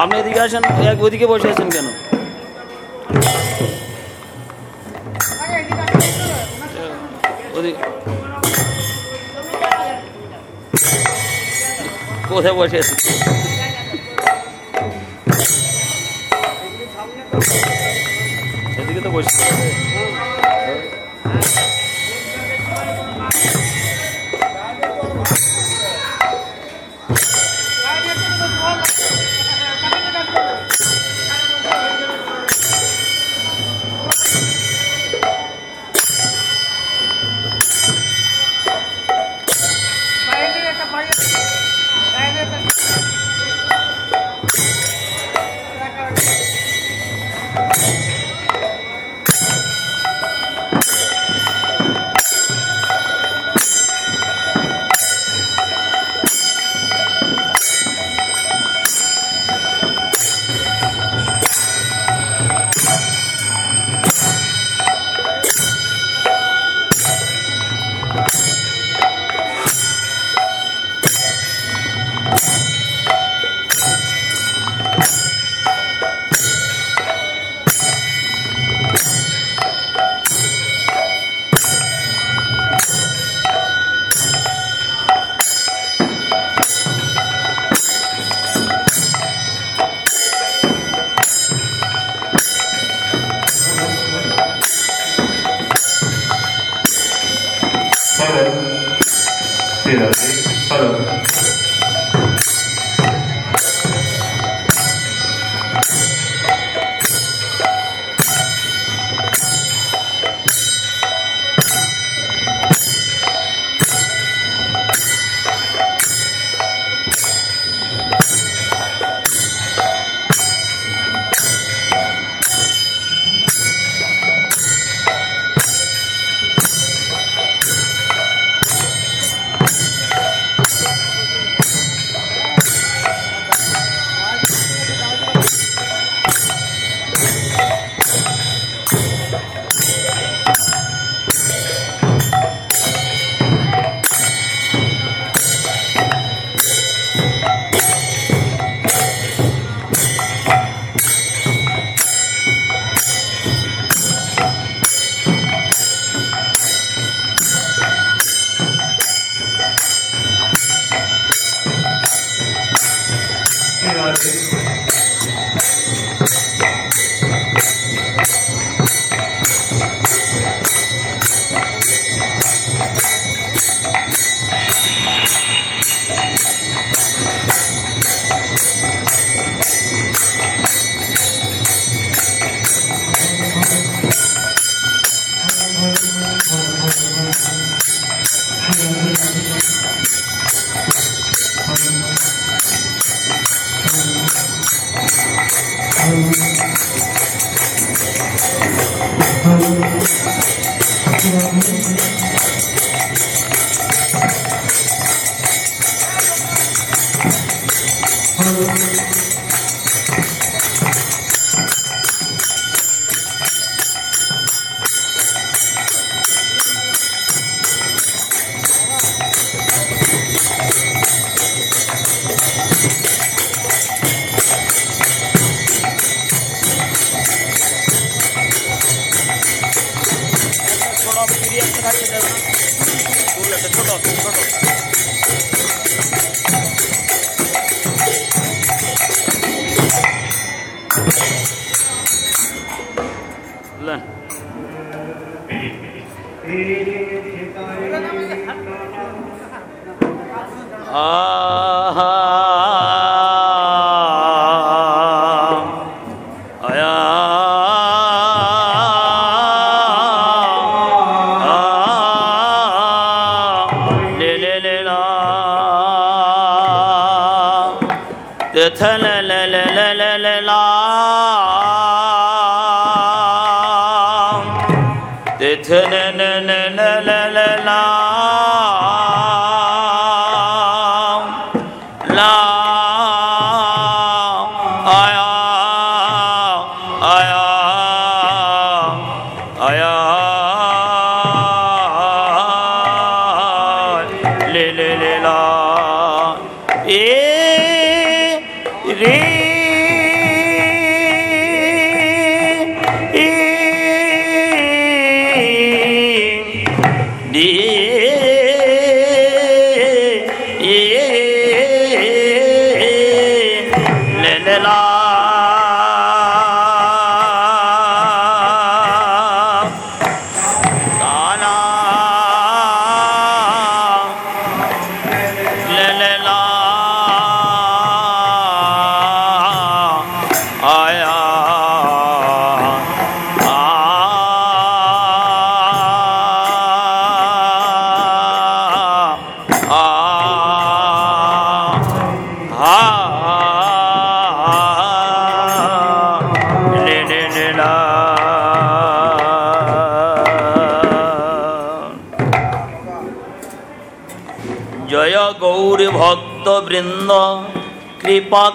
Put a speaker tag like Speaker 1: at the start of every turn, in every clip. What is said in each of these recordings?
Speaker 1: আপনি এদিকে আসেন এক ওদিকে বসে আছেন কেন? কোথায় বসে আছেন? কৃপা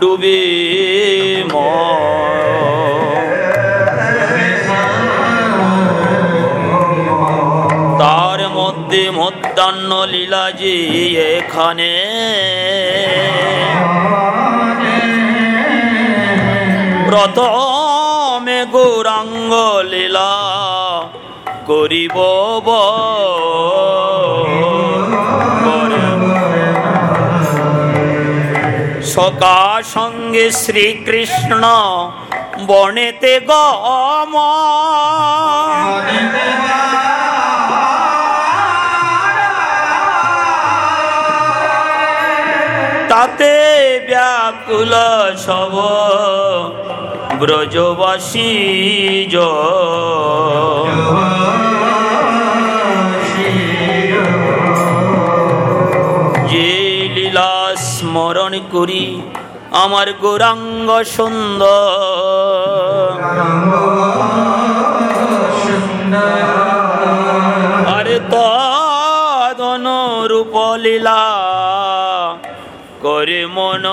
Speaker 1: ডুবে তার মধ্যে মধ্যাহ্ন লীলা যে এখানে। প্রথমে গৌরাঙ্গ লীলা করিব সকা সঙ্গে শ্রীকৃষ্ণ বনেতে গম। তাতে ব্যাকুল সব ব্রজবাসী জ। স্মরণ করি আমার গৌরাঙ্গ সুন্দর। আরে তদন রূপ লীলা করে মন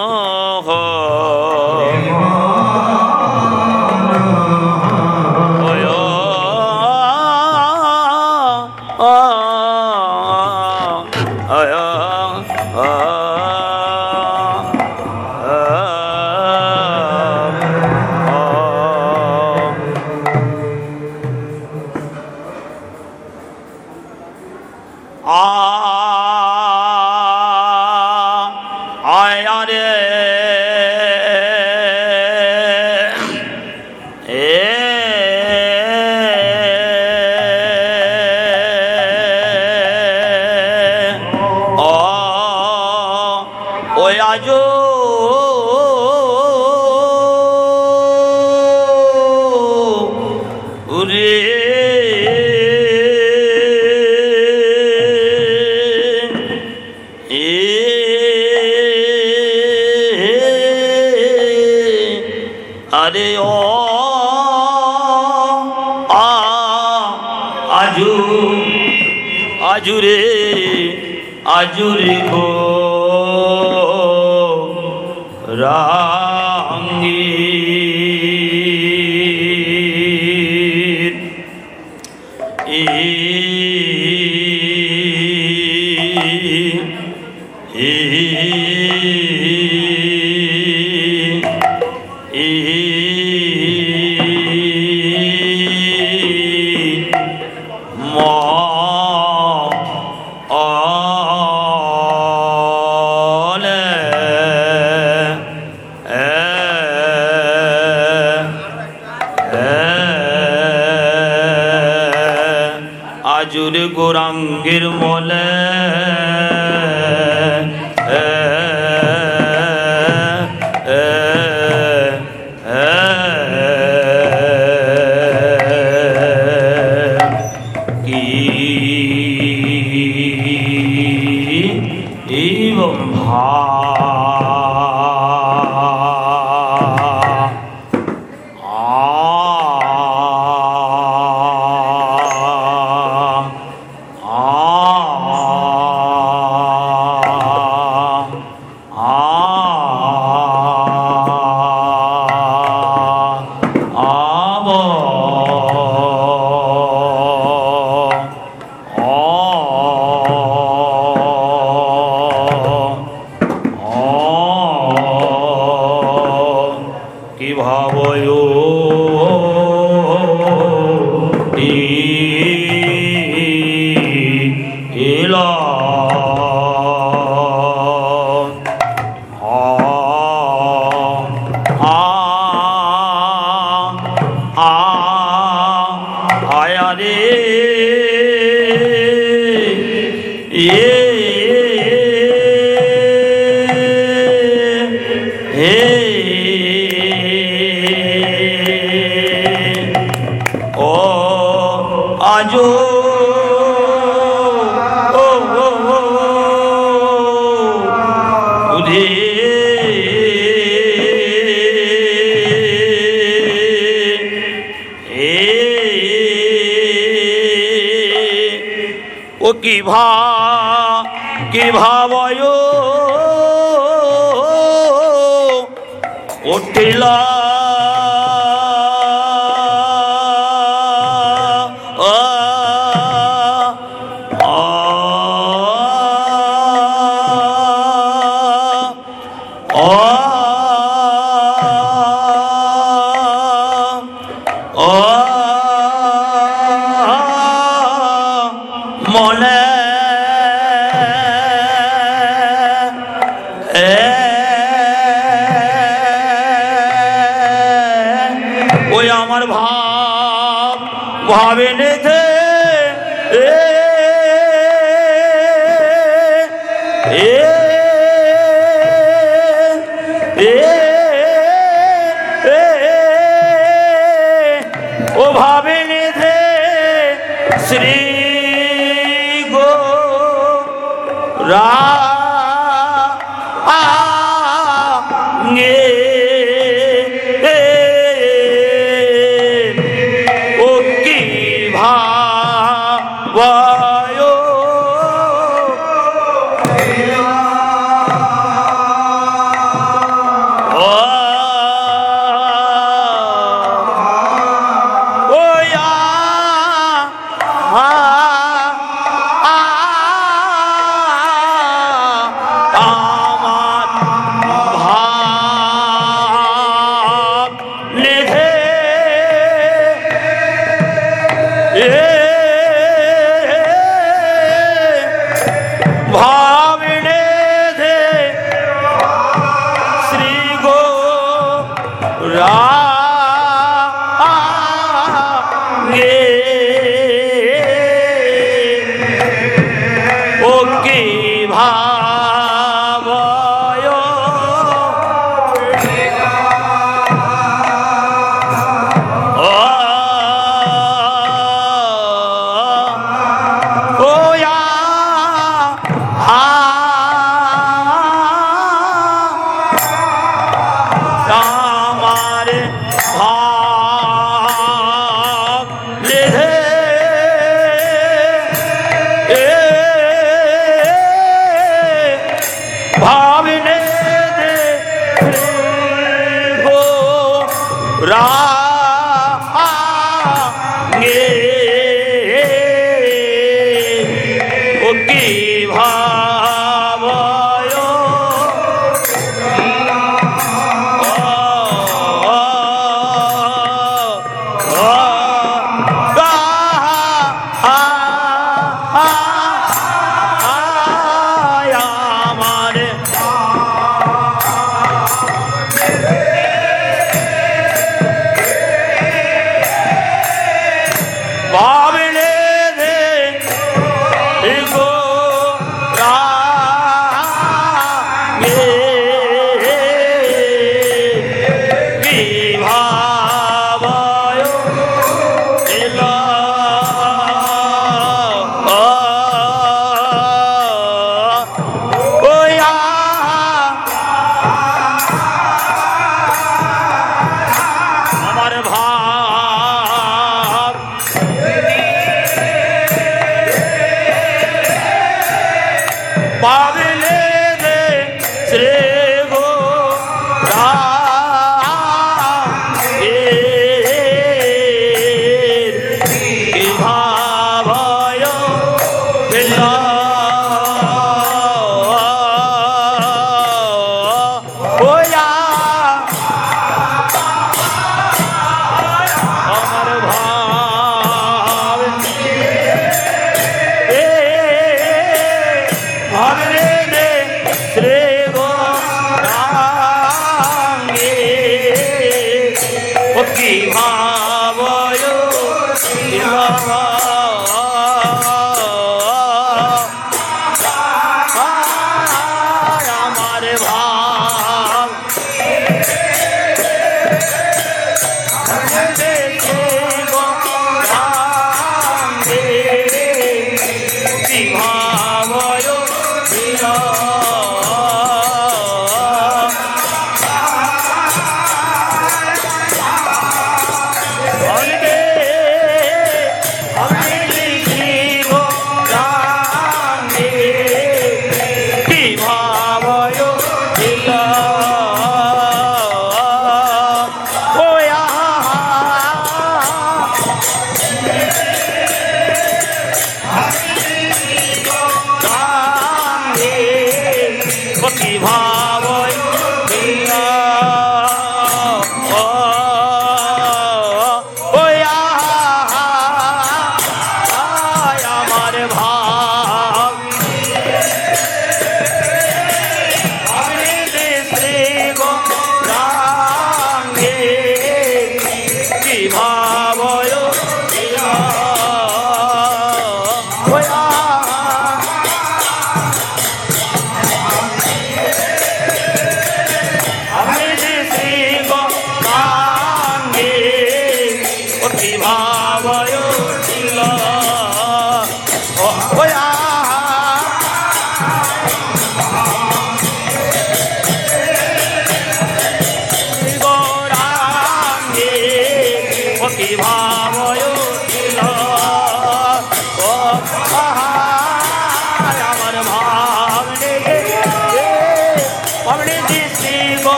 Speaker 1: আজুর গোরাঙ্গের মলে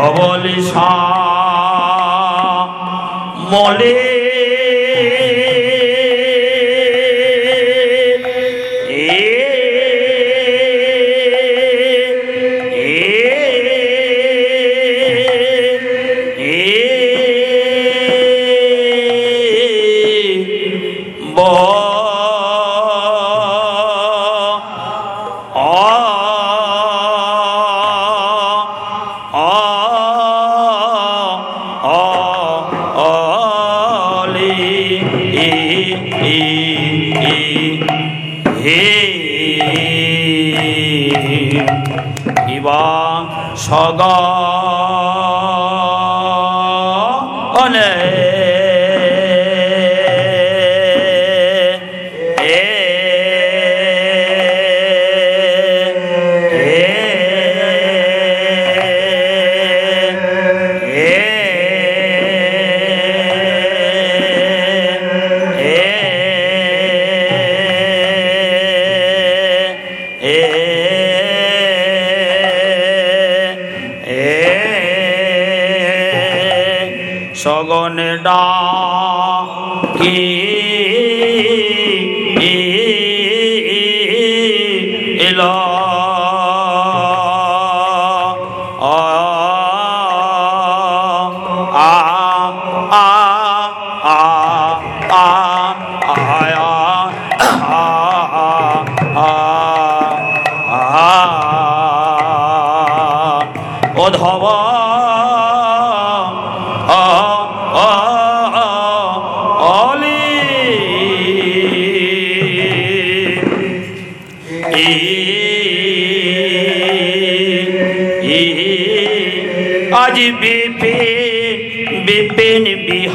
Speaker 1: ধবলি মলে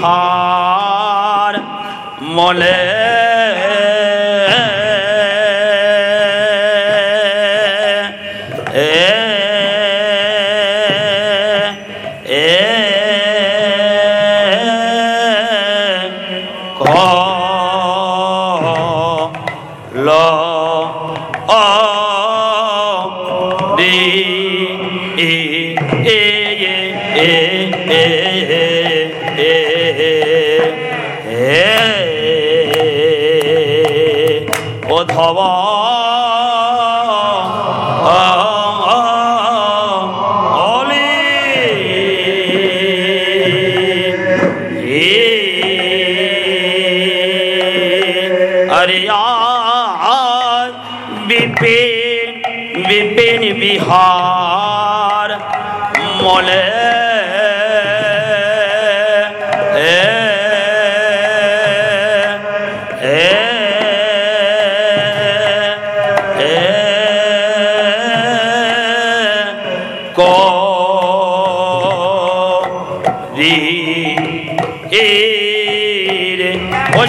Speaker 1: বিহার মলে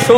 Speaker 1: ও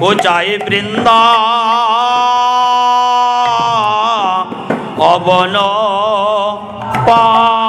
Speaker 1: ও চাই বৃন্দা অবন পানে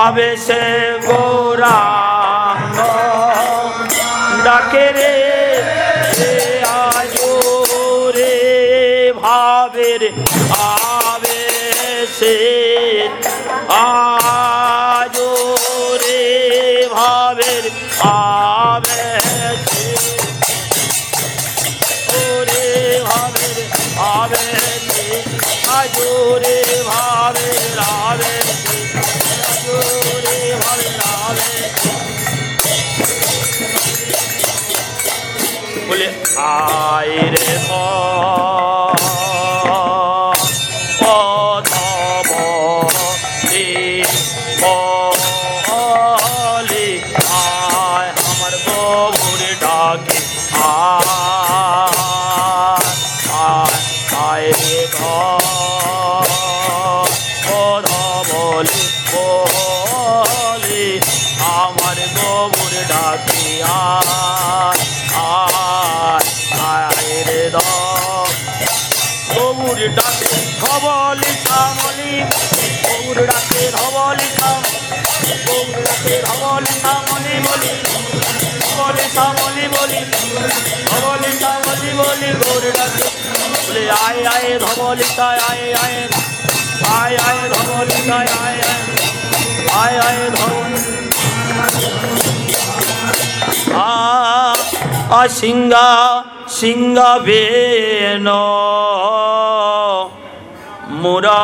Speaker 1: আবে সে গৌরাঙ্গ ডাকে রে আজো রে ভাবের আবে সে আ 入れば বলে, আয় আয় ধবলিতায় আয় আয় আয় আয় ধবলিতায় আয় আয় আয় আয় ধবল আ সিংহা সিংহা বেন মুরা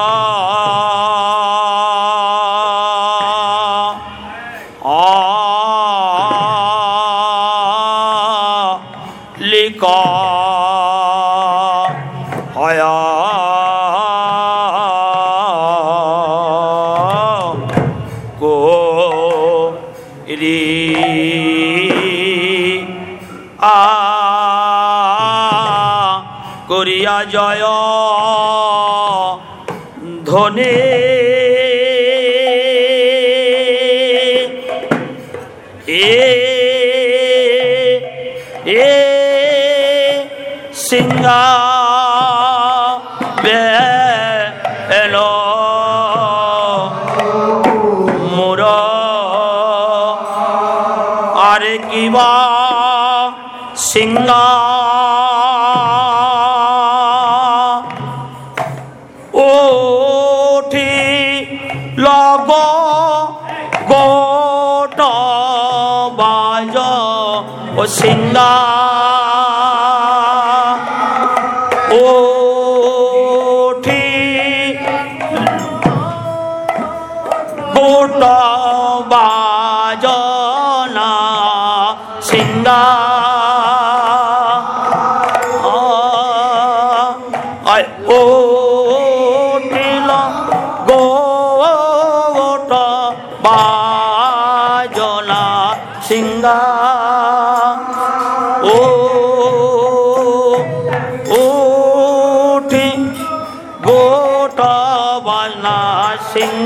Speaker 1: 된다.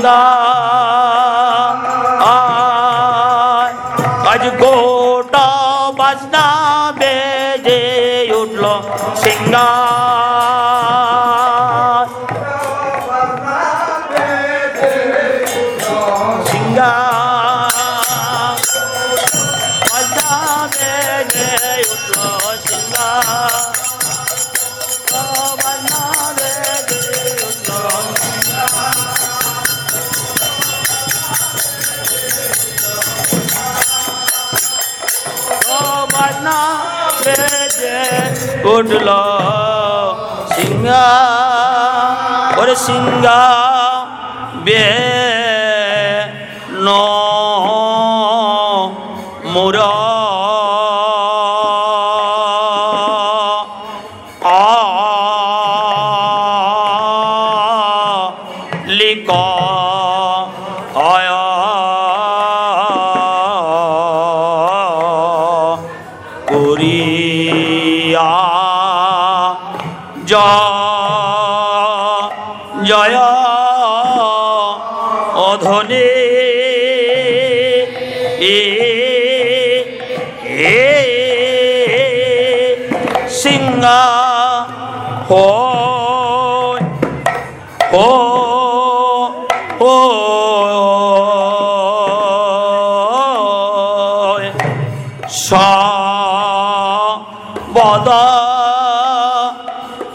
Speaker 1: বাংলা আজ গোটা বাজনা বেজে উঠল সিঙ্গা 的心情啊我的心啊变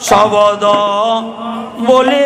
Speaker 1: সবদ বলে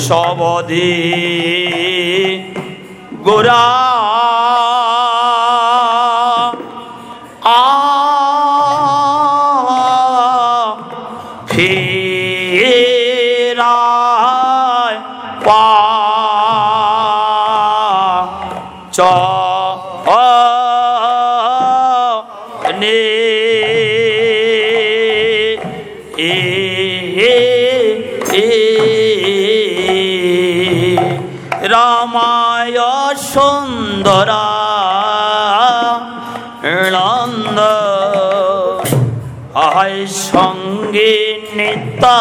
Speaker 1: সবদি গোরা সুন্দরা নন্দ আহাই সঙ্গী নিতা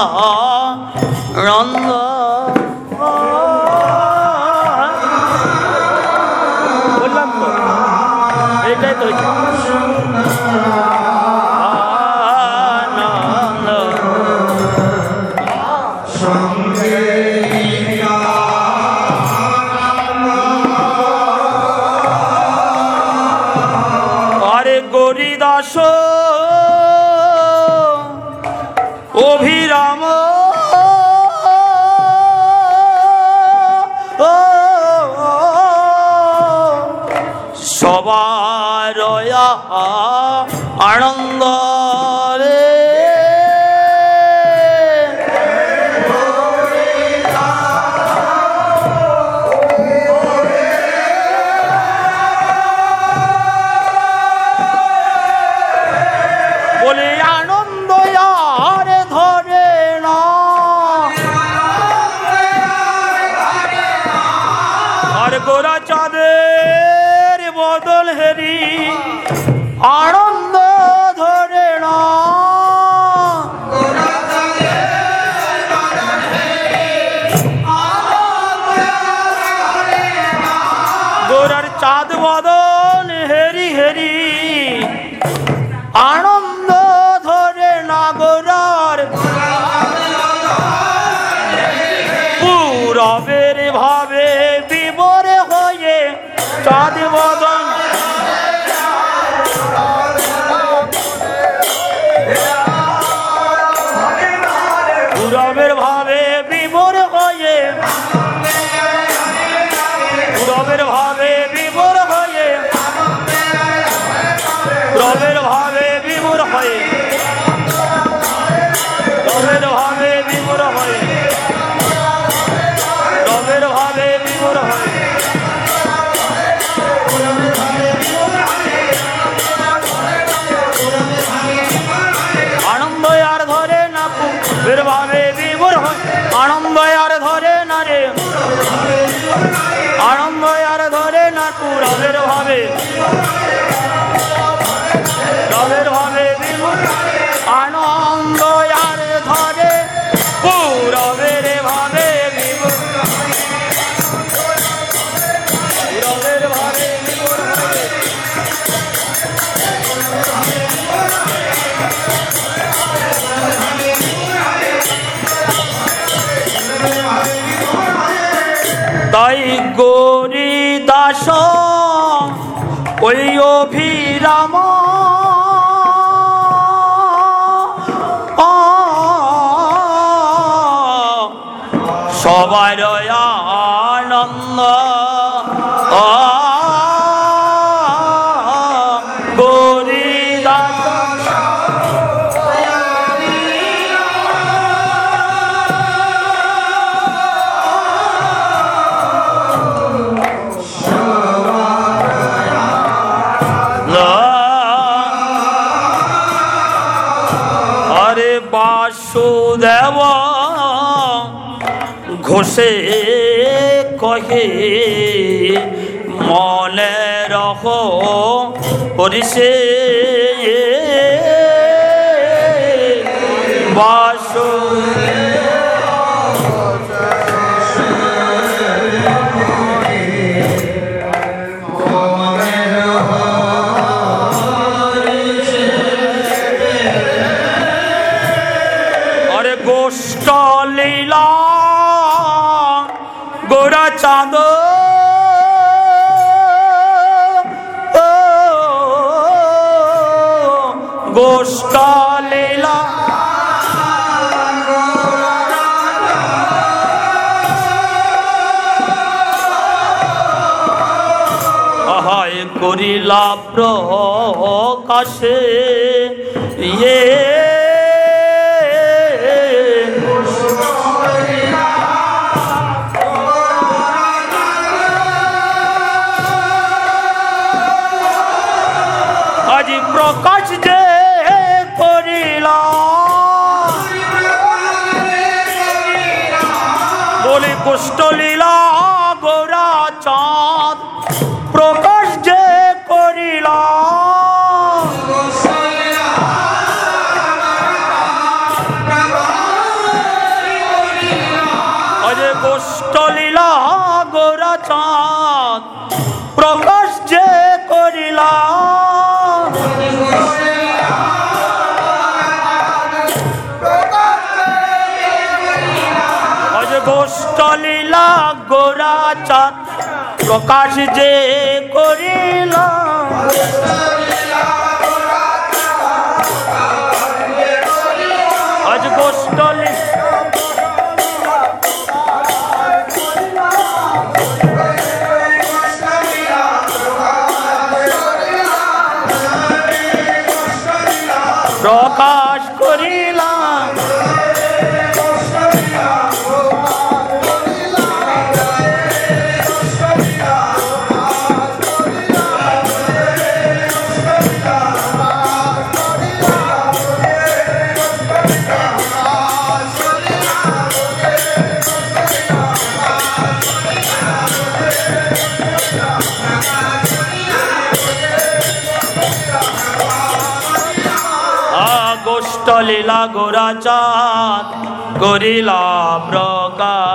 Speaker 1: নন্দ। দলের ভাবে দলের ভাবে প্রিয় ভিরাম মনে রখো করিছে লীলা প্রকাশে। ইয়ে। আজ প্রকাশ वाचा प्रकाश जे। চাঁদ করিলাম প্রকাশ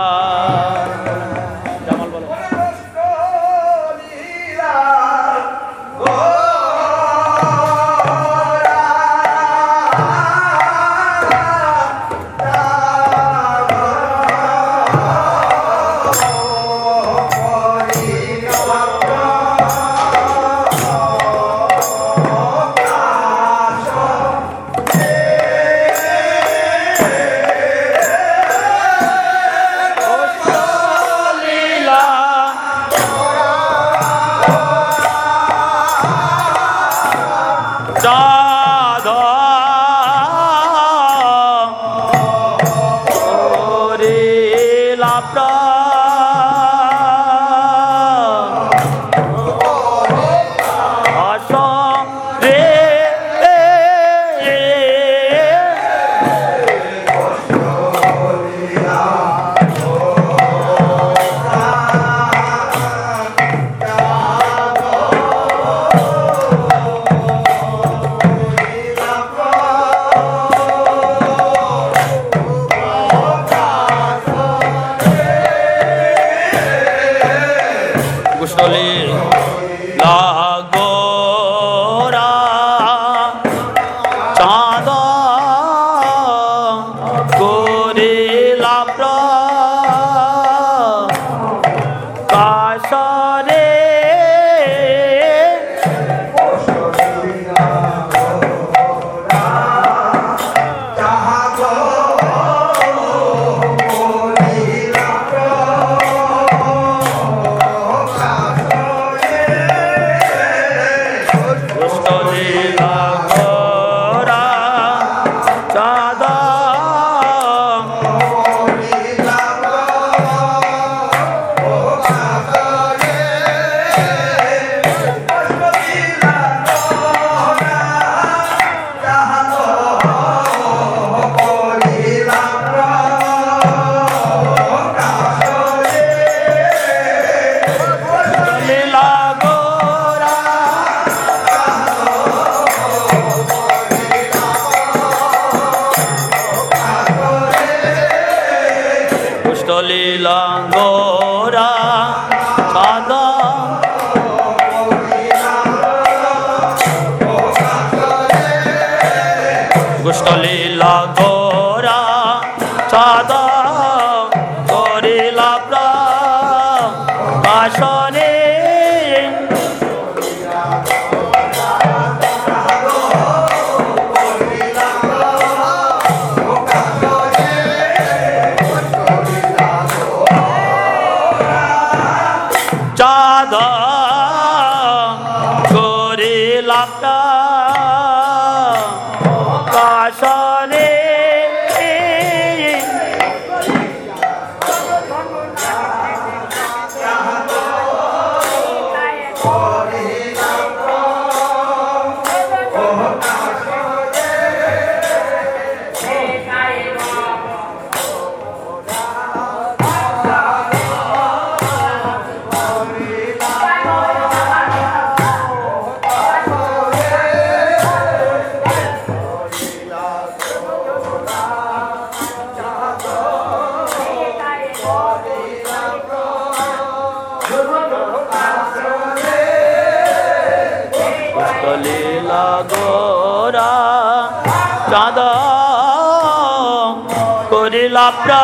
Speaker 1: করিলা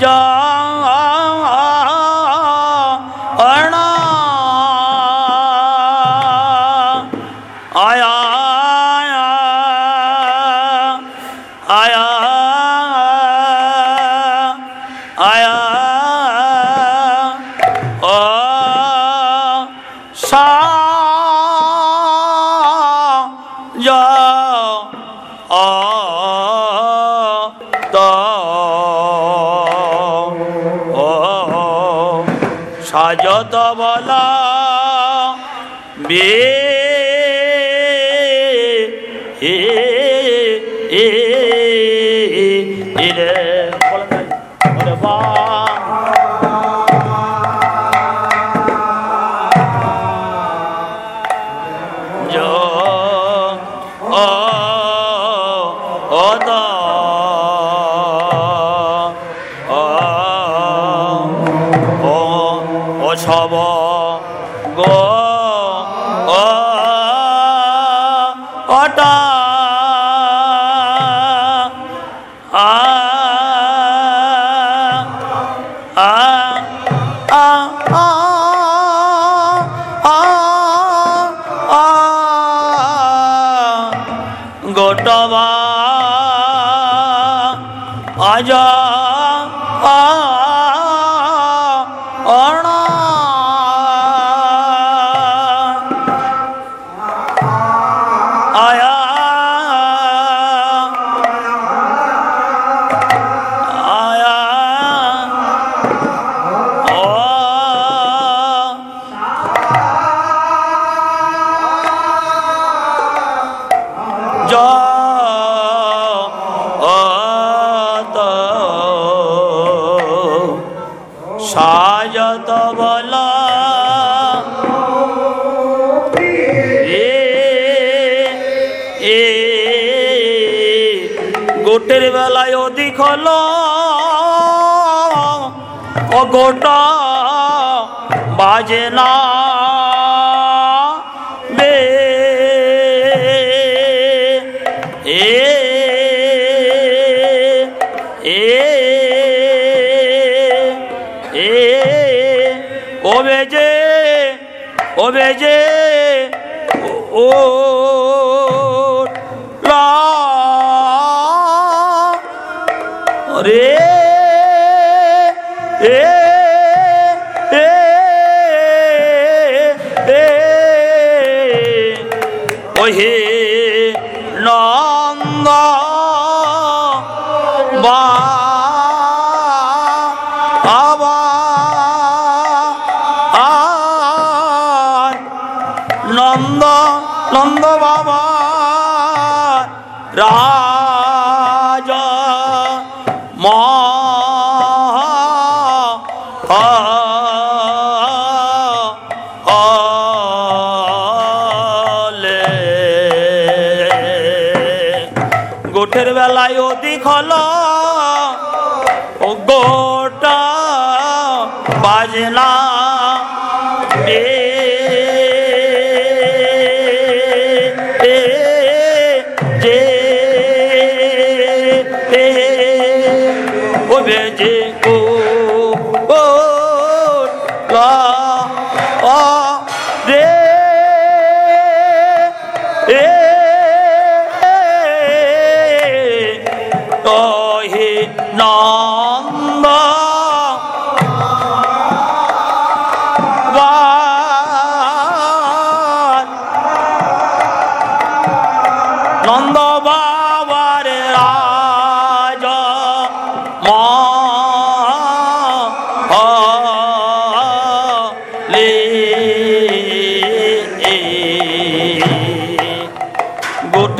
Speaker 1: cho অগোটা বাজে না।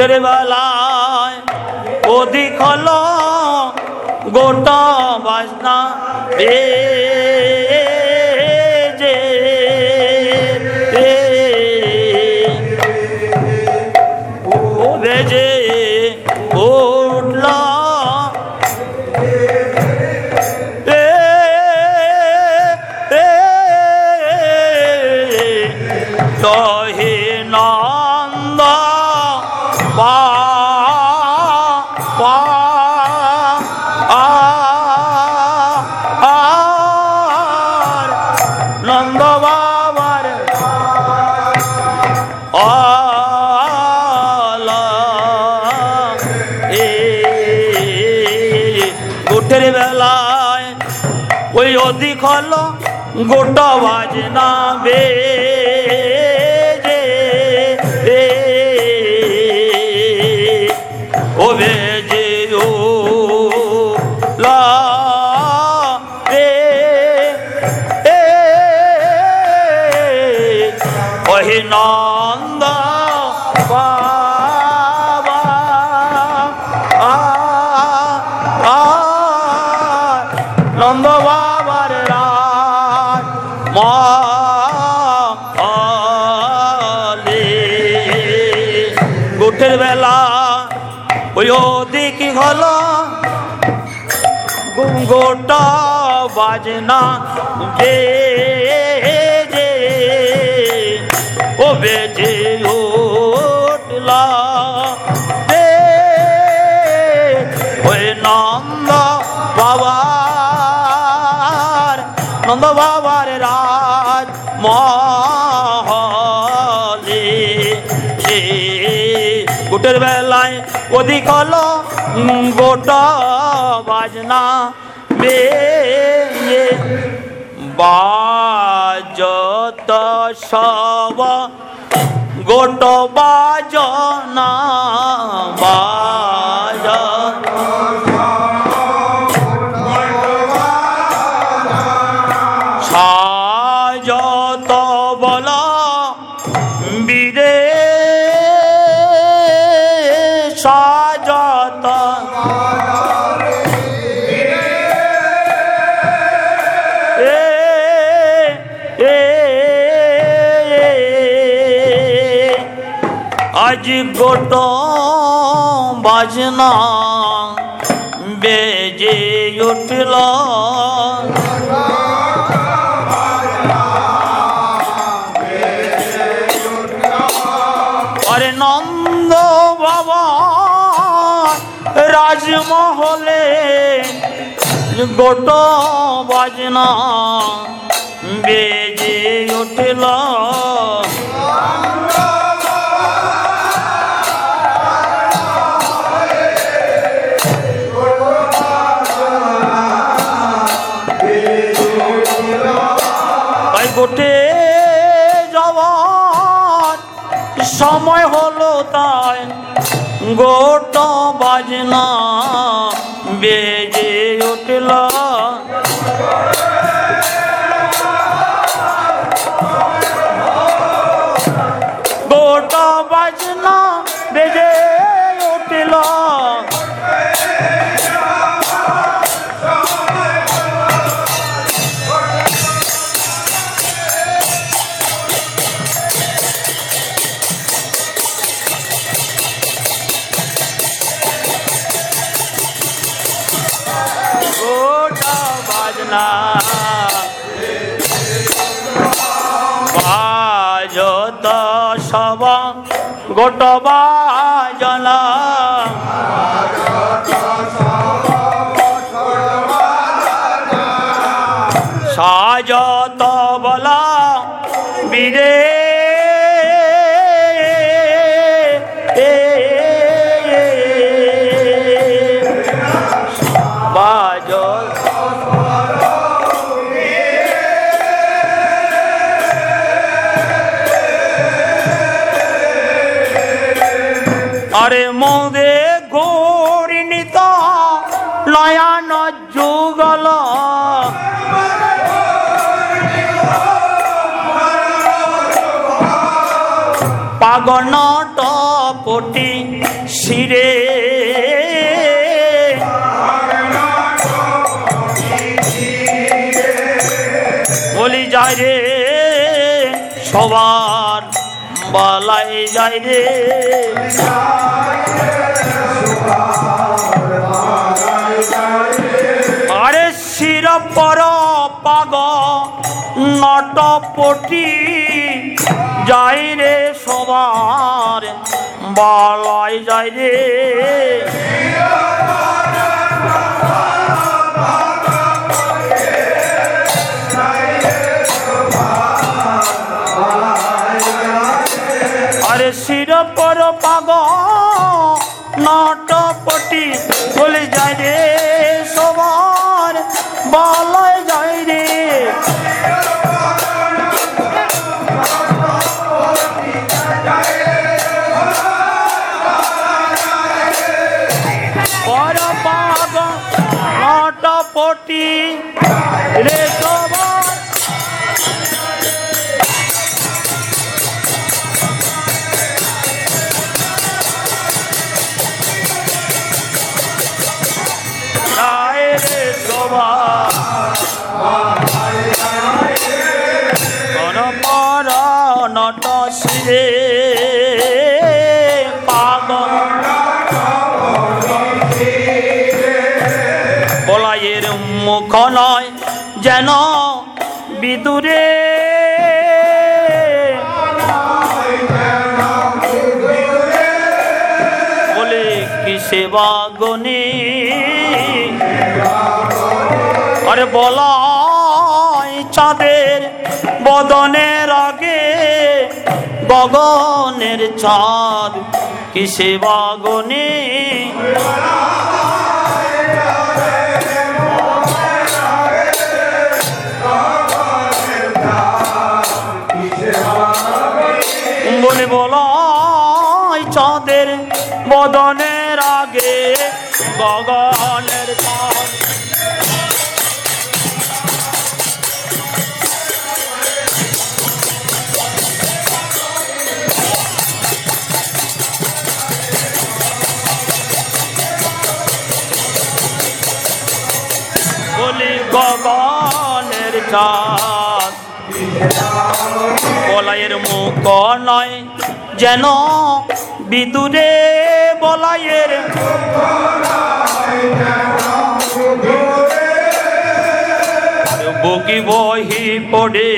Speaker 1: রাতের বেলায় অধিক হল গোটা বাজনা বেশ बोलो गोटा बाजना। বাজনা যে ও বেজে রে ওই নন্দ বাবার নন্দ বাবার রাজ মহলে। গোটের বেলায় ওদিক হলো গোটা বাজনা বে গোট বাজনা রাজমহলে গোট বাজনা বেজে উঠল। গোটে যাওয়ার সময় হলো তাই গোট বাজনা বেজে উঠল গোট পাগনট পটি শিরে। বলি যায় রে, সবার বালাই যায় রে। আরে শির পর পাগ নটপটি যাই রে। সবার বালাই যাই রে। আরে শির পর পাগ নটপটি বলে যায় রে। বিদুরে বলে কি সেবা গনি আরে বলাই চাঁদের বদনের আগে গগনের চাঁদ কি সেবা গনি বলে বলাই চাঁদের বদনের আগে গগনের বলি গগনের চাঁদ। বলাইয়ের মুখ নয় যেন বিদুরে বলাইয়ের বুকি বহি পড়ে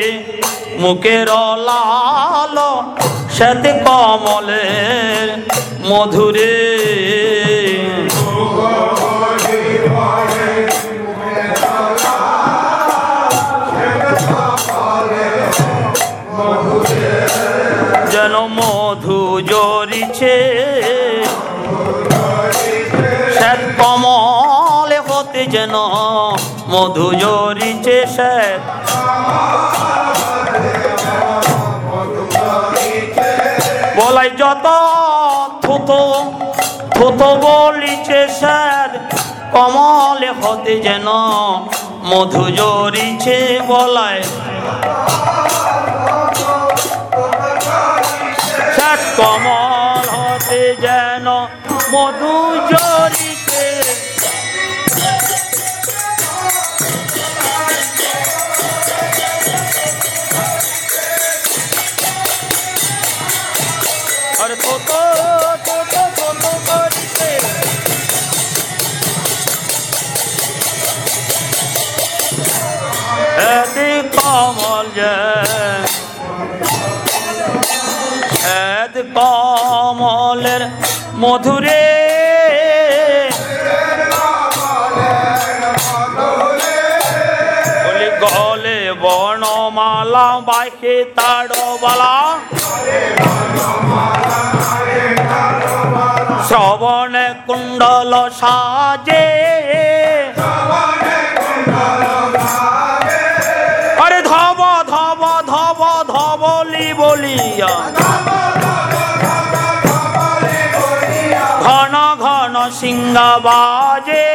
Speaker 1: মুখের লাল শ্বেত কমলের মধুরে। যেন মধু মধু জরিছে বলাই যত থুতো থুতো বলিছে স্যার। কমলে হতে যেন মধু জরিছে বলায়। কমল হতে যেন মধু জরিছে কমলের মধুরে। গলে বর্ণমালা বাইকে তাড়বালা শ্রবণে কুণ্ডল সাজে। আরে ধব ধব ধব ধবলি বলিয়া। সিংহা বাজে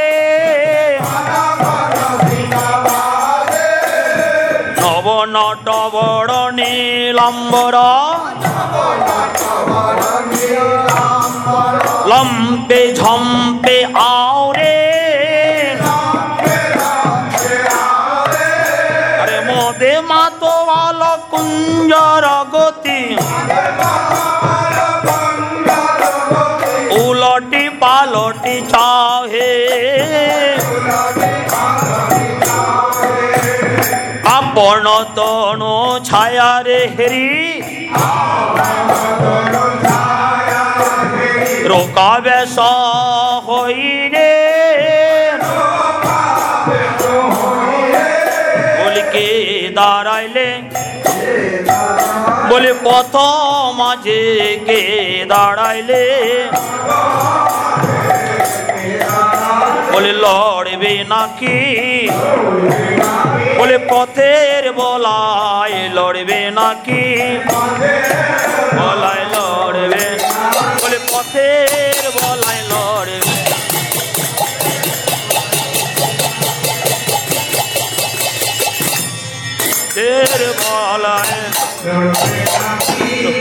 Speaker 1: নব নট বড় নীলম্বর লম্পে ঝম্পে আওরে। আরে মোদে মাতোয়াল কুঞ্জর গতি। পালটি চাহে আপন তনু ছায়ারে হেরি রোকাবে হইরে বলিকে দাঁড়াইলে বলে পথ মাঝে কে দাঁড়াইলে বলে, লড়বে নাকি? বলে, পথের বলায় লড়বে নাকি? বলায় লড়বে, বলে, পথের বলায় লড়বে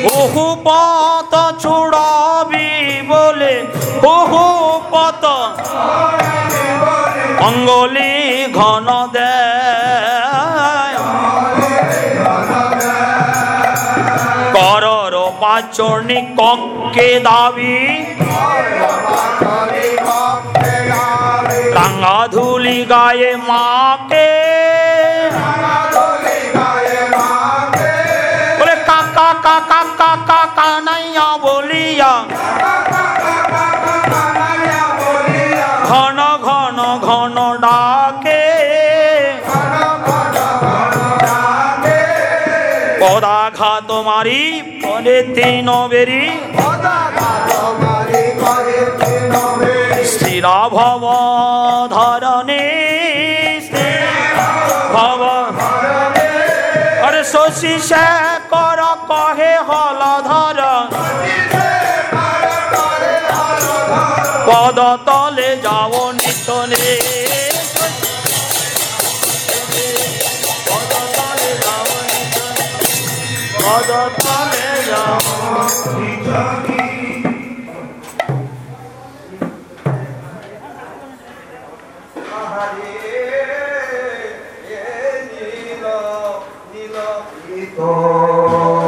Speaker 1: বহু পথ ছুড়াবি বলে বহু পথ অঙ্গলি ঘন দেয়। করর কক্ষে দাবি। রাঙা ধুলি গায়ে মাকে। বলে কাকা কাকা কাকা কানাইয়া বলিয়া পদাঘাত করে তিন বেরি স্থির ভব ধরণে ভব শশী সে কর কহে হল ধর যাও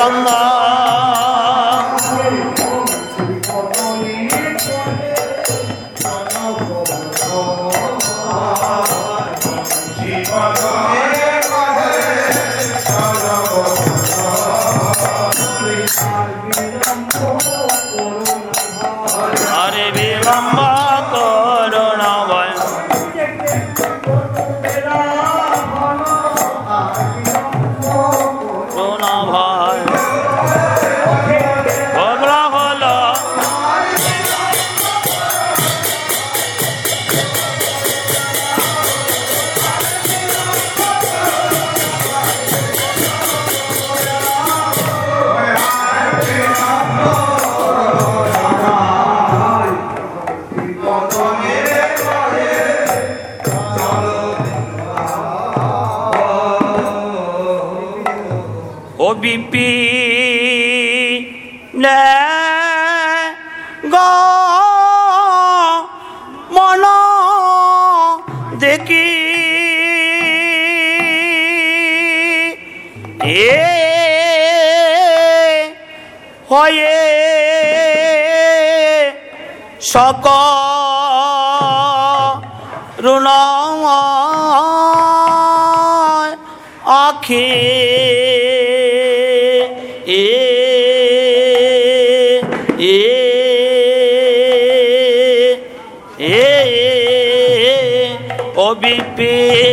Speaker 2: সর্বাঙ্গে
Speaker 1: সক রুণ আখি এ এ এ ও বিপি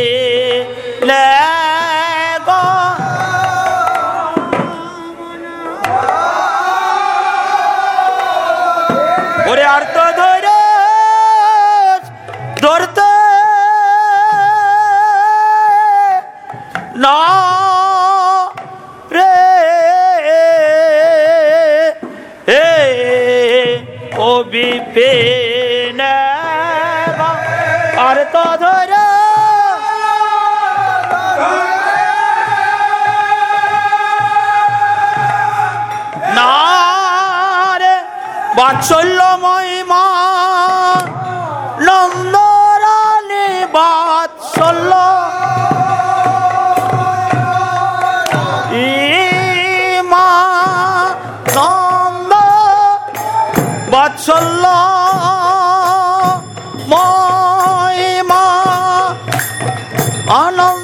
Speaker 1: 啊！那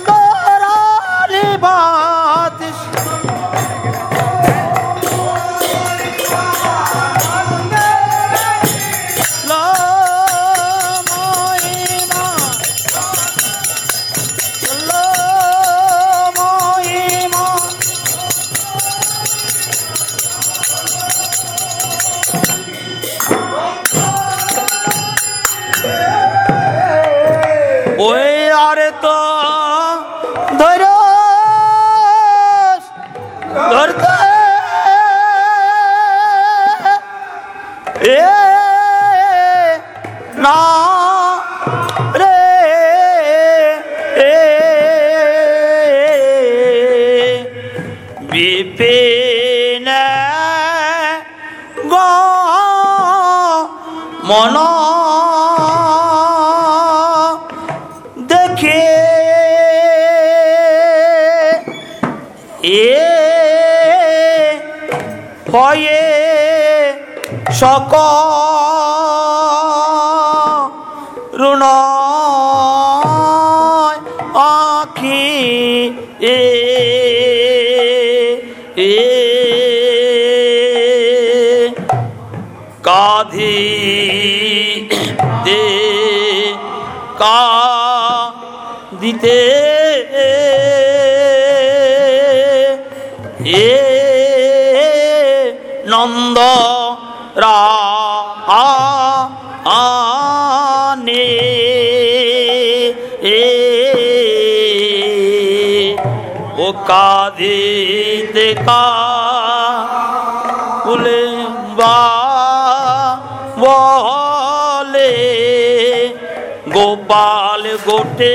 Speaker 1: সক রুণ আখি এ কাধি দে কা দিতে दीद का उलवा वो गोपाल गोटे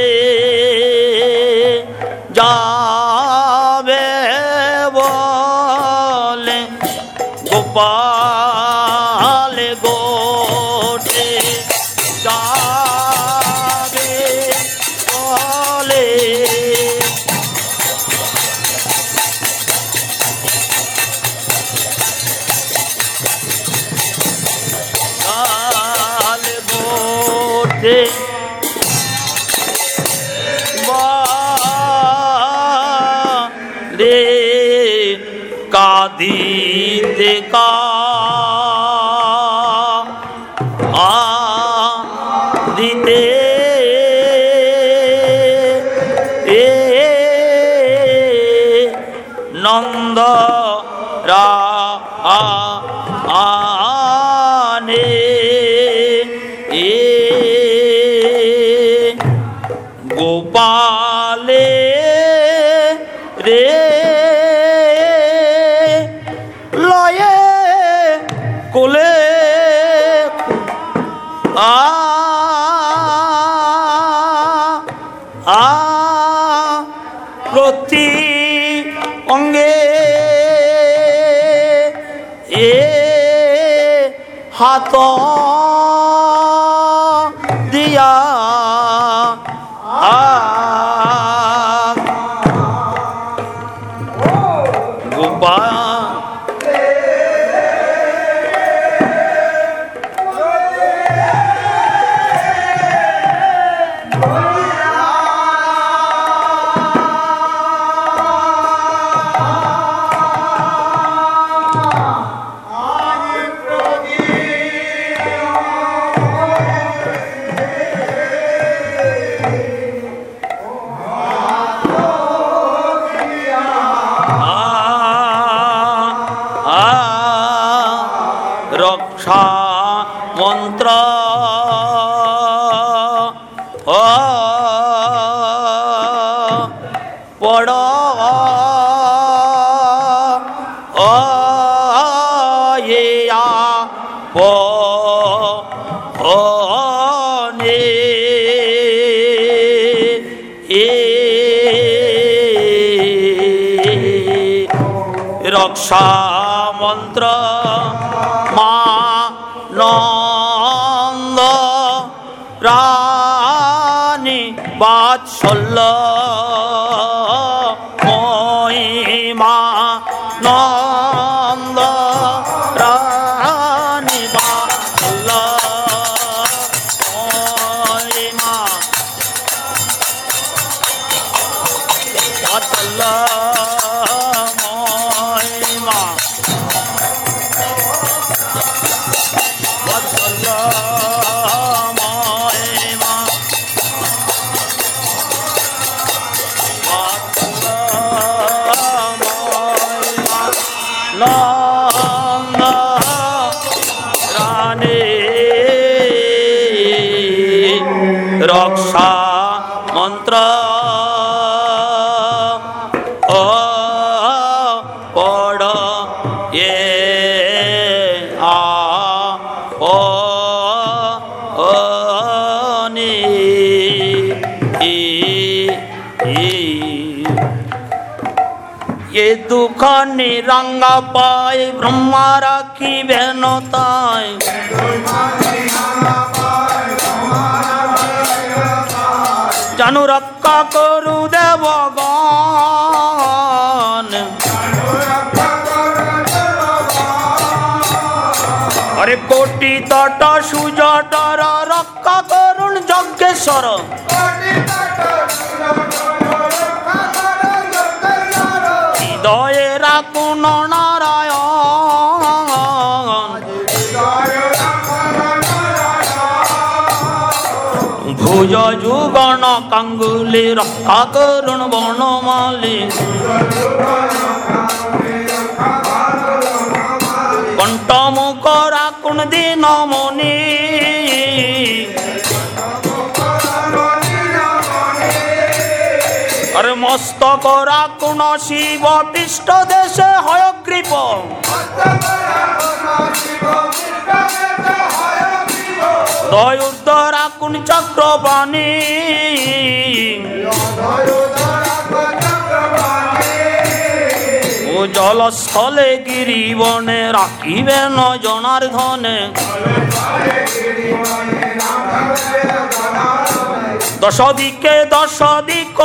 Speaker 1: হাত দিয়া রক্ষা মন্ত্র মা নন্দ রানী বাৎসল্য দুঃখ নিরঙ্গা পায়, ব্রহ্মা রাখিবেন তাই। জানু রক্ষা করু আরে কোটি তট সুজটর রক্ষা করুন যজ্ঞেশ্বর। ভুজ যুগণ কাঙ্গুলি, রক্ষা করুন বনমালী কণ্ঠ মুখ রাখুন দিন মনি আরে মস্তক রাখুন শিব পৃষ্ঠ দেশে হয়গ্রীব দয়ুদ্ধ রাখুন চক্রবাণী। জলস্থলে গিরিবনে রাখিবেন জনার্ধনে দশ দিকে দশ দিক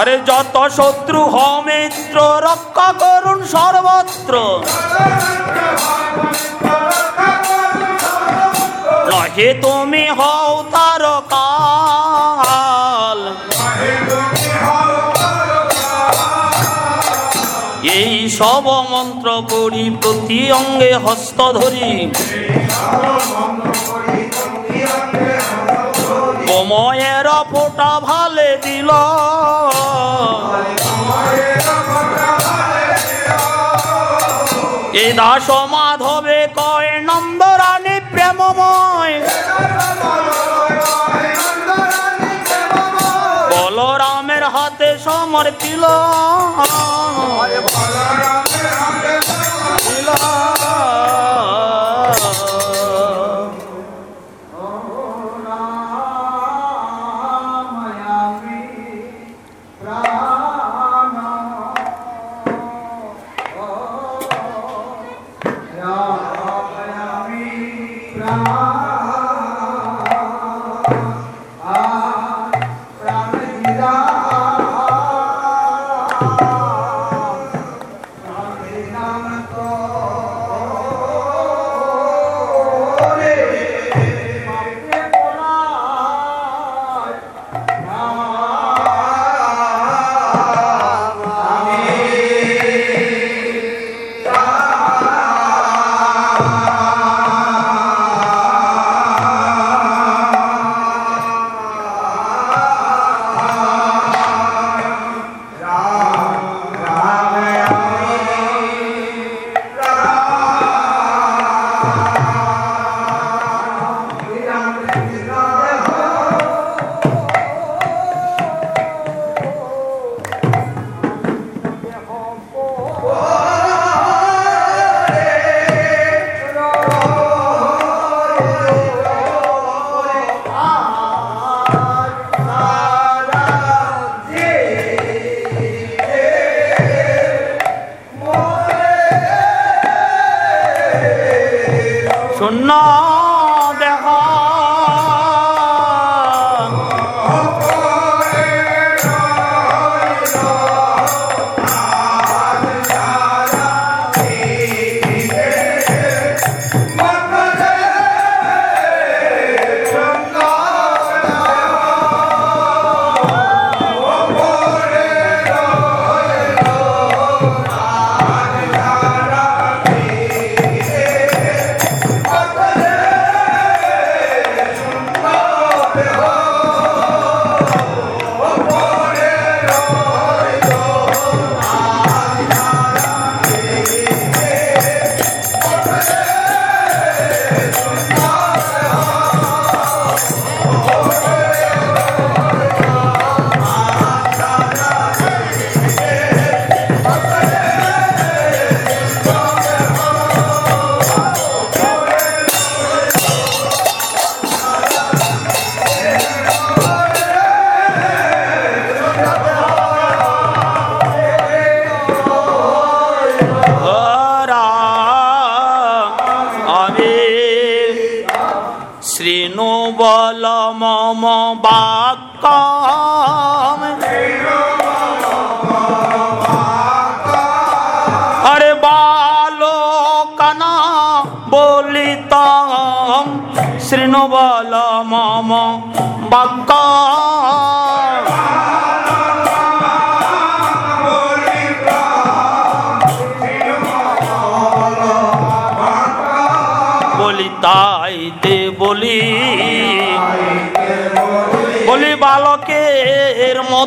Speaker 1: আরে যত শত্রু হমিত্র রক্ষা করুন সর্বত্র। নহে তুমি হও তার কাল এই সব মন্ত্র করি প্রতি অঙ্গে হস্ত ধরি। সময়ের ফোটা ভালে দিল। এ দাস মাধবে কয় নন্দরানী প্রেমময়। বলরামের হাতে সমর্পিল। শূন্য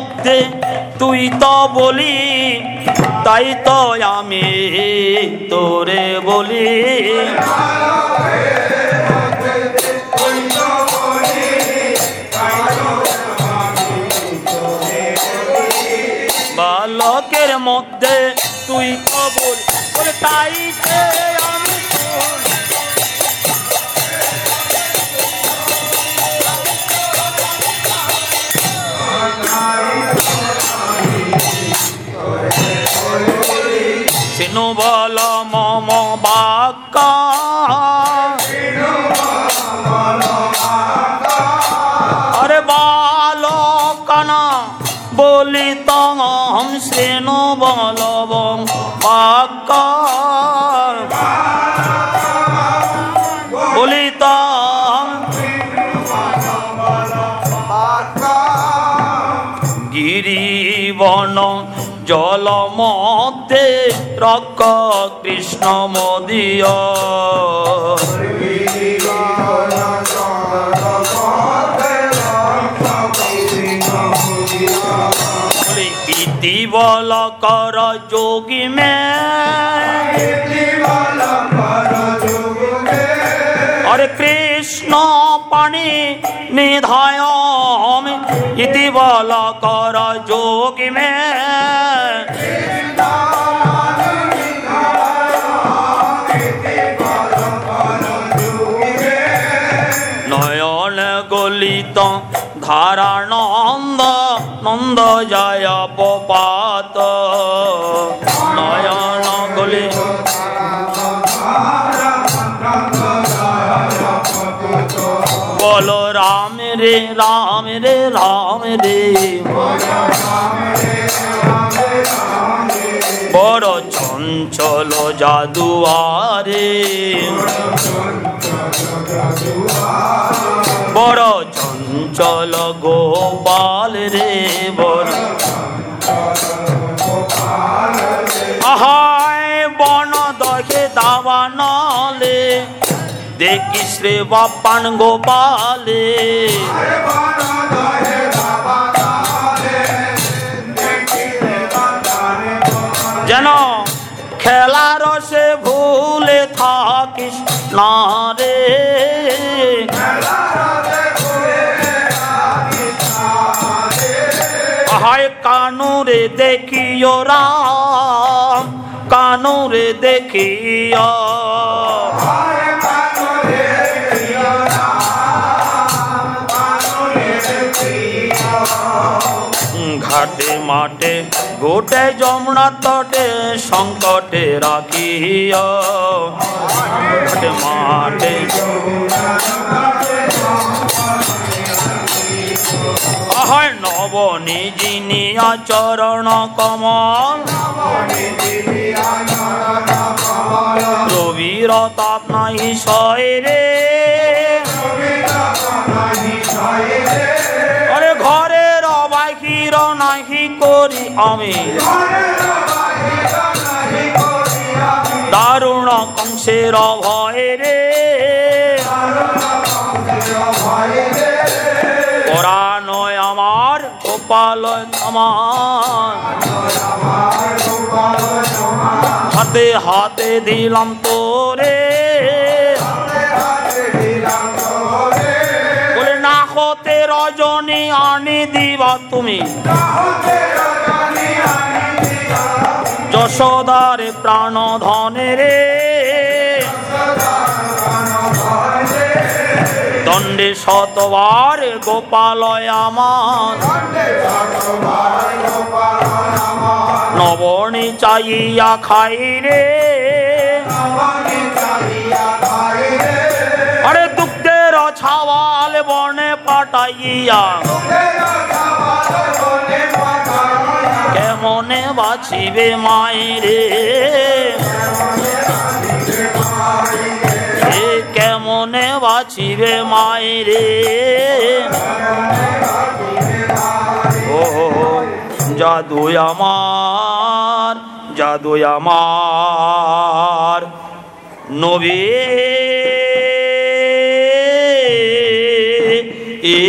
Speaker 1: মধ্যে তুই তো বলি, তাই তো আমি তোরে বলি। বালকের মধ্যে তুই তো বলি, বলে সিনু বল মম বাক্য কৃষ্ণ মোদিয় বলি ইতি বল কর যোগী মে। অরে কৃষ্ণ পাণি নিধায় ইতি বল কর যোগী নন্দ যায় পাত নয়ন গলি। বলো রাম রে রাম রে রাম রে। বড় চঞ্চল জাদুয়ারে। বড় চঞ্চল গোপাল রে বন দহে দাবা নলে, দেখিস রে বাপান গোপালে। যেন খেলার সে ভুলে থাকিস না রে। হায় কানুরে দেখিও রাম কানুরে দেখিও ঘাটে মাঠে গোটে যমুনা তটে সংকটে রাখিয়া ঘাটে মাঠে আহার নব নিজিনিয়া চরণ কমল। রবির তাপ নাই সয় রে। আরে ঘরের বাহির নাহি করি আমি। দারুণ কংসের ভয় রে। ওরা নয় আমার। হাতে হাতে দিলাম তোরে। বলে, না হতে রজনী আনি দিবা তুমি। যশোদার প্রাণ ধনে রে। দণ্ডে শতবার গোপালয় আমার। নবনী চাইয়া খাই রে। আরে দুঃখের ছাওয়াল বনে পাঠাইয়া। কেমনে বাঁচিবে মায়েরে এ কেমনে বাঁচিবে মায়েরে ও জাদু আমার জাদু আমার নবী এ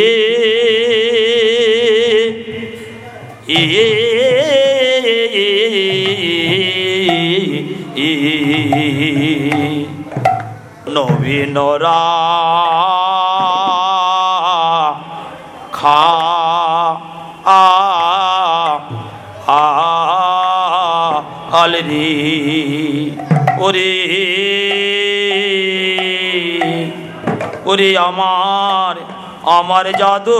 Speaker 1: নবীনরা খা আ আলরি ওরে ওরে আমার আমার জাদু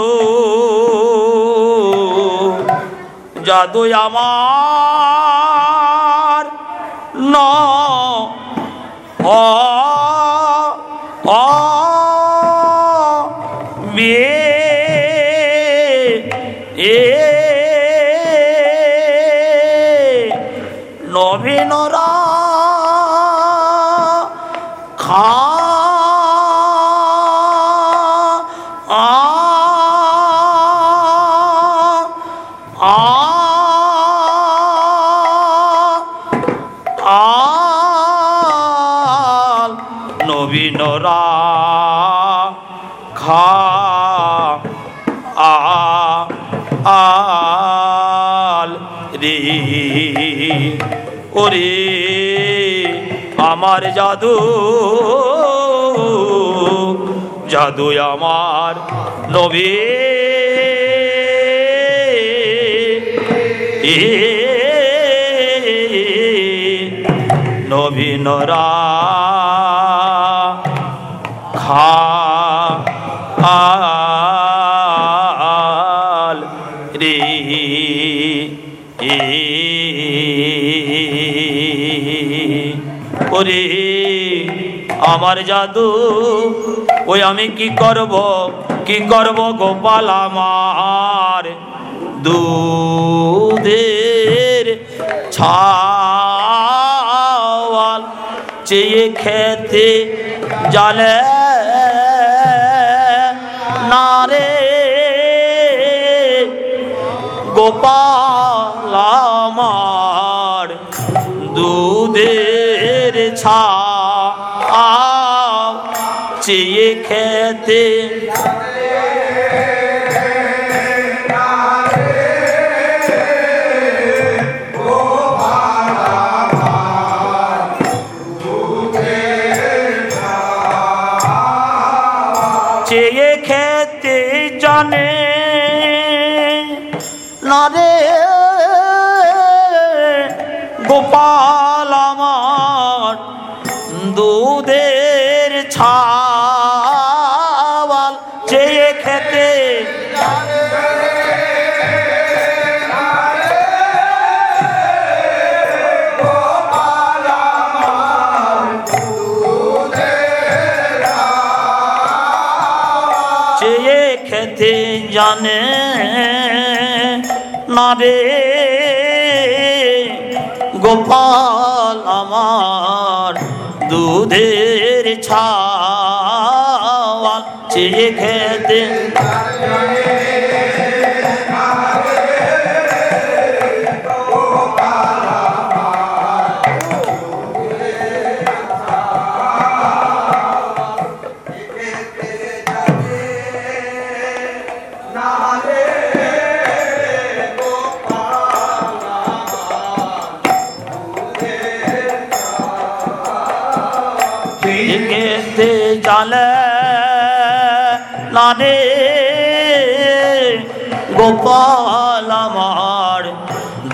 Speaker 1: জাদু আমার ন আমার জাদু জাদু আমার নবী। নবীনরা আমার জাদু। ওই আমি কি করব? কি করব গোপাল আমার? দুধের ছাওয়াল চেয়ে খেতে জালে নারে গোপাল খেতে জানে? না রে। গোপাল আমার দুধের ছাওয়াল চেয়ে খেতে না গোপাল আমার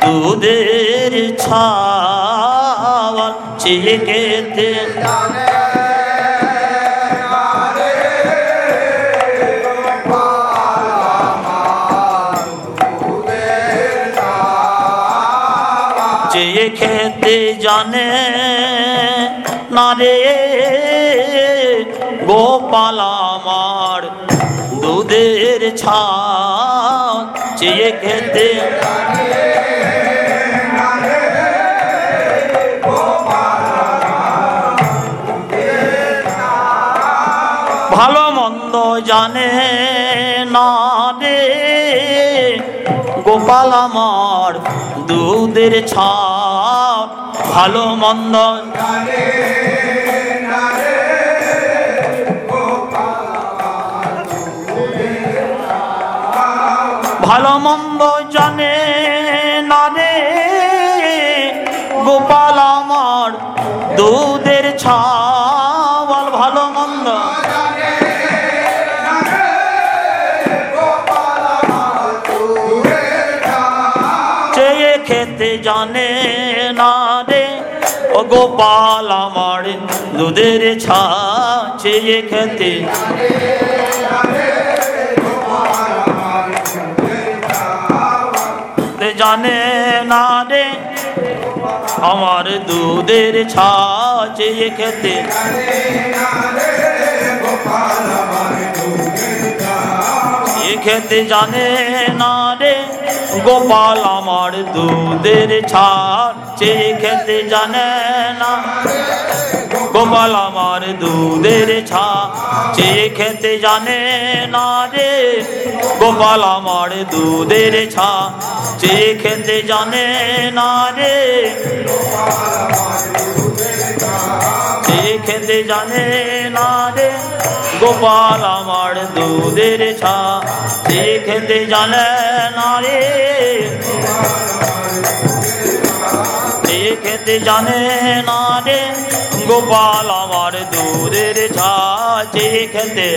Speaker 1: দুধের ছাওয়াল চেয়ে খেতে জানে না রে গোপাল খেতে ভালো মন্দ জানে না রে। গোপাল আমার দুধের ছাপ ভালো মন্দ গোপাল আমার দুধের ছা চেয়ে খেতে। জানে না রে, আমার দুধের ছা চেয়ে খেতে। খেতে জানে না রে গোপাল আমার দুধের ছাড় চেয়ে খেতে জানে না গোপাল আমার দুধের ছা চেয়ে খেতে জানে না রে গোপাল আমার দুধের ছা চেয়ে খেতে জানে না রে চেয়ে খেতে জানে না রে গোপাল আমার দুধের ছা চেয়ে খেতে জানে না রে চেয়ে খেতে জানে না রে গোপাল আমার দুধের ছা চেয়ে খেতে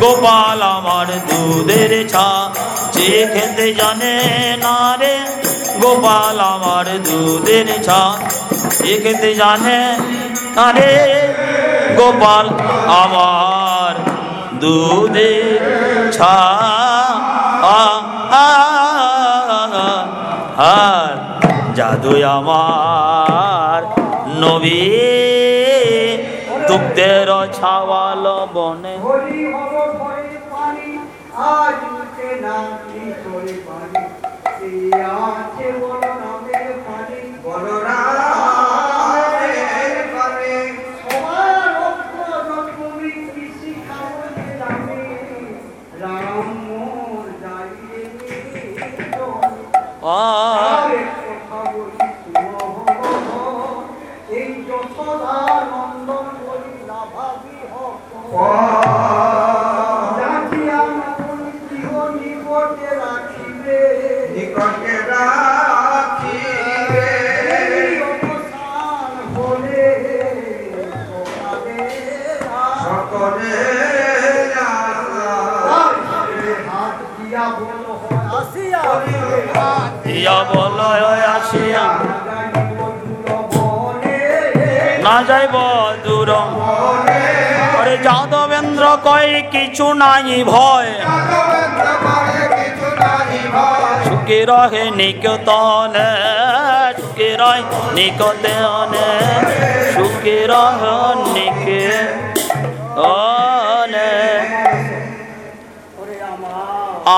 Speaker 1: গোপাল আমার দুধের ছা চেয়ে খেতে জানে না রে গোপাল আমার দুধের ছা চেয়ে জানে? না রে গোপাল আমার দুধের আর জাদু আমার নবী। দুগ্ধের ছাওয়াল বনে।
Speaker 2: আজ না। আছে বল নামের পানি বল যাইব দূর
Speaker 1: আরে যাদবেন্দ্র কয়, কিছু নাই ভয়। সুখে রহে নিকতনে সুখে রহে নিকতনে সুখে রহ নিকে অনে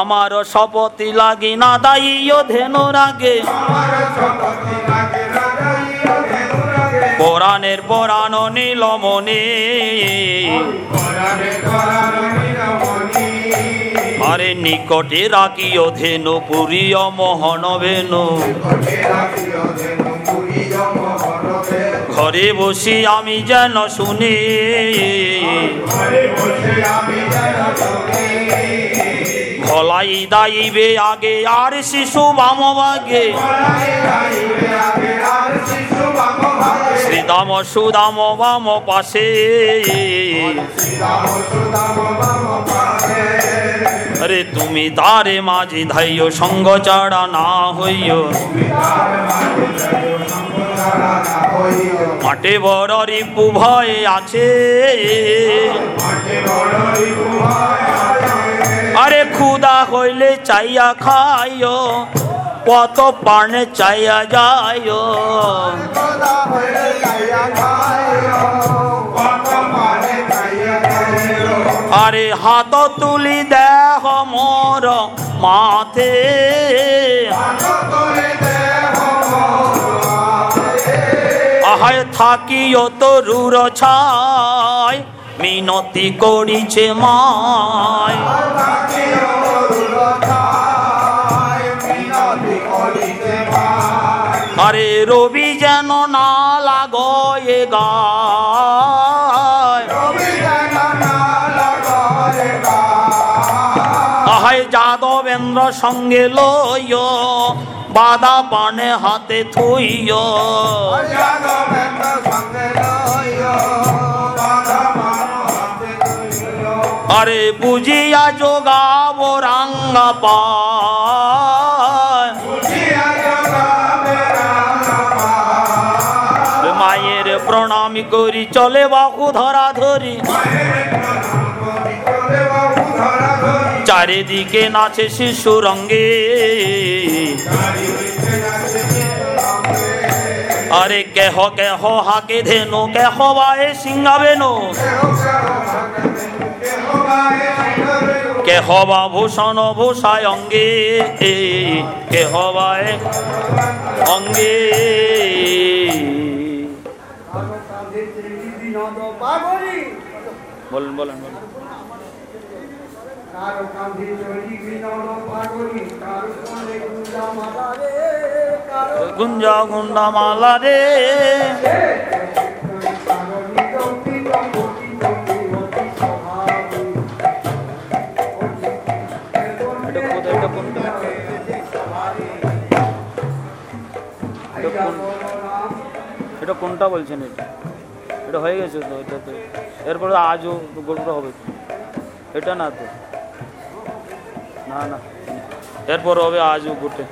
Speaker 1: আমার শপথি লাগি না দাইও ধেনু রাগে।
Speaker 3: আমার শপথি লাগে
Speaker 1: পরাণের পরাণ নীলমণি। আরে নিকটে রাখিও ধেনু পুরীয় মোহন বেনু ঘরে বসি আমি
Speaker 3: আমি যেন শুনি।
Speaker 1: খলাই দাইবে আগে আর শিশু বামবাগে শ্রীদাম সুদাম বাম পাশে। আরে তুমি তারে মাঝি ধাইও সঙ্গ চাড়া না হইও।
Speaker 3: মাঝে জয় সম্পদারা না
Speaker 1: মাঠে বড় রিপু ভয়ে আছে।
Speaker 3: বড়
Speaker 1: আরে খুদা হইলে চাইয়া খাইও কত পানে চাইয়া যাইও। আরে হাত তুলি দেহ মোর মাথে। আহায় থাকিও তরুর ছায় মিনতি করিছে মায়। আরে রবি যেন না লাগো এ গায় যাদবেন্দ্র সঙ্গে লইয়, বাদা পানে হাতে থুইয়।
Speaker 3: যাদবেন্দ্র সঙ্গে
Speaker 1: আরে বুঝিয়া যোগাব রাঙ্গা পায়। মায়ের প্রণামী করি, চলে বাহু ধরা ধরি। চারিদিকে নাচে শিশু রঙ্গে। আরে কেহ কেহ হাকে ধেনু, কেহ বায়ে সিংহাবেনু। কেহ বা ভূষণ ভূষায় অঙ্গে, কেহ বায়ে অঙ্গে।
Speaker 2: কাঁধে
Speaker 1: বলেন বলেন।
Speaker 2: কারও কাঁধে চলি বিনোদ পাগলি কারও কোলে গুঞ্জা মালা রে।
Speaker 1: গুঞ্জা গুন্ডা মালা রে। এটা কোনটা বলছেন এটা? এটা হয়ে গেছে তো, এটা তো। এরপরে আজও গল্পটা হবে। এটা না তো। না না। এরপর হবে আজও গোটে।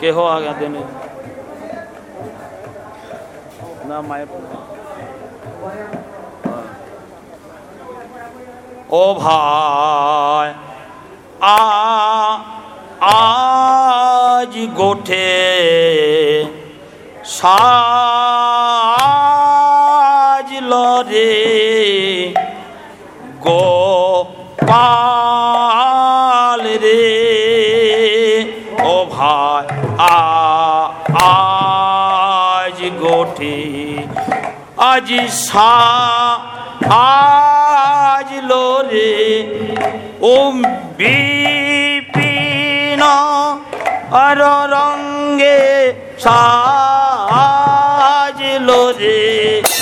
Speaker 1: কেহ আগে দেনে না মায়ের। ও ভাই আ আজ গোঠে সাজল রে গোঠে আজ সা আজ লোরে ওম বিপিন আর রঙ্গে সাজ রে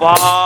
Speaker 1: গোপাল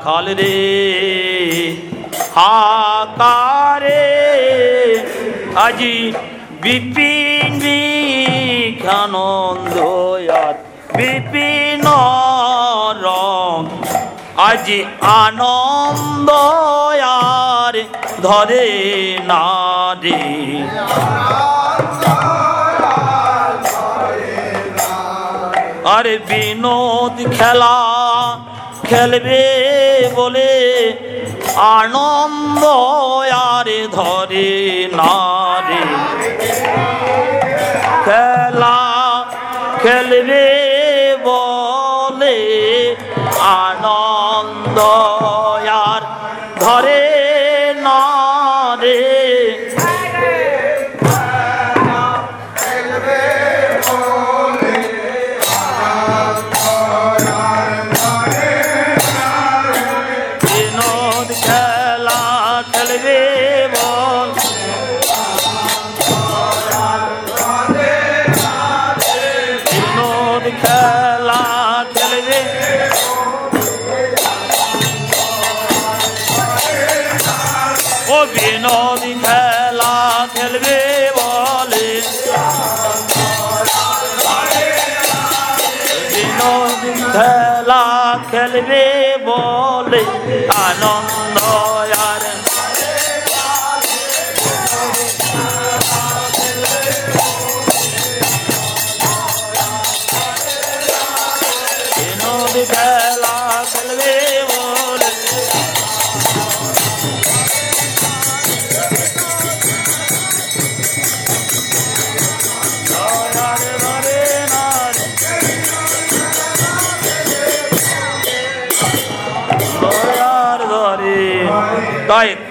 Speaker 1: রাখাল রে, হাকারে আজি বিপিন বিখ্যানন্দ বিপিন রং। আজি আনন্দ আর ধরে না রে। আরে বিনোদ খেলা খেলবে বলে আনন্দ আর ধরে না রে খেলা খেলবে বলে আনন্দ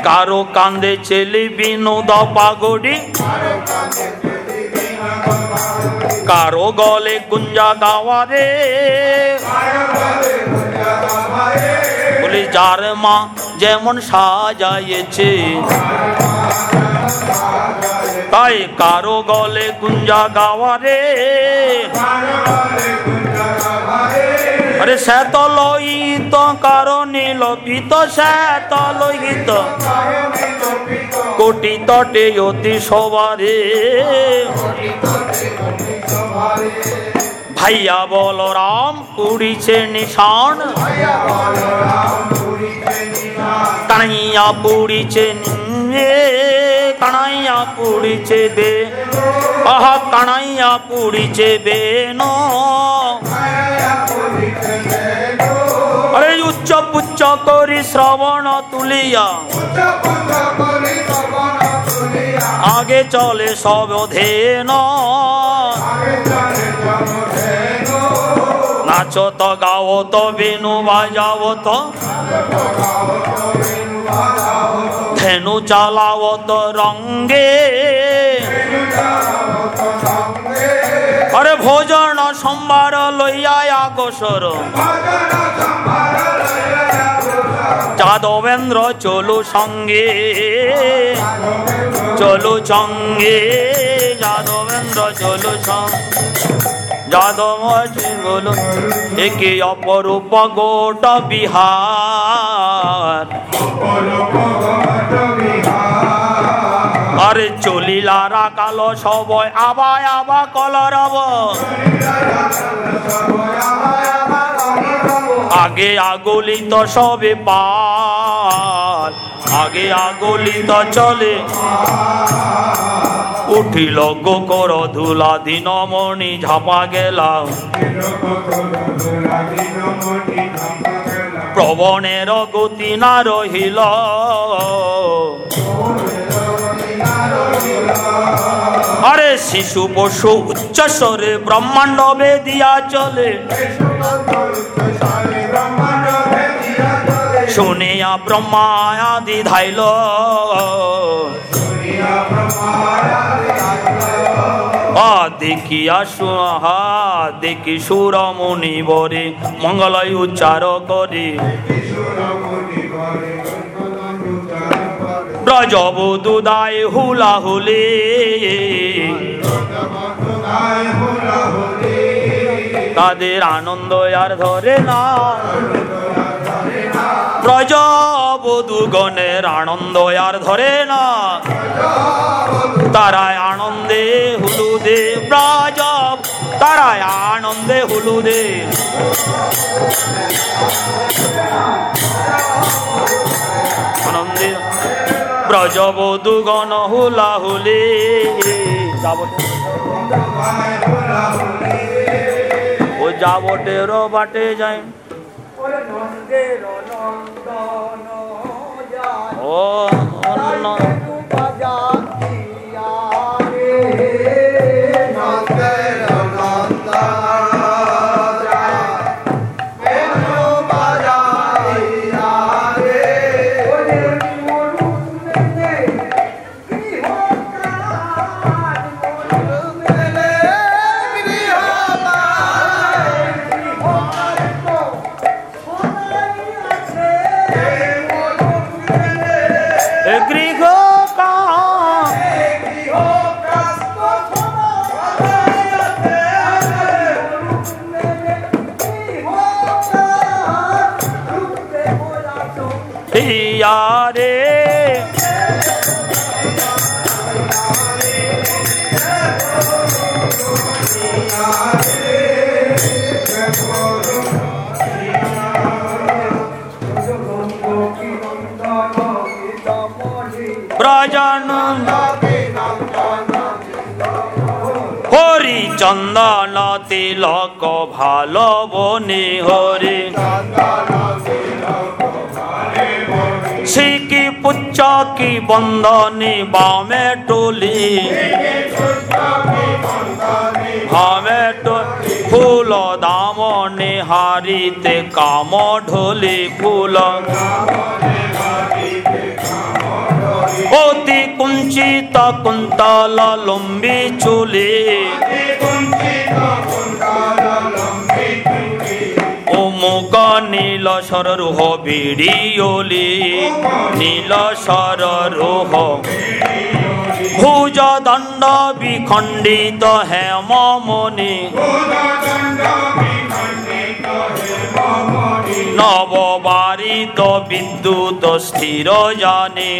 Speaker 1: কারও কান্দে ছেলে বিনোদ পাগড়ি। কারও গলে গুঞ্জা গাওয়া রে। বলি যার মা যেমন সাজাইছে তাই কারও গলে গুঞ্জা গাওয়া রে। আরে শ্বেত লোহিত কারও নীলপিত শ্বেত লোহিত কোটি তটে অতি সবারে ভাইয়া বল রাম পুড়িছে নিশান কানাইয়া নিয়ে কানাইয়া পুড়িছে দে আহা কানাইয়া পুড়িছে বেন আরে উচ্চ পুচ্চ করি শ্রবণ তুলিয়া। আগে চলে সব ধেন নাচো তো গাও তো বেনু বাজাও তো ধেনু চালাও তো রঙ্গে। আরে ভোজন সম্বার লইয়া আগসর। যাদবেন্দ্র, চলু সঙ্গে। চলু সঙ্গে। যাদবেন্দ্র, চলু যাদব বলো একে অপরূপ গোট বিহার। আরে চলিলা রাকালো সবয়, আবায় আবা কলরব আগে আগলিত সবে পাল, আগে আগলিত চলে। উঠিল গোকর ধুলা, দিনমণি ঝাপা গেলাম। প্রবণের গতি না রহিল। আরে শিশু পশু উচ্চস্বরে ব্রহ্মাণ্ড বেদিয়া চলে। শুনিয়া ব্রহ্মায়াদি ধাইল। দেখিয়া সুহা দেখি সুরমণি বরে, মঙ্গলয় উচ্চার করে। ব্রজবধুদায় হুলা হুলে তাদের আনন্দ আর ধরে না। ব্রজবধূগণের আনন্দ আর ধরে না। তারায় আনন্দে হুলুদে ব্রজ তারায় আনন্দে হুলুদে। আনন্দে ব্রজবধূগণ হুলা হুলি। ও বাটে
Speaker 2: ওরে নন্দের নন্দন যায়
Speaker 1: ও অন্য হিয়ারে ব্রজানন্দ হরি চন্দন তিলক ভালো বনে হরি শিকি পুচ্ছ কি বন্দনে বামে টলি ভামে টলি ফুল দামনে হারিতে কাম ঢোলি ফুল অতি কুঞ্চিত কুন্তল লম্বি চুলি ও মুগ নীল সর সররুহ বিড়িওলি নীল সর সররুহ ভুজ দণ্ড বিখণ্ডিত হেম মনি নববারিত বিদ্যুৎ স্থির জানে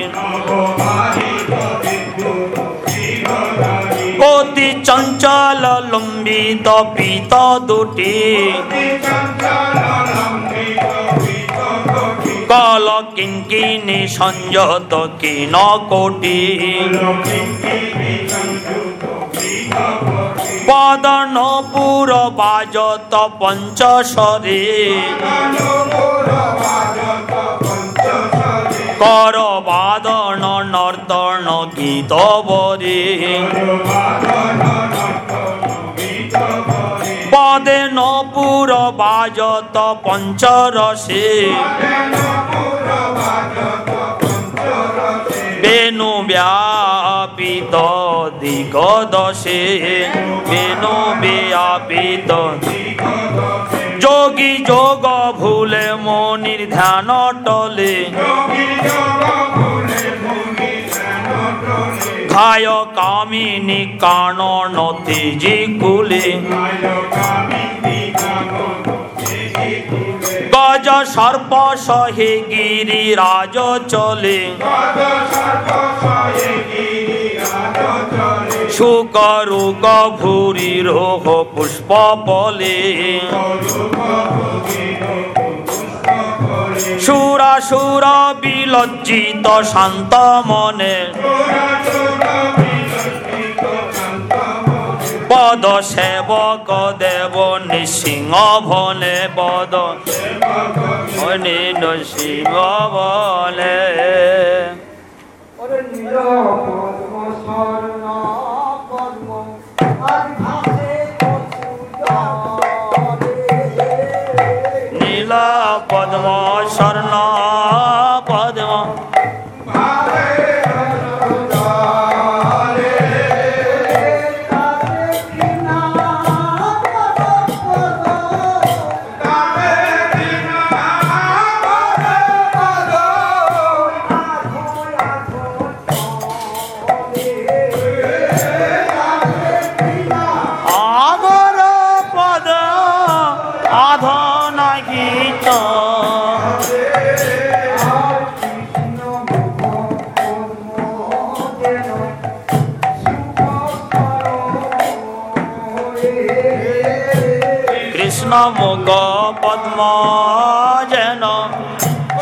Speaker 1: অতি চঞ্চল লম্বিত পিত দুটি। কল কিঙ্কিনি সংযত কিন কোটি। পদন পুর বাজত পঞ্চশরে। কর বাদন নর্তন গীত বরে পদে নপুর বাজত পঞ্চরসে বেনু ব্যাপিত দিগদশে। বেনু ব্যাপিত যোগী যোগ ভুলে মনির ধ্যান টলে। খায় কামিনী কানন তেজি কুলে। গজ সর্প সহে গিরি রাজ চলে। শুকরুক ভুরি রোহ পুষ্প বলে। সুরা সুর বিলজ্জিত শান্ত মনে। পদ সেবক দেব নৃসিংহ ভনে পদ। নৃসিংহ বলে
Speaker 2: নীল পদ্ম
Speaker 1: স্বর্ণ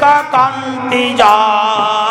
Speaker 2: রাধিকা কান্তি জালে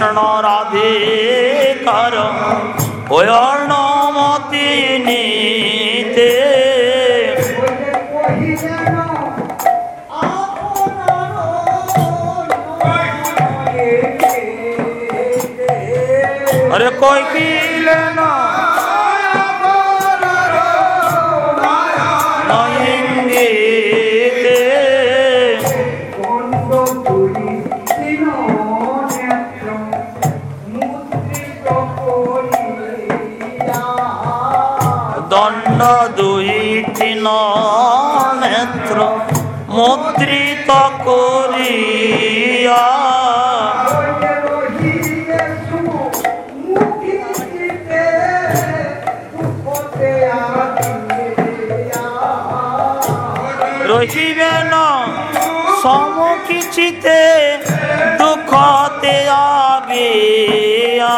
Speaker 2: কৃষ্ণ রাধে কর। ওয়র্ণমতি নিতে। আরে কই না? নেত্র মুদ্রিত করিয়া রহিবেন সমকিচিতে দুঃখতে আগিয়া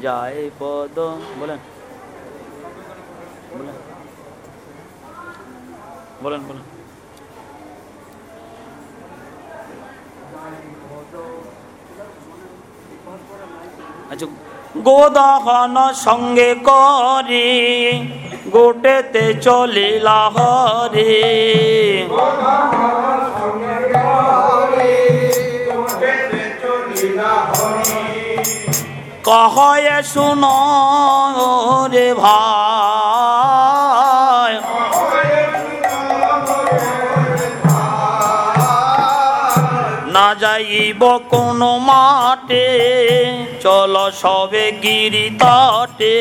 Speaker 2: জয় পদ বলেন। বলেন। বলেন বলেন। আচ্ছা সঙ্গে করি
Speaker 1: গোটেতে চলিলা হরে। কহয়ে শুন রে ভাই। না যাইব কোন মাঠে, চল সবে গিরি তটে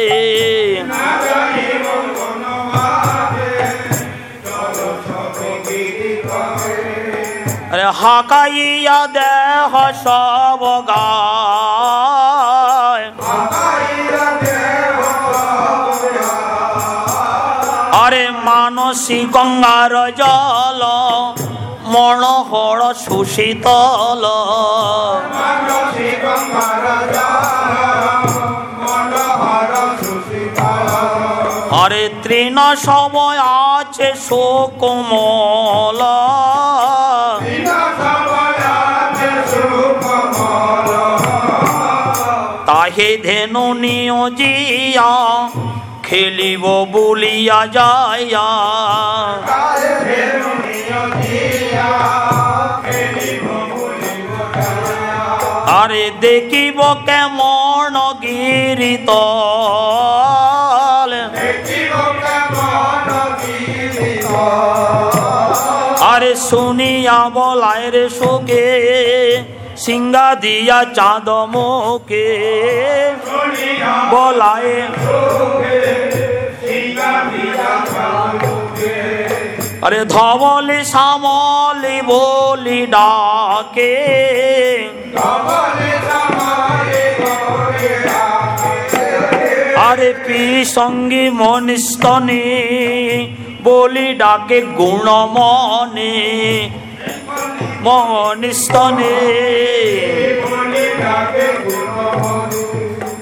Speaker 1: হাকাইয়া দেহ সব গায় মানসী গঙ্গার জল মনোহর সুশীতল। আরে তৃণ সময় আছে শোকমল তাহে ধেনু নিয়োজিয়া খেলিব বলিয়া যাইয়া। আরে দেখিব কেমন গিরিত আরে শুনিয়া বলায় রে শোকে। সিঙ্গা দিয়া চাঁদ মুখে। বলায়, আরে ধবলি সামলি বলি ডাকে। আরে পি সঙ্গী মনিস্তনে বলি ডাকে গুণ মনে মনিস্তনে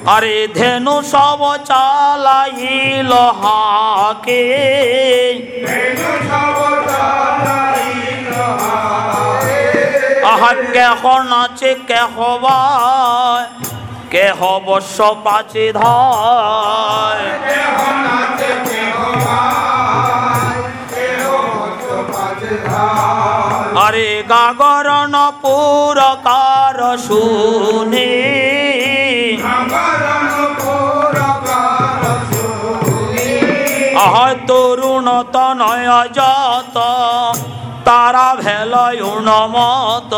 Speaker 1: আরে ধেনু সব চালাইল হাকে। আহা, কেহ নাচে, কেহ বায়, কেহ বর্ষ পাচে ধায়। আরে গাগরণ পুরকার শুনে? আহ তরুণ তনয় যত, তারা ভেলয় উণমত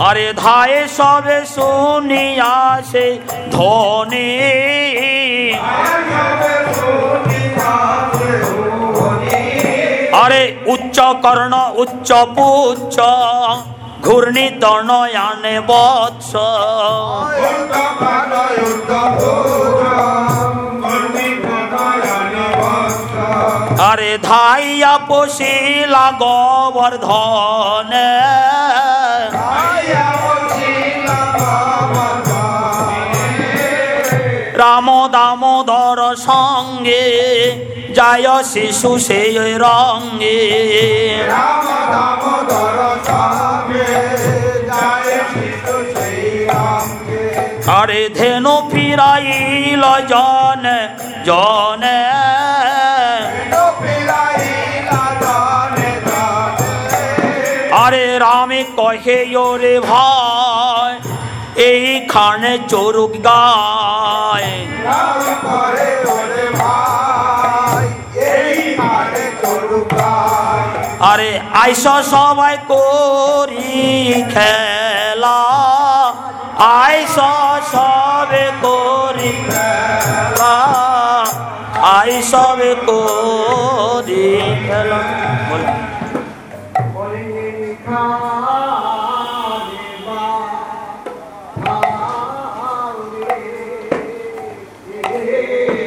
Speaker 1: আরে ধায়ে সবে শুনিয়া সে ধনে আরে উচ্চ কর্ণ উচ্চ পুচ্ছ ঘূর্ণি তনয়ানে বৎস। আরে ধাইয়া পশিলা গোবর্ধন রাম দামোদর সঙ্গে যায় শিশু সেই রঙ্গে আরে ধেনু ফিরাইল জন জনে। আরে রামে কহে ওরে ভাই এইখানে চোরুক গায়। আরে আইস সবাই করি খেলা। আইস সবে করি খেলা। আই সবে করি খেলা। বল। আ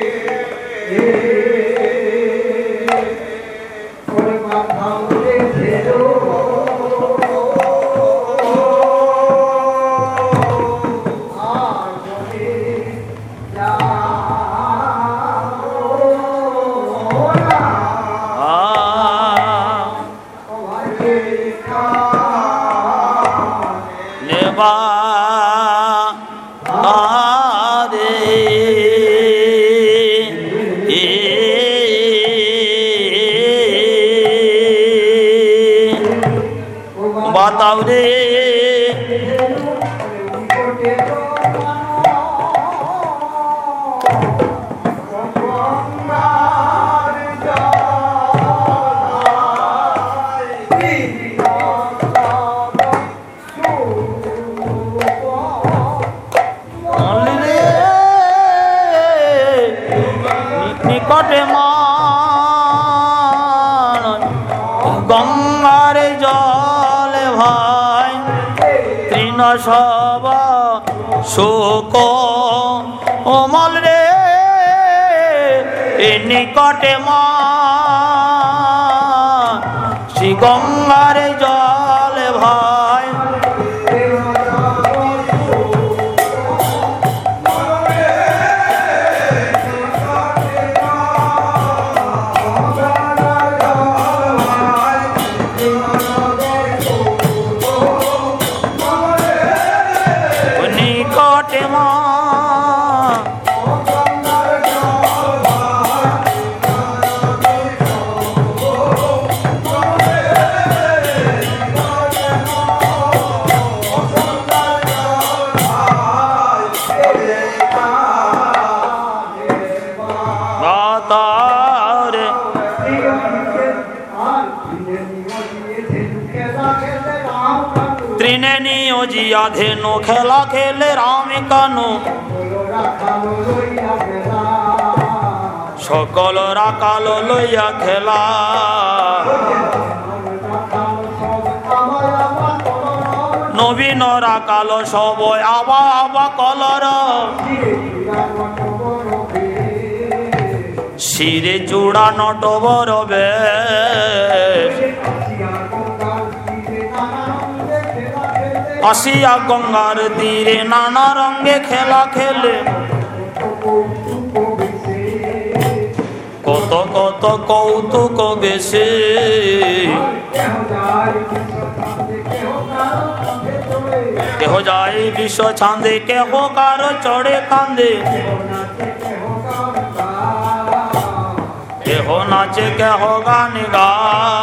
Speaker 1: নট বরবে। আসিয়া গঙ্গার তীরে নানা রঙে খেলা খেলে। কত কত কৌতুক বেশি কেহ যায় বিশ্ব ছাঁদে কেহ কারও চড়ে কান্দে। हो नाचे क्या होगा निगाह।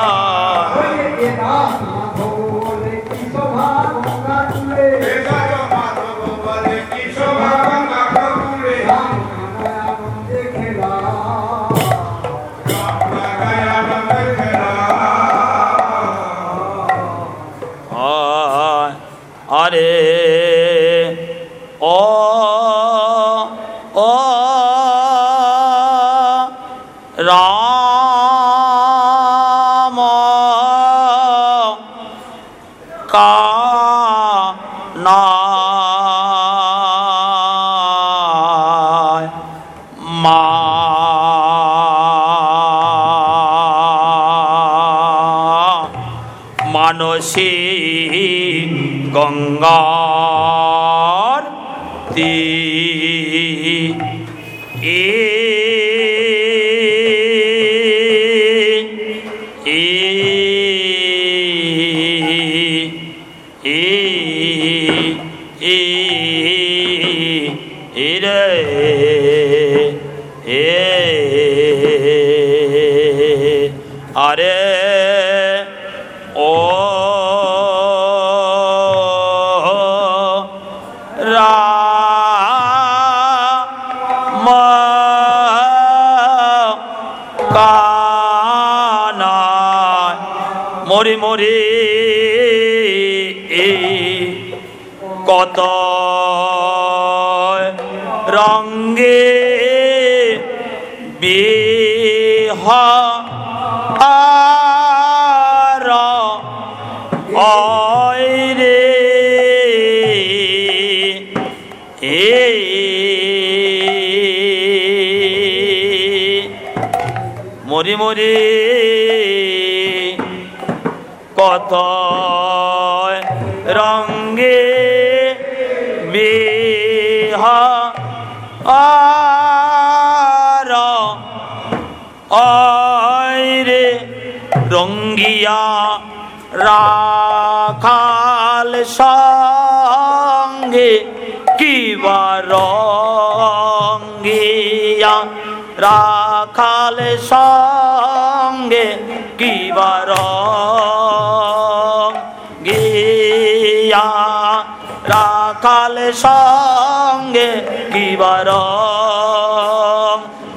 Speaker 1: রাকাল সঙ্গে কিবার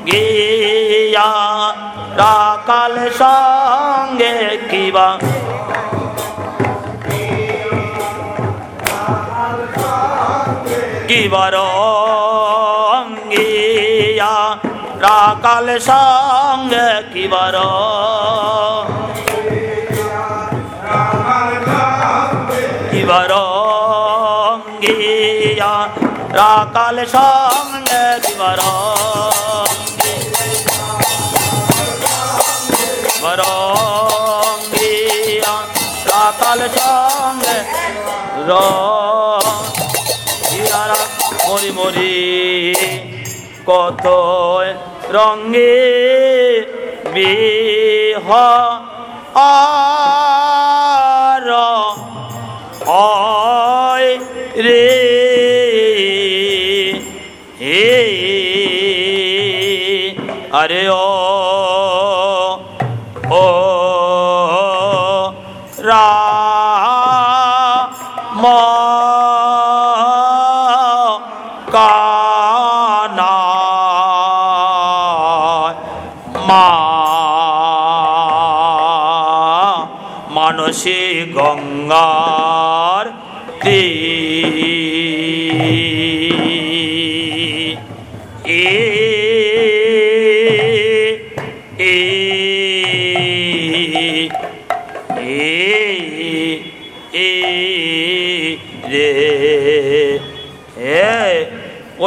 Speaker 1: গিয়া রাকাল সঙ্গে কিবা কিবার গিয়া রাকাল সঙ্গে কিবার রাকাল সঙ্গে কিবার বরঙ্গিয়া রাকাল সঙ্গে র হিয়ারা মরি মরি কত রঙ্গে বিহ আর আরে ও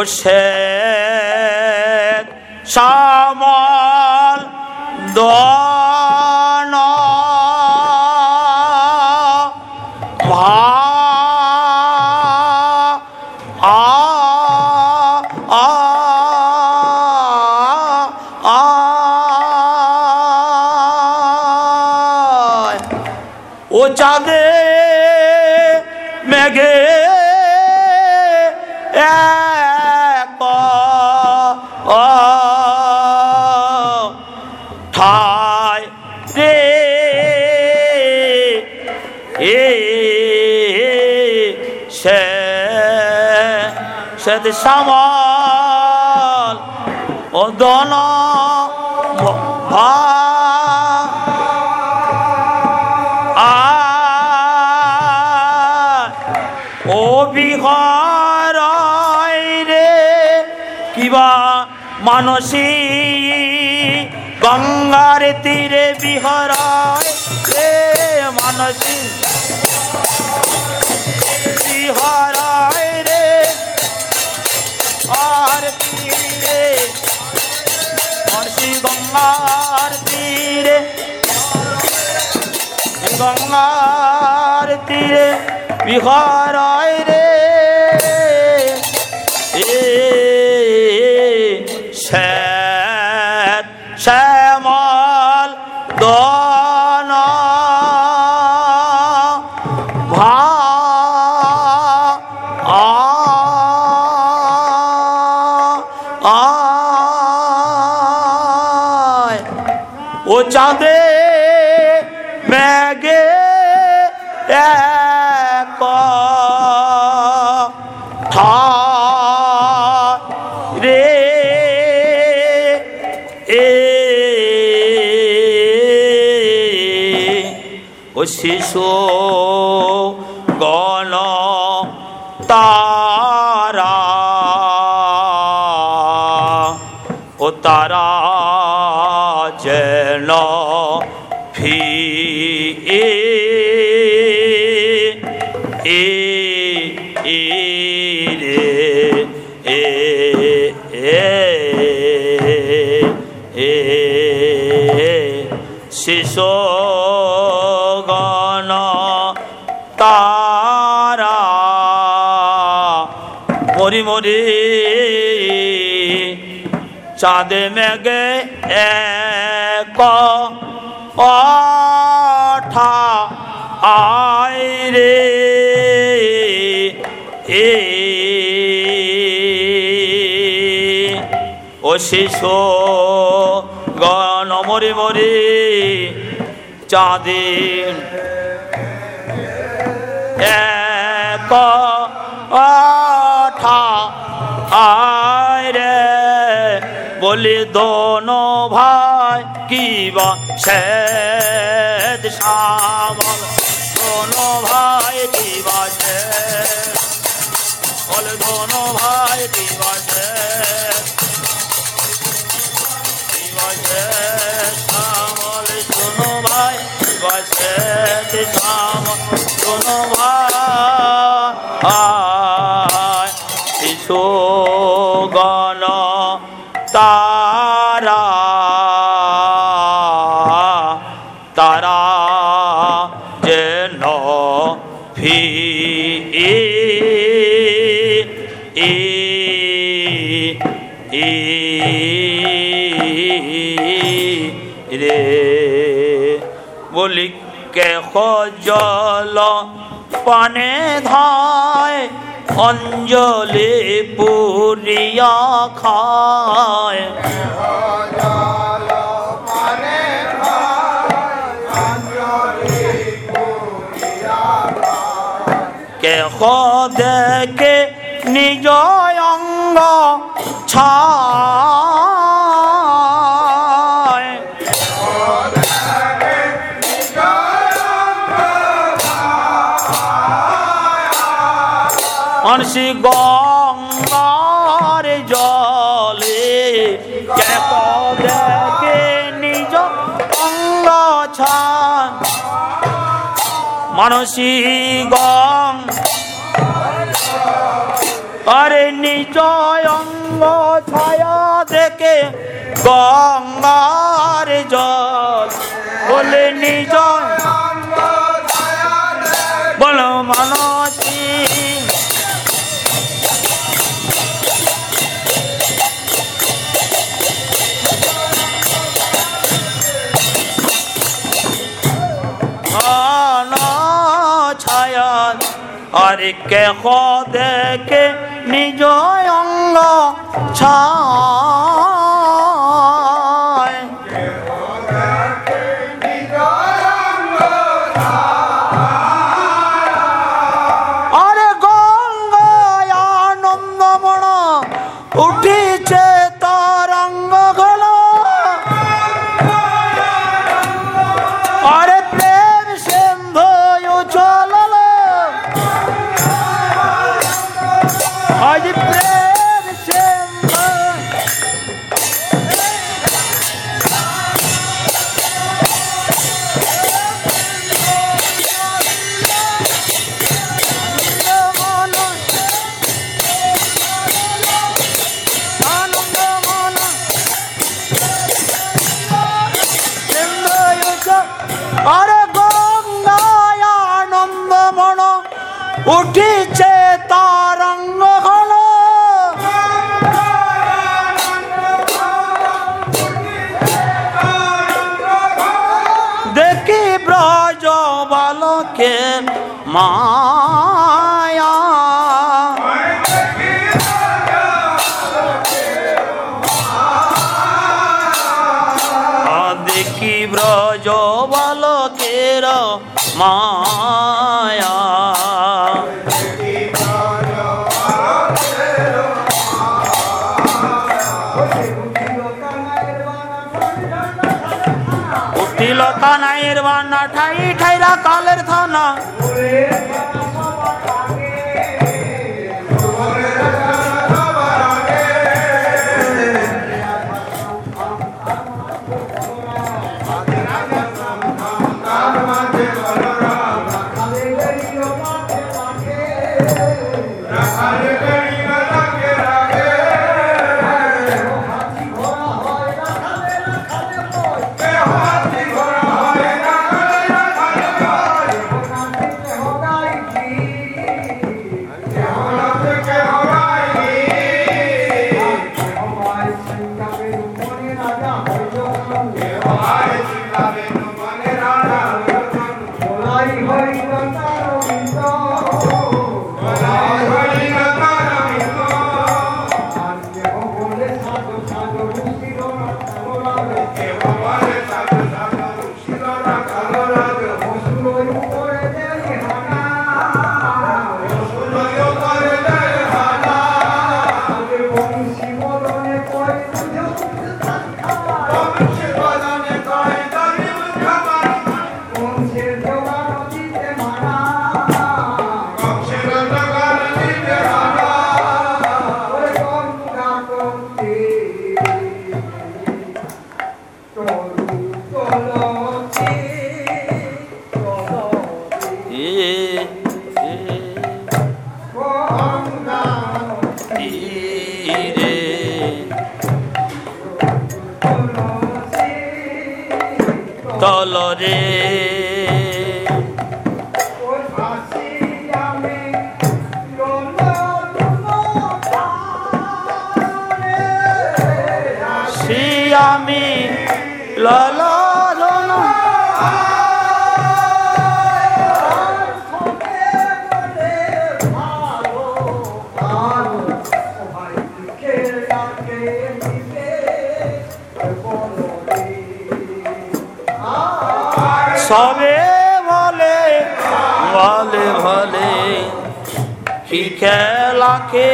Speaker 1: ও শ্যামল ও দন বিহার মানসী গঙ্গার তীরে বিহারায় গঙ্গার তীরে। গঙ্গার তীরে বিহারায় চাঁদে মেঘে এক অঠা আয় রে। এ ও শিশু গণ মরি মরি চাঁদে এক বলি, দোন ভাই কিবা শেদ শ্যামল দোন ভাই কিবা বলে, দন ভাই কিবা শেদ কিবা শেদ শ্যামল ভাই কিবা শেদ ভাই শিশু বলি কে জল পানে ধায় অঞ্জলি পুরিয়া খায়। কে দেখে নিজ অঙ্গ ছায় মানসী আরে নিজ অঙ্গ ছায়া দেখে গঙ্গার জল। বলে বলো আরে কে দেখে নিজ অঙ্গ ছায়
Speaker 2: রে। খেলাকে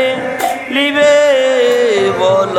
Speaker 2: লিবে বল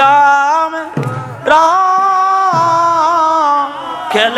Speaker 1: राम राम खेल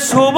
Speaker 1: শুভ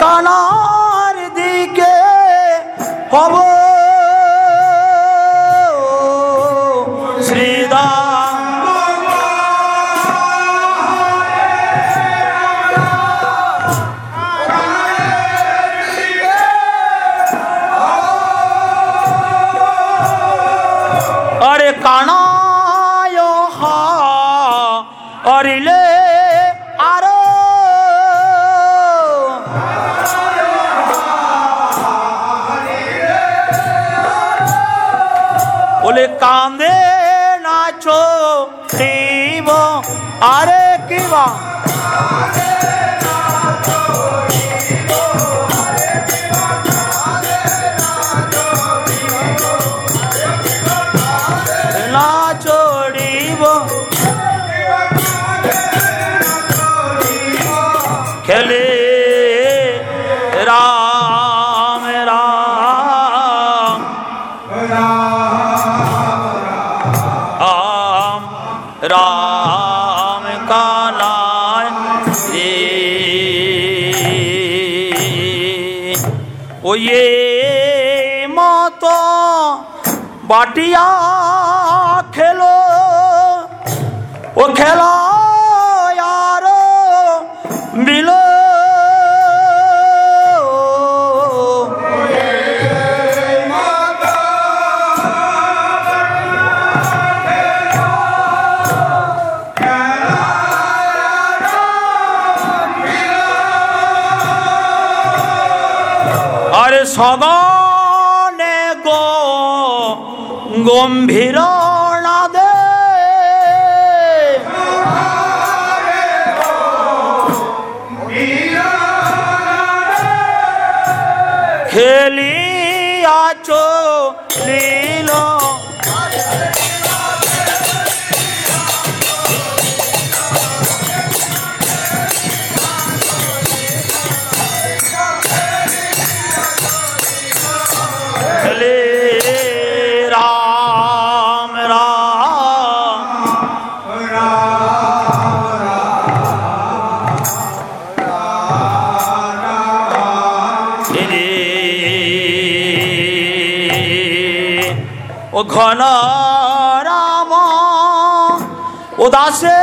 Speaker 1: কানার দিকে খবর বাটিয়া খেলো। ও খেলা আর বিলো সদা 점검해라. ঘন রাম ও দাসে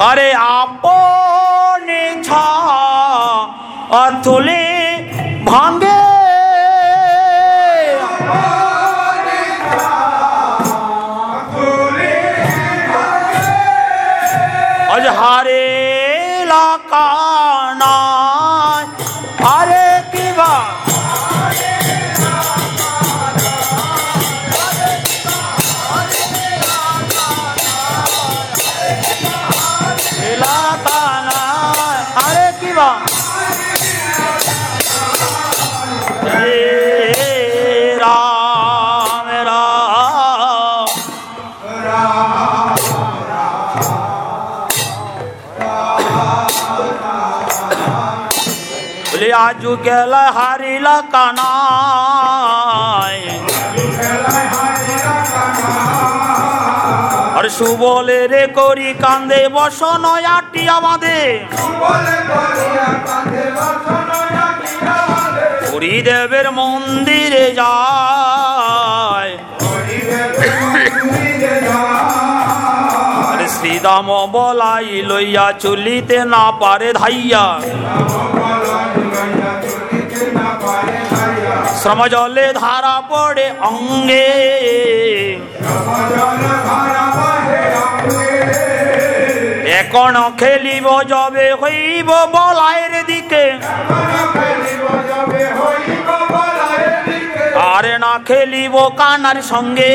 Speaker 1: আরে আপন ছা অথলে ভাঙ্গে গেল হারিলা কানায় আর সুবলে রে করি কান্দে বসন আটি আমাদের হরিদেবের মন্দিরে যায়। শ্রীদাম বলাই লইয়া চলিতে না পারে ধাইয়া। শ্রম জলে ধারা পড়ে অঙ্গে। এখন খেলিব যবে হইব বলাইয়ের দিকে। আরে না খেলিব কানার সঙ্গে।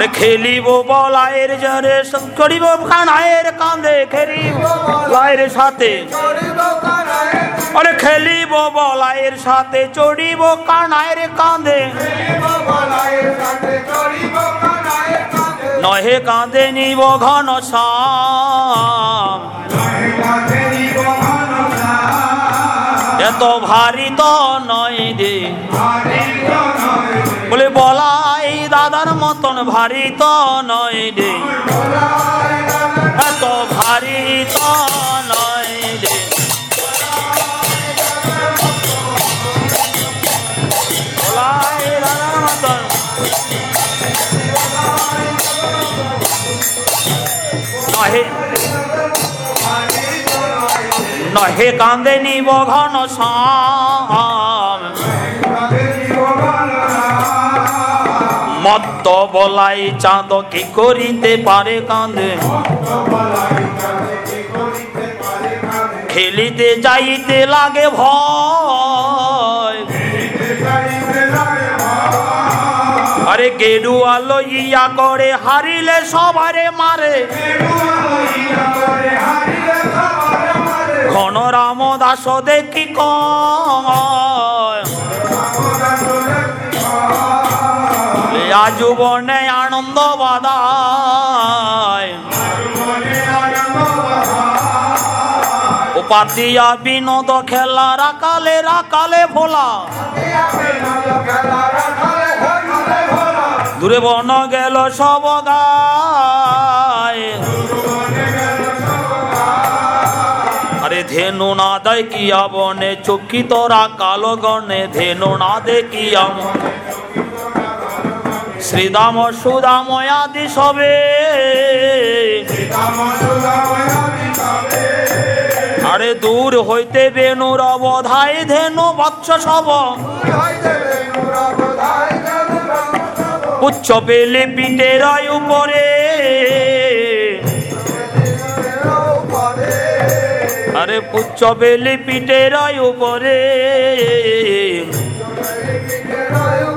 Speaker 1: আরে খেলিব বলায়ের জরে করিব কানায়ের কান্দে খেলিব লায়ের সাথে। আরে খেলিব বলায়ের সাথে, চড়িব কানায়ের কাঁধে। নহে কাঁধে নিব ঘন এত ভারী তো নয় রে। বলে বলাই দাদার মতন ভারী তো নয় রে। এত ভারী তো নয় রে। নহে। নহে কান্দে নিব ঘন শ্যাম মত্ত বলাই চাঁদ কি করিতে পারে কাঁদে? খেলিতে যাইতে লাগে ভয়। আরে গেরুয়া লইয়া করে হারিলে সবারে মারে। ঘন রাম দাস দেখি কয়। আজুবনে আনন্দ বাদায় উপাতিয়া বিনোদ খেলা রাকালে রাকালে ভোলা দূরে বন গেল সব আরে ধেনু না দেখিয়া বনে চকি তোরা কালো গণে ধেনু না দেখিয়া মনে শ্রীদাম সুদাম আদি সবে আরে দূর হইতে বেনুর অবধাই ধেনু বৎস সব উচ্চ পেলে পিঠের উপরে। আরে পুচ্ছ বেলি পিঠের উপরে।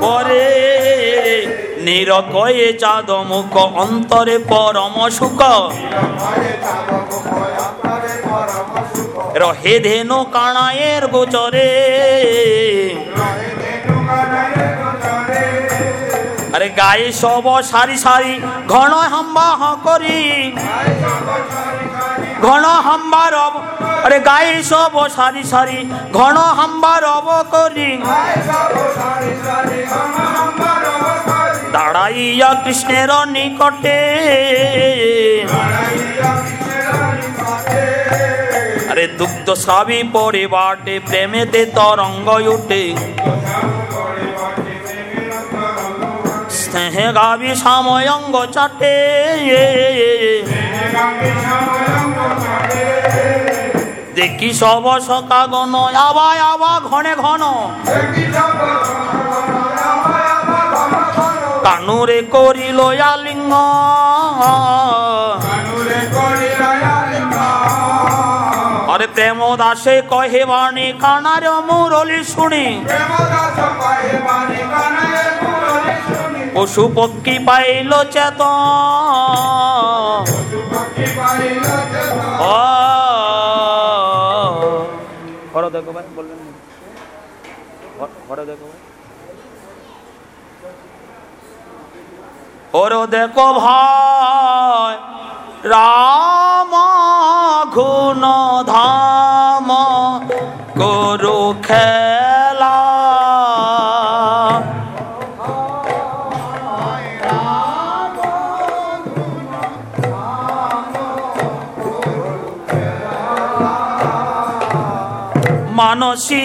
Speaker 1: পরে নিরকয়ে চাঁদ মুখ অন্তরে পরম সুখ। রহে ধেনু কাণায়ের গোচরে। আরে গায়ে সব সারি সারি, ঘন হাম্বা হ করি। ঘন হাম্বার অব আরে গায়ে সব সারি সারি, ঘন হাম্বার অব করি। দাঁড়াইয়া কৃষ্ণের নিকটে। আরে দুগ্ধ সাবি পরিবারটে প্রেমেতে তরঙ্গ উঠে। স্নেহে গাবি সময়ঙ্গ চাটে। দেখি সব সকা গণ আবা আবা ঘনে ঘন। কানুরে করিল আলিঙ্গ। আরে প্রেম দাসে কহে বাণী কানার মুরলি শুনি। পশু পক্ষী পাইল চেত দেখো ভাই বলবেন ঘরে দেখো ওর দেখো ভাই রাম ঘুন ধাম করু খেলা। মানসী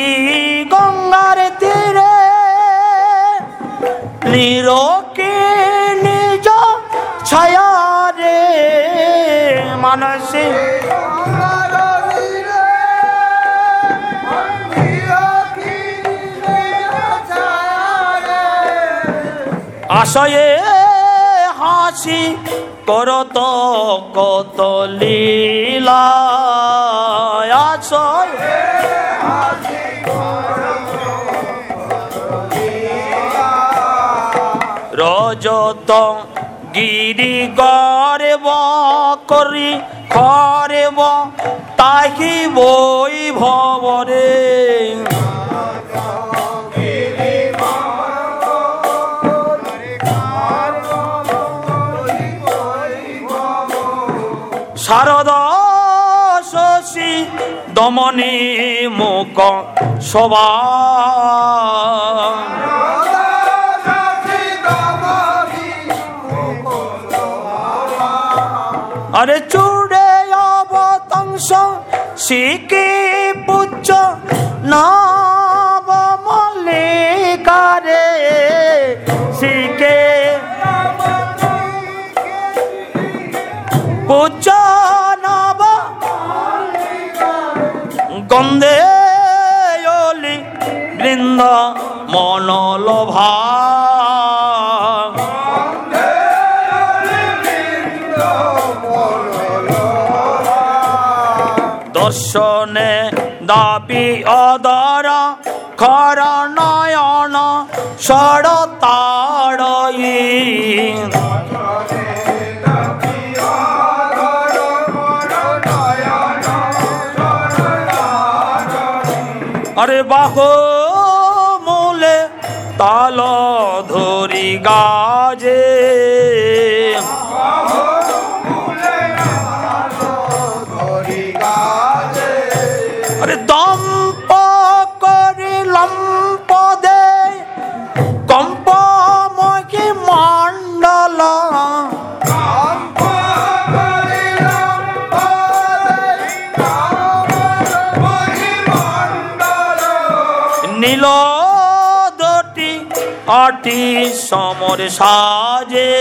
Speaker 1: গঙ্গার তীরে নিজ ছায়ারে মানসী। আশয়ে হাসি করত কত লীলা। রজত গিরি গর্ব করি খরেব তাহি বই ভবরে শারদ শশী দমনী মুখ সবা আরে চুড়ে অবতংশ শিকি পুচ্ছ? নব শিকে পুচ্ছ? নব গন্ধে অলি বৃন্দ মনলোভা দর্শনে দাবি অদর খর নয়ন সর আটি সমর সাজে।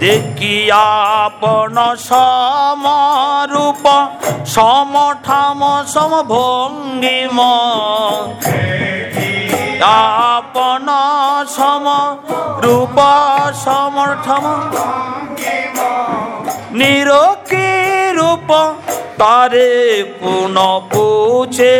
Speaker 1: দেখিয়াপন সমরূপ সমঠাম সমভঙ্গিম। আপন সম রূপ সমর্থম। নিরকি রূপ তারে পুন পুছে।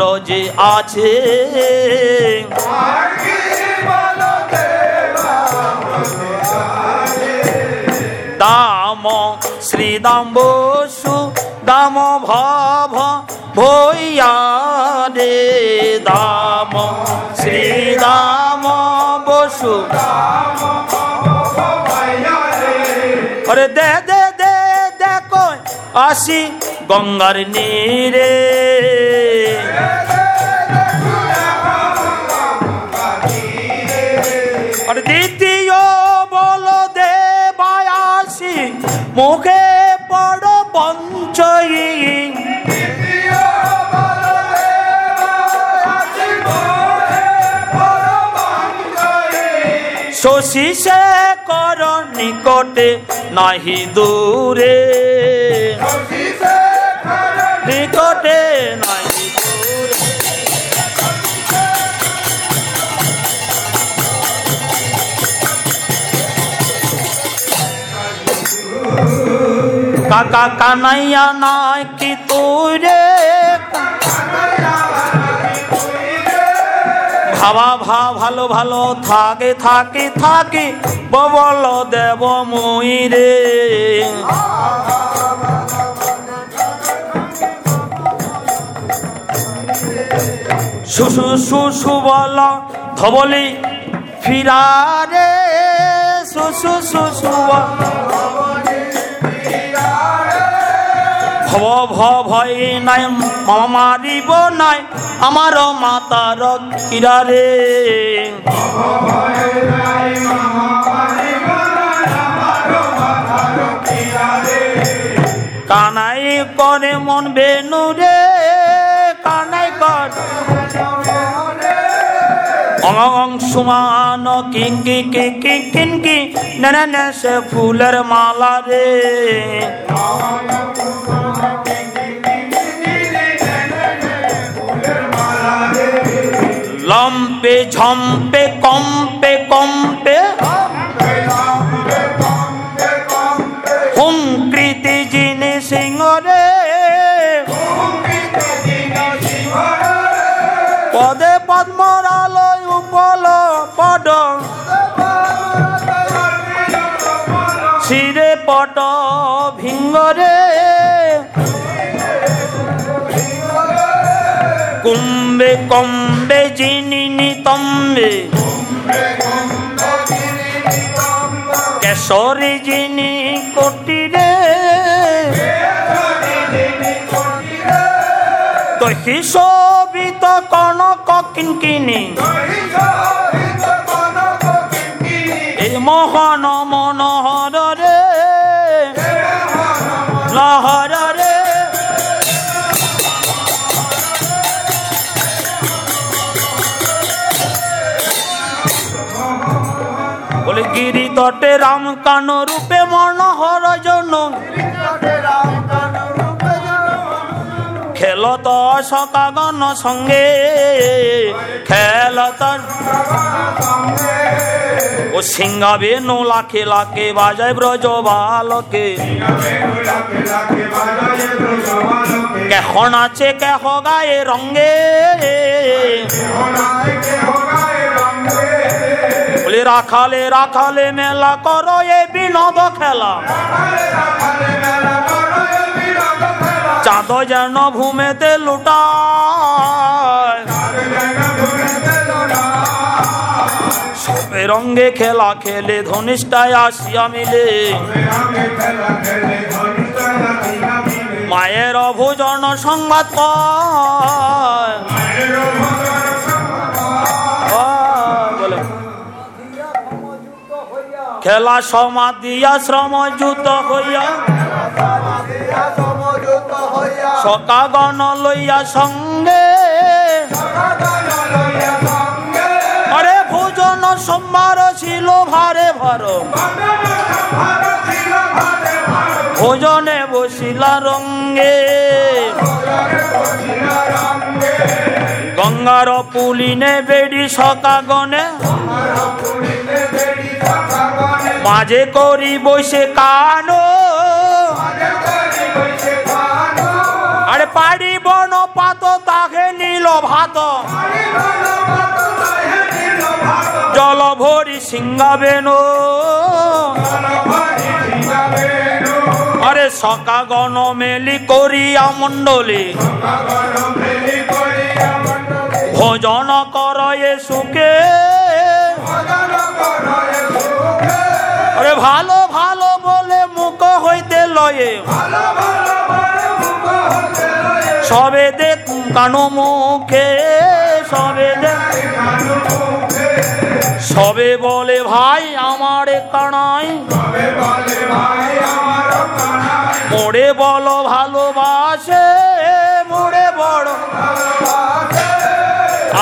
Speaker 1: ব্রজে আছে। দাম শ্রীদাম বসু দাম ভব ভৈয়া রে দাম শ্রীদাম বসু আরে দে দে দে দেখো আসি। গঙ্গার নীরে। দ্বিতীয় বল দেবায়াসি মুখে পড় পঞ্চয়ী শশী সে কর নিকটে নাহি দূরে। নিকটে দূরে কাকা কানাইয়া নাই কি তুই রে? ভাবা, ভা, ভালো ভালো, থাকে থাকে থাকে, ববল দেব মুই রে। শুশু শুশু বল ধবলি ফিরারে। শুশু শুশু ভব ভয় নাই মারিব নাই, আমার মাতার কিরারে। কানাই করে মন বেনু অং সুমান, কিং, কি কি কি কিন কি নেনে নে, সে ফুলের মালা রে। লম্পে, ঝম্পে, কম্পে কম্পে ভিঙ্গরে কুম্বে কম্বে জিনিনি তম্বে। কেশরী জিনি কোটিরে তহি শোভিত কনক কিনকিনি। এই মোহন মনোহর রে। লহর রে বলে গিরি তটে রাম কান রূপে মনোহর জন খেলত সকাগন সঙ্গে, খেলত ও সিংহাবে নো লাখে বাজায় ব্রজ বালকে। কেখন আছে কেহ গায়ে রঙ্গে। বলে, রাখালে রাখালে মেলা করো এ বিনোদ খেলা। চাঁদ যেন ভূমেতে লুটায়। রঙ্গে খেলা খেলে ধনিষ্ঠায় আসিয়া মিলে। মায়ের অভোজন সংবাদ খেলা সমাধিয়া শ্রমযুত হইয়া। সকাগণ লইয়া সঙ্গে। আরে ভোজন সোমবার ছিল ভারে ভার। ভোজনে বসিলা রঙ্গে। গঙ্গার পুলিনে বেড়ি সকাগণে। মাঝে করি বসে কানো। পাড়ি বন পাত তাকে নীল ভাত। জল ভরি সিংহাবেন। আরে সকা গণ মেলি করিয়া মণ্ডলী। ভোজন কর সুখে। আরে ভালো ভালো বলে মুখ হইতে লয়ে। সবে দেখ কানো মুখে, সবে দেখ সবে
Speaker 3: বলে ভাই আমার কানাই।
Speaker 1: মোড়ে বলো ভালোবাসে মোড়ে বড়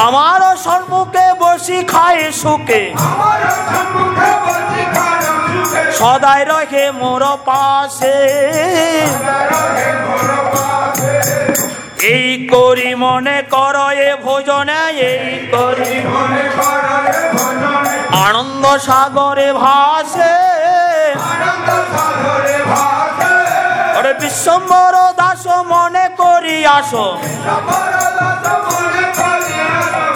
Speaker 1: আমার সম্মুখে বসি খায় সুখে। সদাই রহে মোর পাশে। এই করি মনে কর এ ভোজনে, এই করি
Speaker 3: মনে করে
Speaker 1: আনন্দ সাগরে ভাসে।
Speaker 3: আনন্দ সাগরে ভাসে।
Speaker 1: ওরে বিশ্বম্বর দাস মনে করি আসো।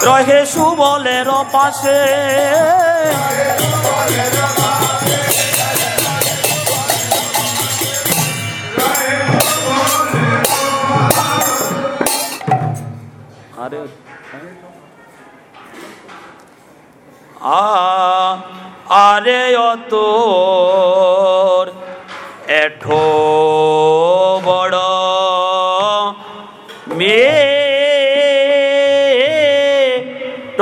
Speaker 1: রহে সুবলের পাশে। আরে আরে অত এঠো বড় মে ট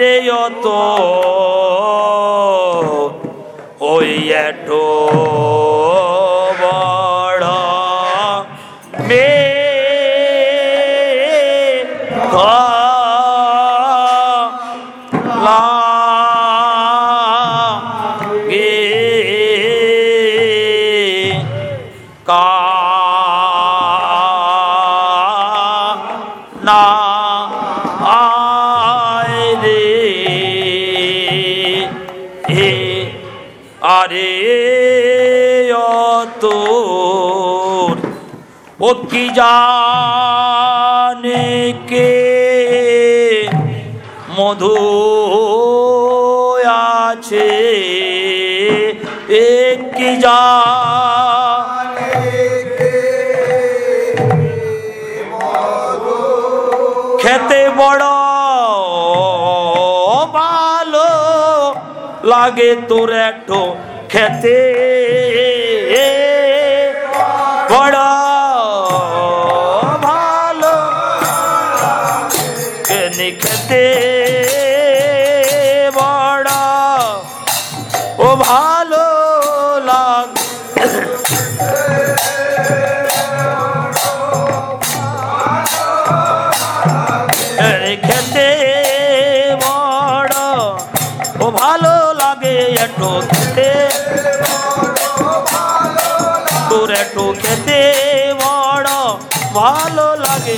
Speaker 1: আরে অত ওই এটো কি জানে কে মধু আছে কি জানে খেতে বড় ভালো লাগে তোর একটু খেতে কেনি খেতে বড় ও ভালো লাগে এই খেতে বড় ও ভালো লাগে একটু খেতে তোর একটু খেতে বড় ভালো লাগে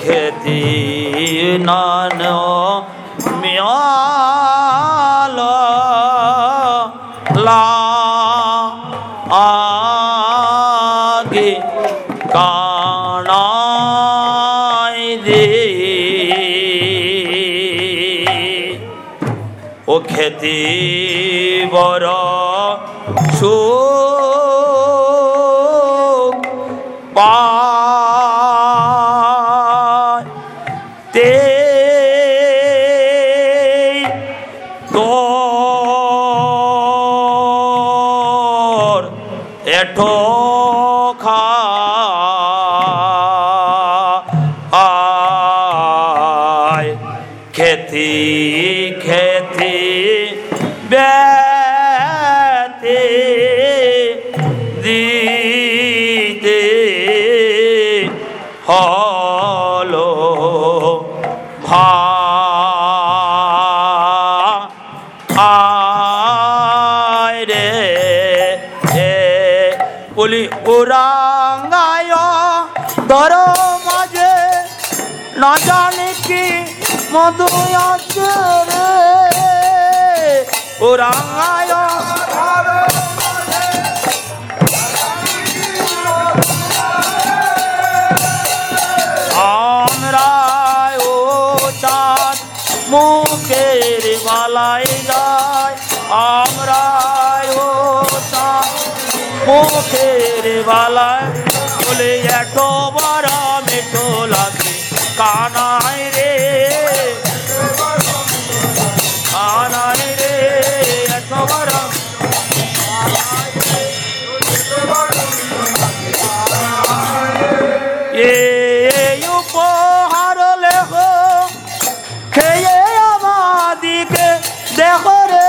Speaker 1: খেতি নান মিয়াল লা মধু রে। ও চাঁদ মালা আমরাই আমরাই ও তার মুখের বলে এত বড় মেটো লাগে কানাই এই উপহার লেখ। খেয়ে আমাদিকে দেখো রে।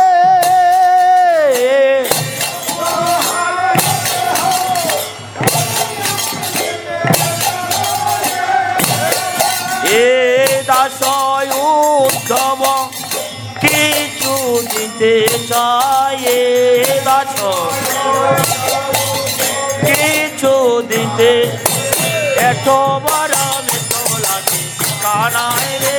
Speaker 1: এ দাস উদ্ধব কিছু দিতে চাই এ দাস কিছু দিতে এত বড় মেতো লাগে কানায় রে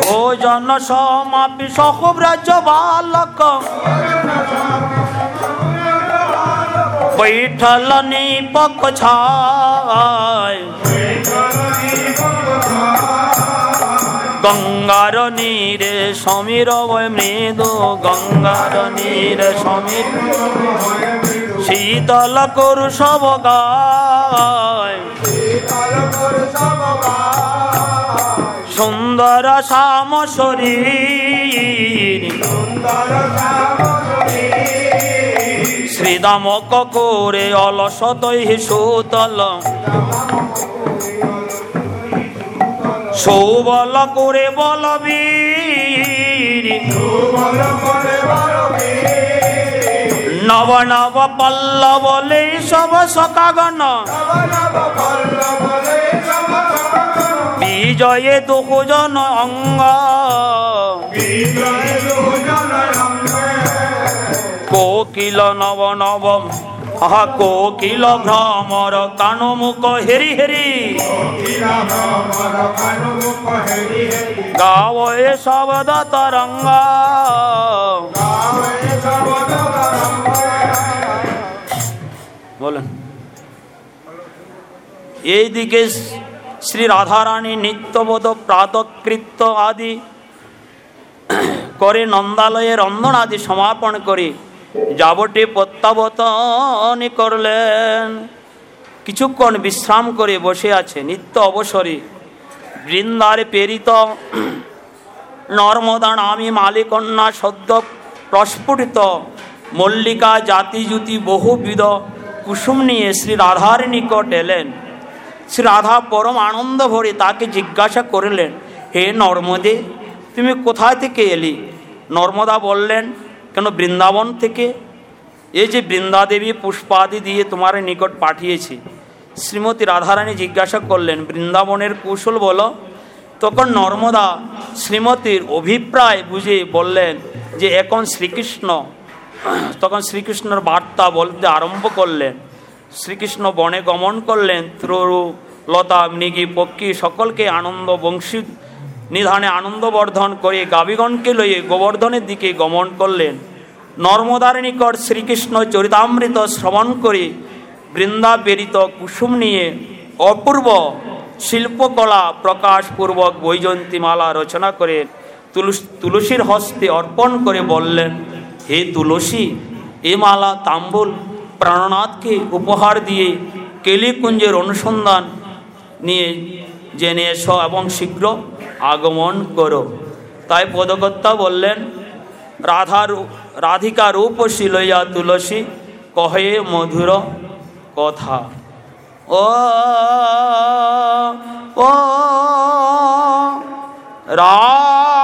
Speaker 1: ভোজন সমাপি সকুব রাজ্য বালক बैठल पक छाय গঙ্গার নীরে সমীর মৃদু, গঙ্গার নীরে সমীর শীতল করু সব সুন্দর শ্যাম শরীর, শ্রীদামক করে অলসতৈ সুতল। সৌবল করে বলবীর নব নব পল্ল সব সকাগণ। বিজয়ে দুজন অঙ্গ। কোকিল নব নব আহা কোকিল ভ্রমর কানু মুখ হেরি হেরি। গাও এ শব্দ তরঙ্গ। বলেন। এইদিকে শ্রী রাধারানী নিত্যবোধ প্রাতকৃত্য আদি করে নন্দালয়ে রন্ধন আদি সমাপন করে যাবটে প্রত্যাবর্তন করলেন। কিছুক্ষণ বিশ্রাম করে বসে আছে নিত্য অবসরে। বৃন্দারে প্রেরিত নর্মদা নামী মালিকন্যা সদ্য প্রস্ফুটিত। মল্লিকা জাতি জুতি বহুবিধ কুসুম নিয়ে শ্রী রাধার নিকট এলেন। শ্রী রাধা পরম আনন্দ ভরে তাকে জিজ্ঞাসা করলেন, হে নর্মদে, তুমি কোথায় থেকে এলি? নর্মদা বললেন কেন বৃন্দাবন থেকে এই যে বৃন্দাদেবী পুষ্পাদি দিয়ে তোমার নিকট পাঠিয়েছি? শ্রীমতী রাধারানী জিজ্ঞাসা করলেন, বৃন্দাবনের কৌশল বলো? তখন নর্মদা শ্রীমতীর অভিপ্রায় বুঝে বললেন যে, এখন শ্রীকৃষ্ণ। তখন শ্রীকৃষ্ণর বার্তা বলতে আরম্ভ করলেন। শ্রীকৃষ্ণ বনে গমন করলেন, ত্ররু, লতা, মৃগী, পক্ষী সকলকে আনন্দ বংশী নিধানে আনন্দবর্ধন করে গাবিগণকে লইয়ে গোবর্ধনের দিকে গমন করলেন। নর্মদার নিকট শ্রীকৃষ্ণ চরিতামৃত শ্রবণ করে বৃন্দা বেরিত কুসুম নিয়ে অপূর্ব শিল্পকলা প্রকাশপূর্বক বৈজয়ন্তীমালা রচনা করে তুলসীর হস্তে অর্পণ করে বললেন, হে তুলসী, এ মালা তাম্বুল প্রাণনাথকে উপহার দিয়ে কেলিকুঞ্জের অনুসন্ধান নিয়ে জেনে এসো এবং শীঘ্র আগমন করো তাই পদকর্তা বললেন রাধার রাধিকা রূপ শিলইয়া তুলসী কহে মধুর কথা ও ও রাধে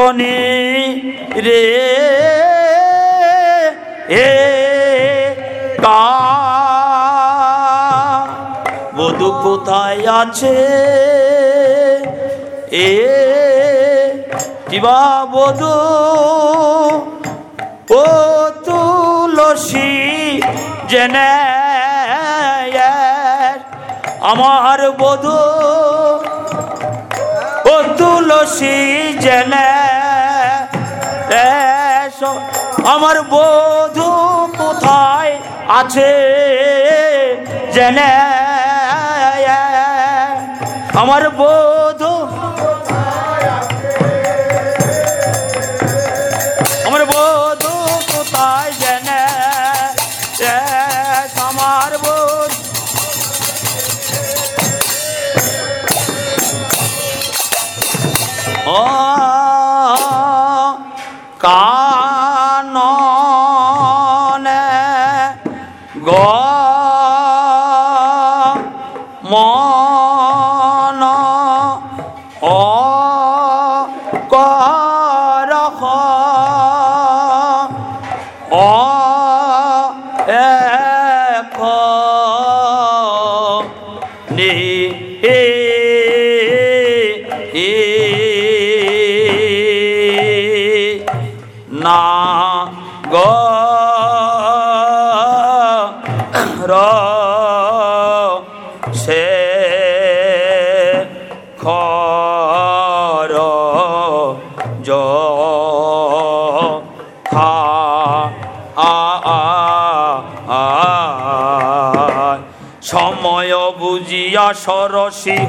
Speaker 1: কনে রে এ কা। বধু কোথায় আছে? এ কিবা বধু? ও তুলসি জেনে আমার বধূ। ও তুলসি জেনে আমার বধু কোথায় আছে জেনে? আমার বউ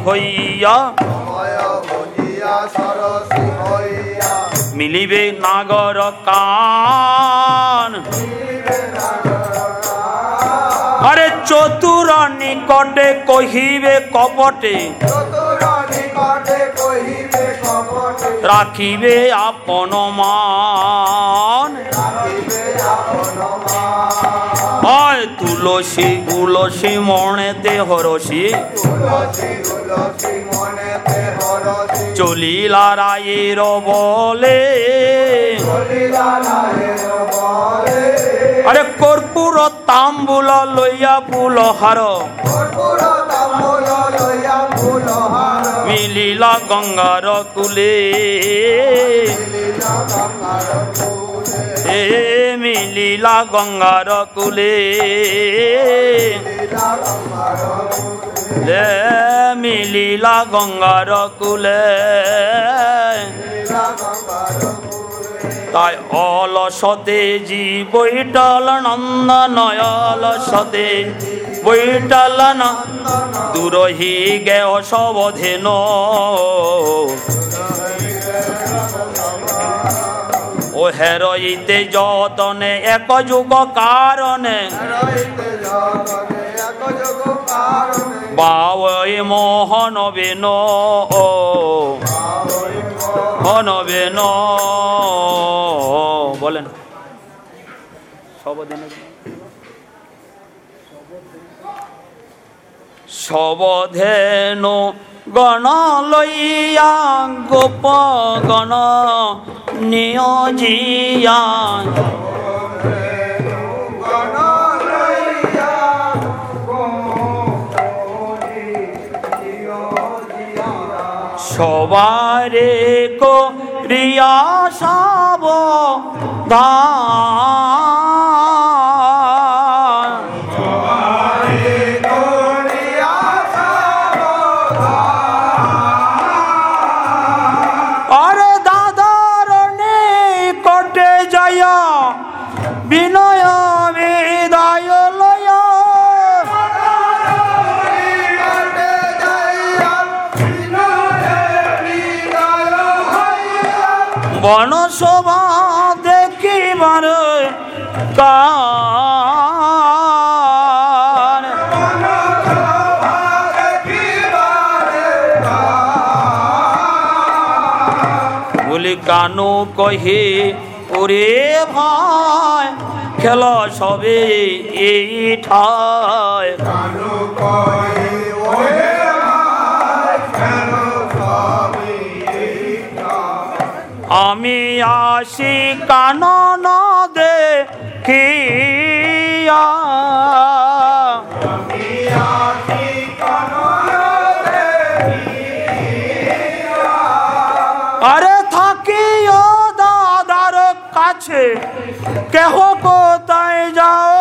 Speaker 1: হইয়া মিলিবে নাগর কান। আরে চতুর নিকটে কহিবে কপটে। রাখিবে আপন মান। হয় তুলসী তুলসী মনেতে হরসী চলিলা রায়ের বলে। আরে কর্পূর তাম্বুল লইয়া ফুল হার। মিলিলা গঙ্গার কুলে। এ মিলিলা গঙ্গার কুলে। লে মিলিলা গঙ্গার কুলে। তাই অলসতে জি বৈটাল নন্দন অলসতে বৈটাল দূরহি গে অসবধেন ও হেরইতে যতনে এক যুগ কারণে। বাওই মোহন বেন ও হনবেন বলেন। সবদিনে সবধেন গণ লইয়া গোপ গণ নিয়জিয়া সবারে করিয়া সব আরে বনসভা দেখিবার কার বলি কানু কহে ওরে ভাই খেল সবে এই ঠায়। আমি আসি কানন দেখিয়া। আরে থাকিও দাদার কাছে কেহ কোথায় যাও?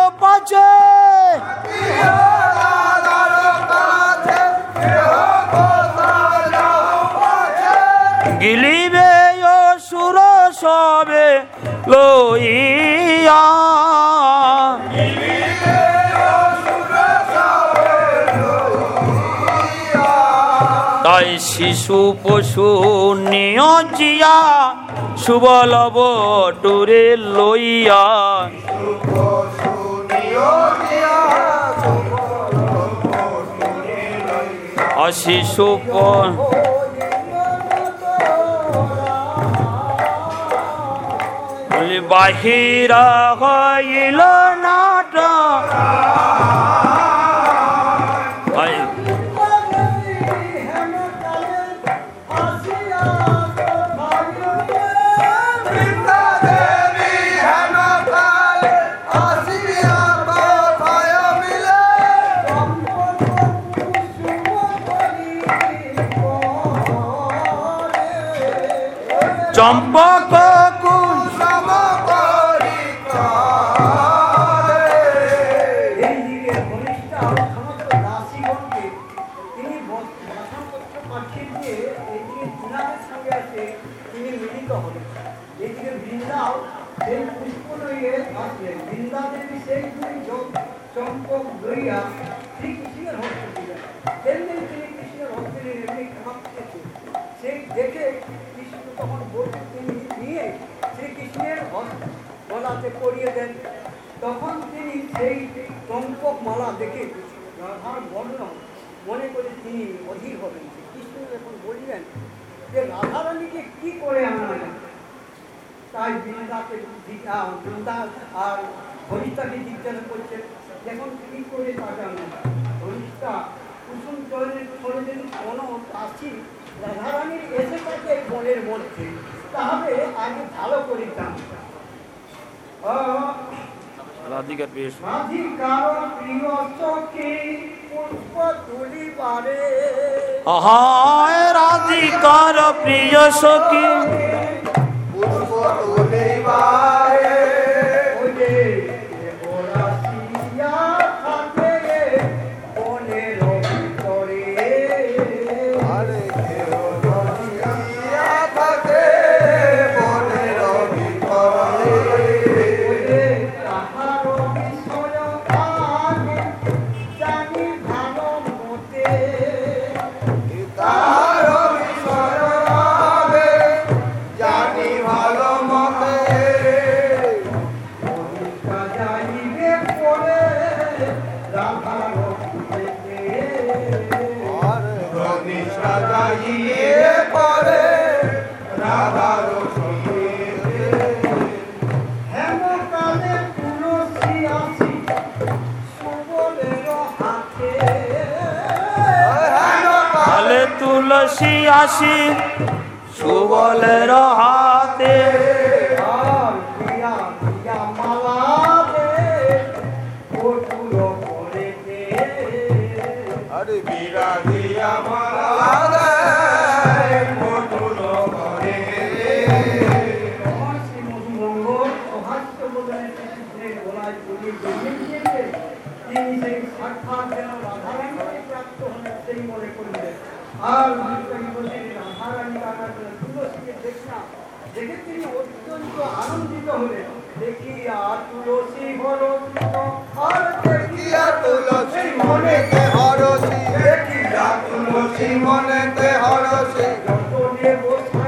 Speaker 1: লইয়া। তাই শিশু পশু নিয়জিয়া সুবলব টুরে লইয়া। অশিশু প- বাহিরা হইল নাট চম্পক
Speaker 2: হাতে পরিয়ে দেন। তখন তিনি সেই চম্পক মালা দেখে রাধার বর্ণ মনে করে তিনি অধীর হবেন। কৃষ্ণ যখন বললেন যে রাধারানীকে কি করে আনা তাই বৃন্দাকে বৃন্দা আর হরিতাকে জিজ্ঞাসা করছেন এখন কি করে তাকে আনা হরিতা কুসুম চরণের চরণের কোন আসি রাধারানীর এসে থাকে বনের মধ্যে। তাহলে আগে ভালো করে জানতাম
Speaker 1: রাধিকার প্রিয়
Speaker 2: রাধিকার প্রিয় চোখে পুষ্প
Speaker 1: তুলি রাধিকার প্রিয় সখী।
Speaker 3: পুষ্প
Speaker 2: তুলি পারে রশি আসি সুবলের হাতে দেখলাম, দেখে তিনি অত্যন্ত আনন্দিত হলেন। মনে তুলসী হরণ আর
Speaker 3: দেখিয়া তুলসী মনেতে হরসি? দেখিয়া তুলসী মনেতে হরসি?
Speaker 2: যতনে
Speaker 3: বসে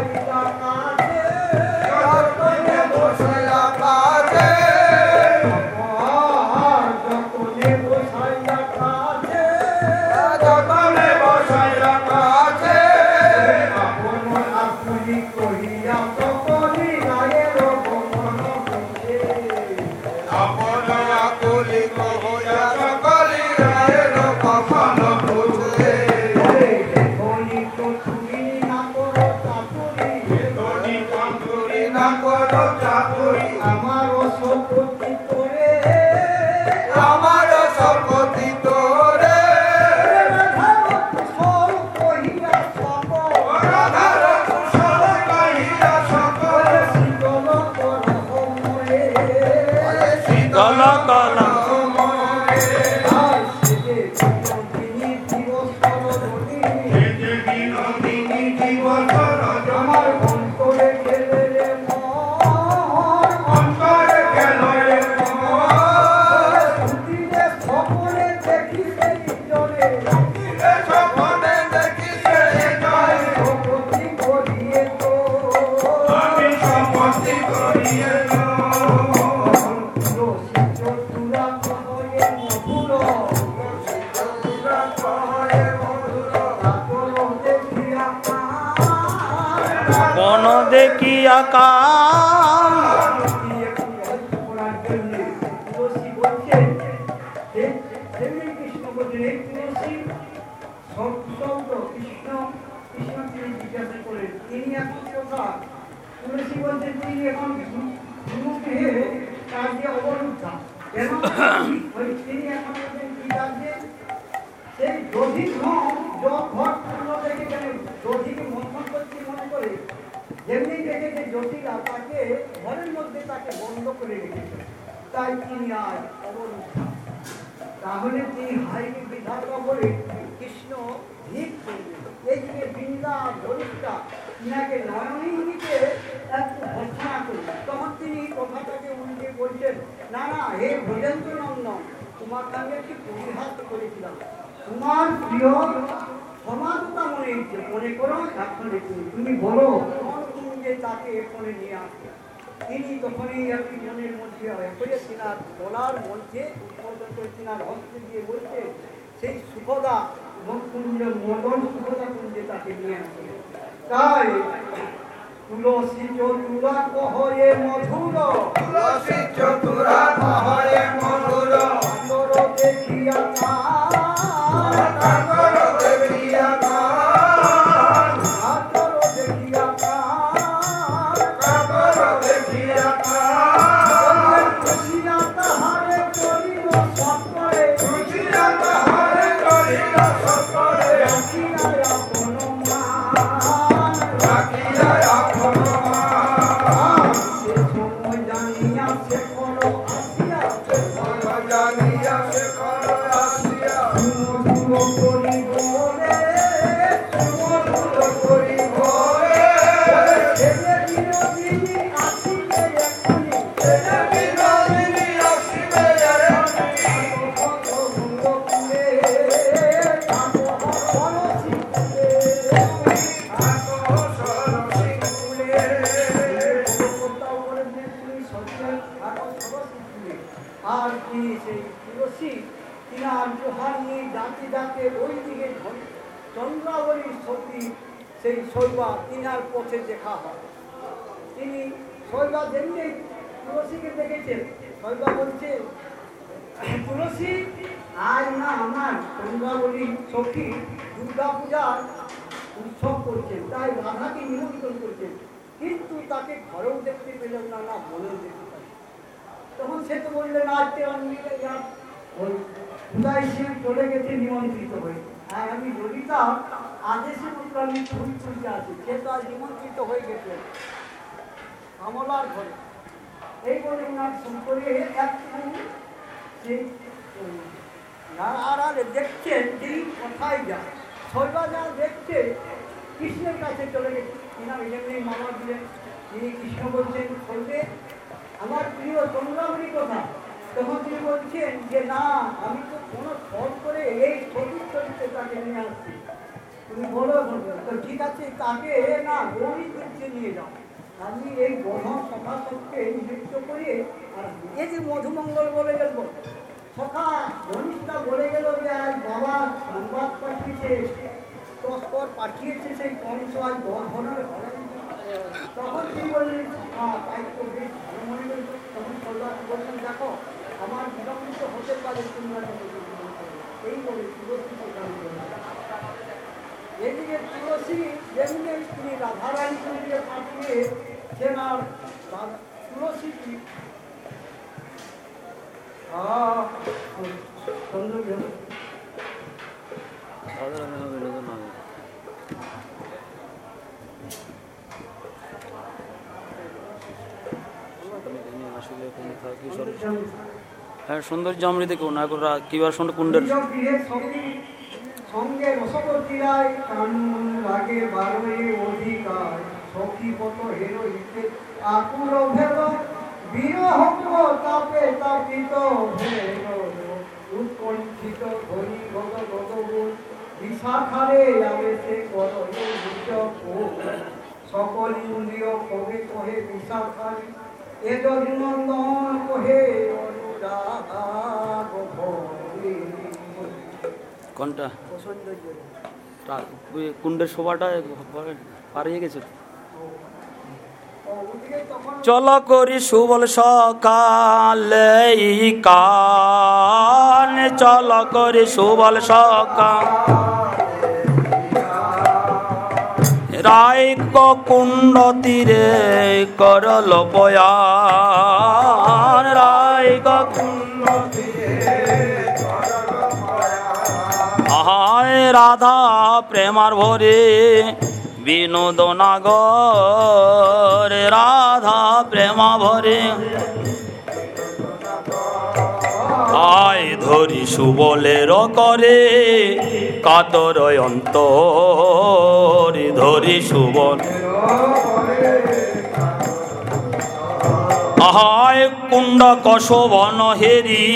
Speaker 3: 打
Speaker 2: রাখিয়া আপন দেখা হয় তিনি শৈবা যেমনি তুলসীকে দেখেছেন শৈবা বলছে, তুলসী, আজ না আমার চন্দ্রাবলী সখী দুর্গা পূজার উৎসব করছেন, তাই রাধাকে নিমন্ত্রণ করছেন। কিন্তু তাকে ঘরেও দেখতে পেলেন না না মনেও দেখতে তখন সে তো বললেন আজকে আমি উদয় সিং চলে গেছে, নিমন্ত্রিত হয়ে। আর আমি ললিতা আদেশে আমি তুলতে আছি সে তো আজ হয়ে গেছেন আমলার ঘরে। এই বলে ওনার শঙ্করে একটু সেই উম, আর আড়ালে দেখছেন তিনি কোথায় যায়। সর্বা যা দেখছে কৃষ্ণের কাছে চলে গেছে। কিনা এমনি মামা দিলেন তিনি কৃষ্ণ বলছেন সর্বে আমার প্রিয় চন্দ্রামণি কথা তখন তিনি বলছেন যে, না, আমি তো কোনো ফল করে এই চরিত্রে তাকে নিয়ে আসছি। তুমি বলো তো ঠিক আছে, তাকে না গৌরী তুলছে নিয়ে যাও। আমি এই গণ সভাসদকে নৃত্য করে আর এই যে মধুমঙ্গল বলে গেল সখা ঘনিষ্ঠা বলে গেল যে, আজ বাবা সংবাদ পাঠিয়েছে তস্কর পাঠিয়েছে সেই কংস আজ ঘরে তখন কি বললেন? হ্যাঁ তাই তো বেশ ভালো মনে তখন সর্দার বললেন, দেখো আমার বিলম্বিত হতে পারে তোমরা যত বিলম্ব করো। এই বলে তুলসী প্রদান করলেন এদিকে তুলসী যেমনি তিনি রাধারানীকে দিয়ে পাঠিয়ে সেন আর রাধা- তুলসী কি আহ, সৌন্দর্য
Speaker 1: হ্যাঁ সৌন্দর্য অমৃত কেউ না করে
Speaker 2: সঙ্গী বারোয়ে অধিকার। আকুল গত বিশাখারে নিজ সকল ইন্দ্রিয় কবে কহে বিশাখারি, এ নন্দন কহে।
Speaker 1: কোনটা? কুণ্ডের শোভাটা পারিয়ে গেছে চল করি সুবল সকালে কান। চল করি সুবল সকাল রায় কুণ্ড তীরে করল পয়ান কুণ্ড আহায়, রাধা, প্রেমার ভরে বিনোদ নাগর রাধা, প্রেমা ভরে। আয়, ধরি সুবলের করে, কাতর অন্তর, ধরি সুবল। আহায় কুণ্ড কশবন হেরি,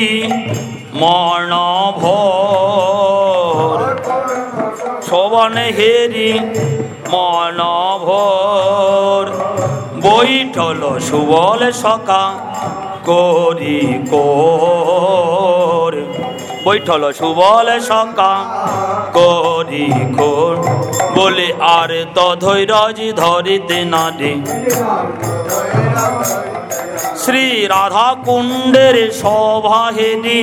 Speaker 1: মর্ণ ভোর। শোভনে হেরি মন ভোর। বৈঠল সুবল সকা, করি কোর। বৈঠল সুবল সকা, করি কোর। বলে, আর তধৈরজ ধরিতে না রে শ্রী রাধা কুণ্ডের শোভা হেরি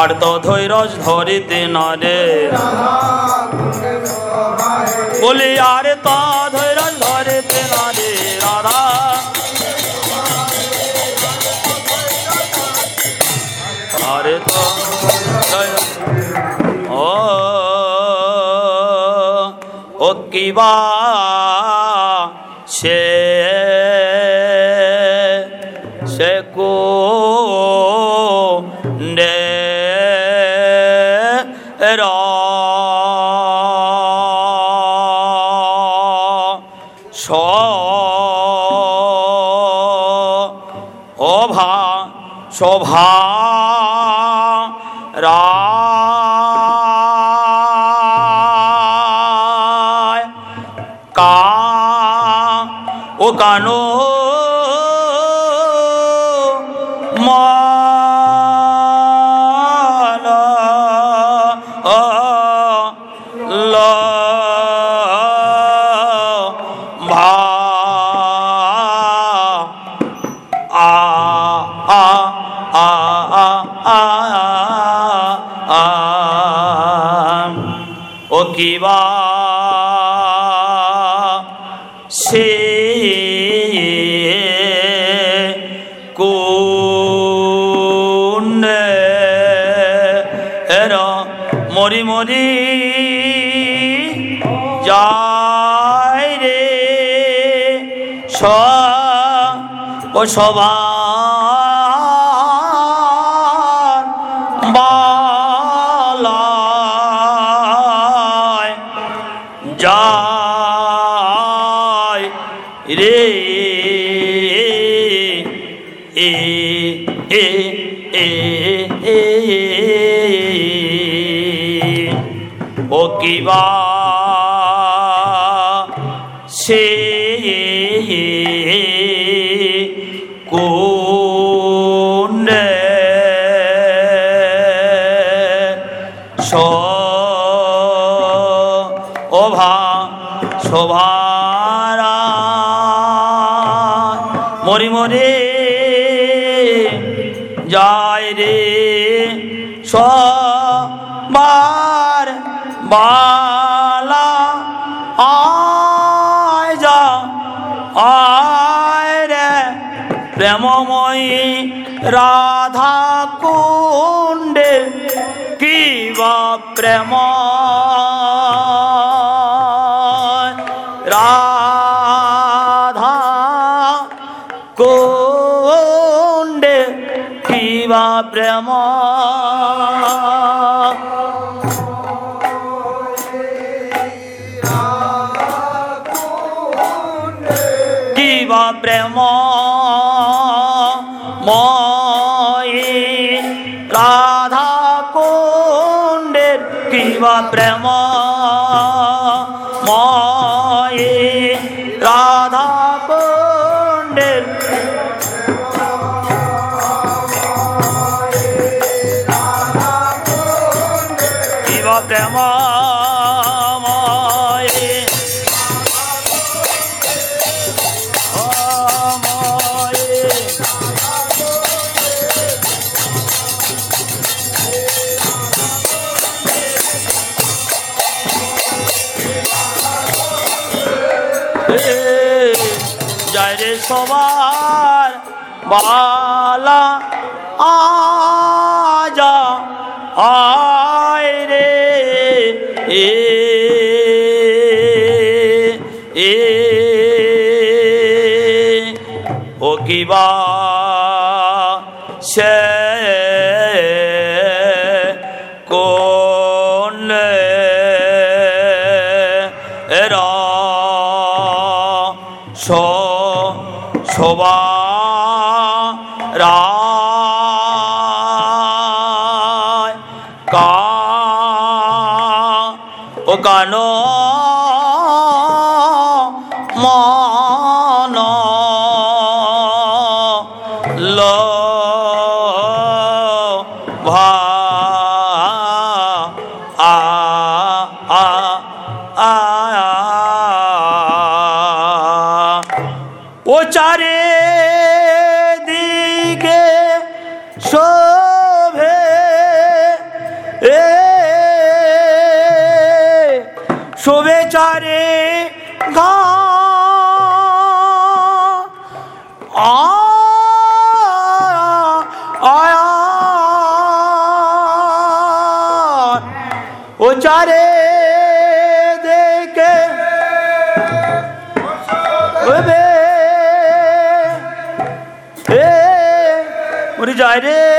Speaker 1: আর তধৈরজ ধরিতে না রে বলি, আরে তা ধৈর ধরে তেনা রাধা। আরে তো ও কিবা সে ও সবার राधाण्डे पि वा प्रेमा কি বালা আজা did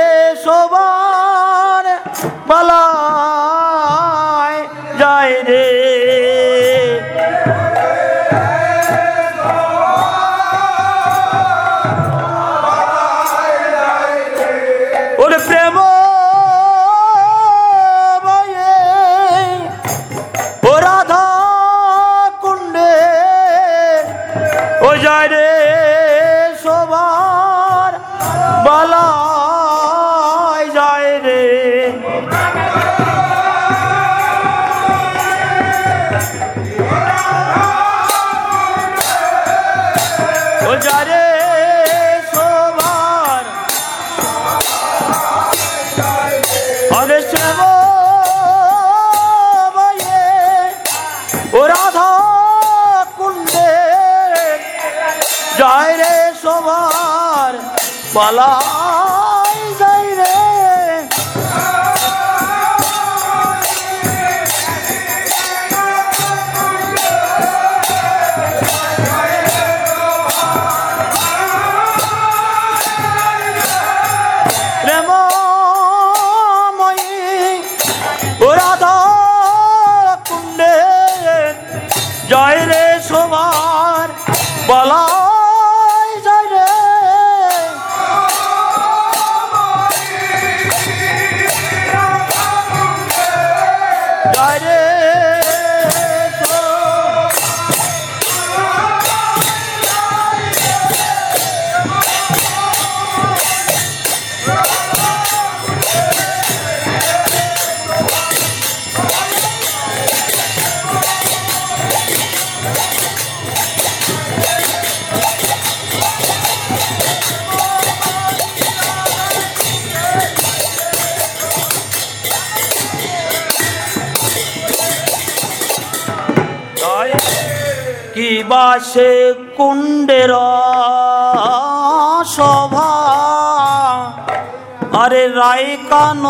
Speaker 1: রায় কান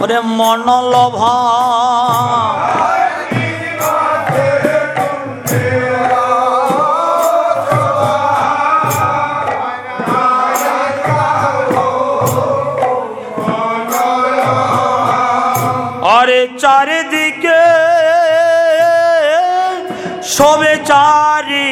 Speaker 1: ওরে মনলভা আরে চারিদিকে সবে চারি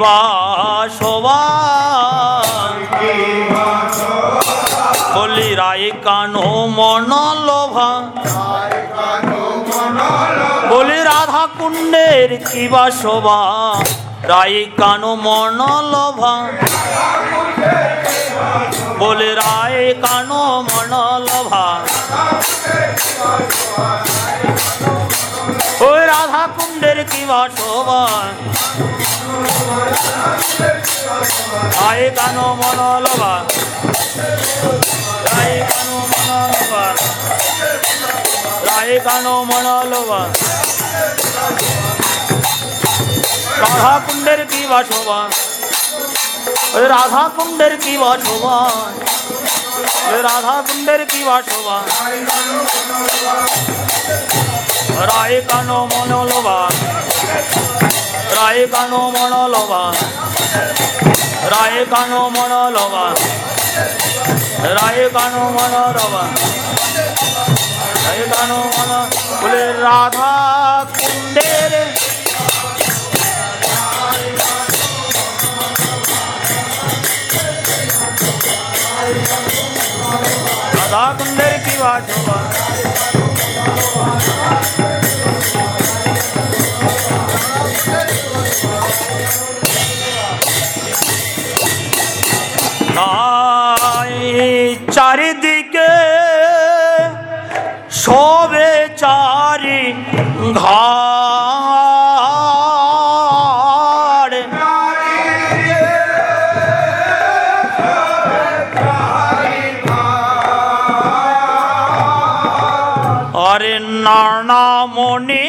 Speaker 1: বলি সবার। বলি রায় কানো মনলোভা বলি, রাধা কুণ্ডের কি বা শোভা। রায় কানো মনলোভা বলে রায় কানো মনলোভা ওই রাধা কুণ্ডের কি বা শোভা আয় কানো মনলোভা রায় কানো মনলোভা রায় কানো মনলোভা রাধা কুণ্ডের কি বা শোভা ওই রাধা কুণ্ডের কি বা শোভা ওই রাধা কুণ্ডের কি বা শোভা রায় কানো মনোলোভা রায় কানো মনোলোভা রায় কানো মনোলোভা রায় কানো মনোরভা রায় কানো মন বলে রাধা কুণ্ডের রাধা কুণ্ডের কি বাসবা তাই চারিদিকে সবে চারি ঘাড়। আরে নানামণি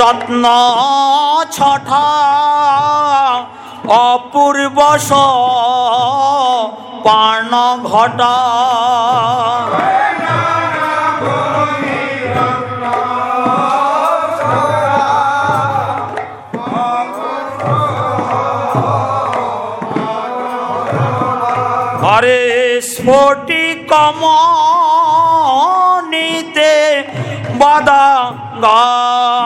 Speaker 1: রত্ন ছটা অপূর্ব পাণ ঘটা। আরে স্ফটি কমনিতে বাদা গাড়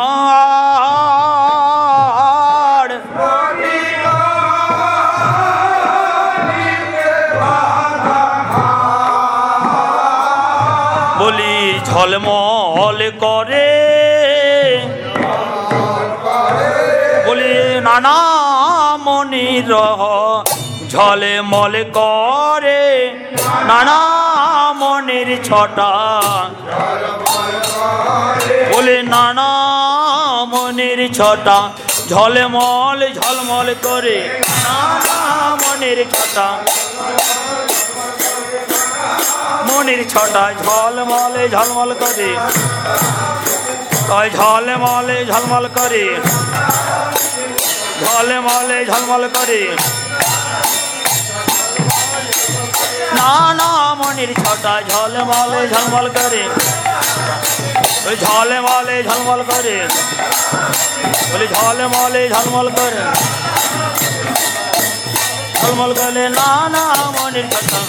Speaker 1: মনির ঝলে মলে করে, নানা মনের ছটা। বলে, নানা মনের ছটা, ঝলে ঝলমল ঝলমল করে, নানা মনের ছটা। মনের ছটা, ঝলমলে, ঝলমল করে। তাই ঝলমলে, ঝলমল করে। ঝলমলে ঝলমল করে নানা মনির ছটা ঝলমলে ঝলমল করে ওই ঝলমলে ঝলমল করে বলি ঝলমলে ঝলমল করে ঝলমল করে নানা মনির ছটা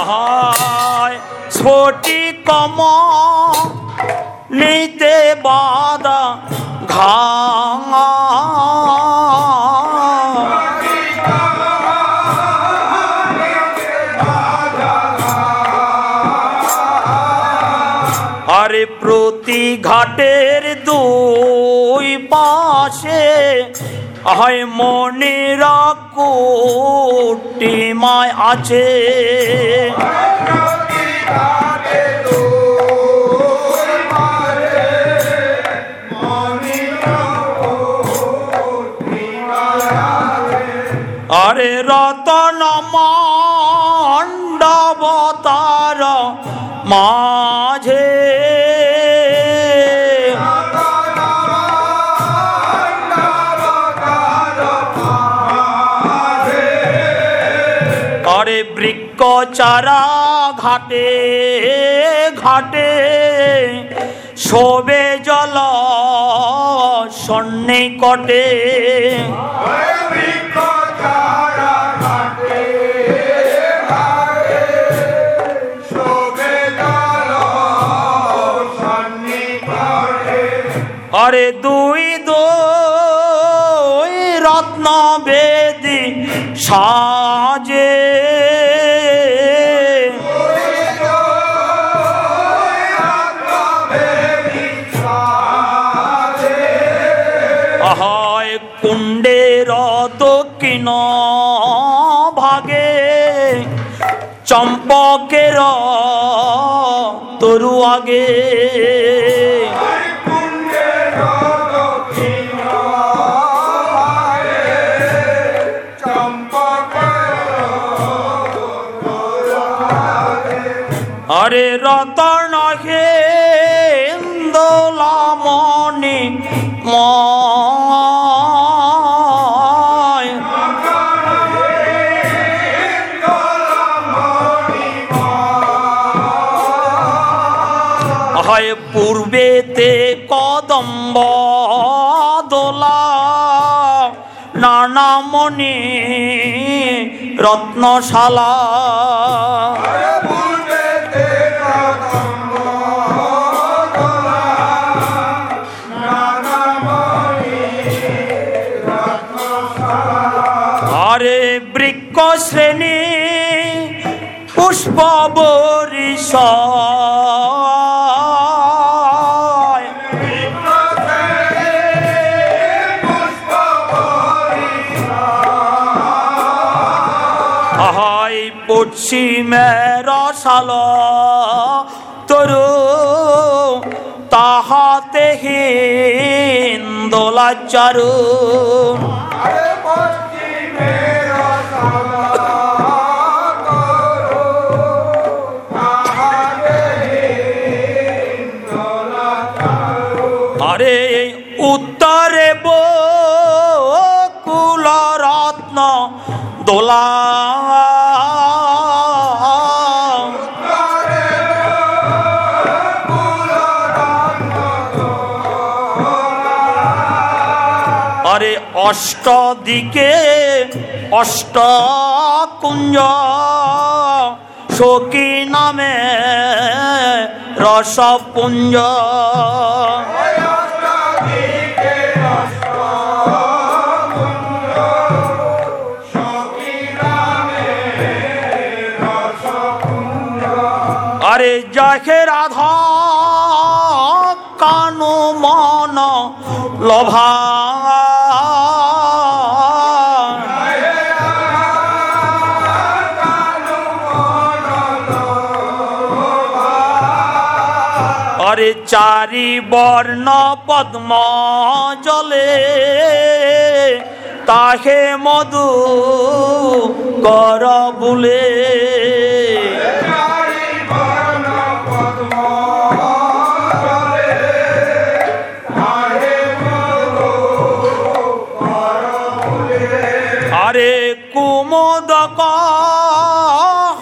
Speaker 1: আহায় ছোটি কম নিতে বাদা ঘাঙা। আরে প্রতি ঘাটের দুই পাশে হয় মনেরা কোটিমায় আছে। আরে রতন মণ্ডবতার মাঝে। আরে বৃক্ষ চারা ঘাটে ঘাটে। শোবে জল সন্নে কটে। আরে দুই দুই রত্ন বেদি সাজে চম্পকের তরু আগে পূর্বেতে কদম্ব দোলা। নানামণি রত্নশালা। আরে বৃক্ষ শ্রেণি পুষ্প বরিষ রসাল তরু তাহাতে হিন্দোলাচারু আরে অষ্ট কুঞ্জ সখী নামে রসপুঞ্জ। আরে যাকে রাধা কানু মন লোভা চারি বর্ণ পদ্ম জলে তাহে মধু কর বুলে আরে কুমোদক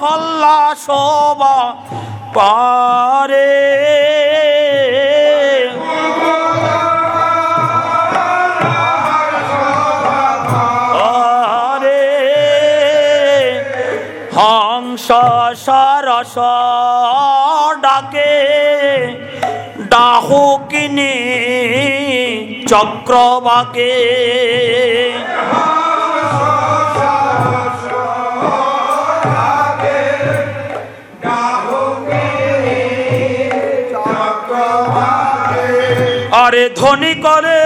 Speaker 1: হল্লা শোভা পারে সরস ডাকে ডাহুকিনী চক্রবাকে। আরে ধ্বনি করে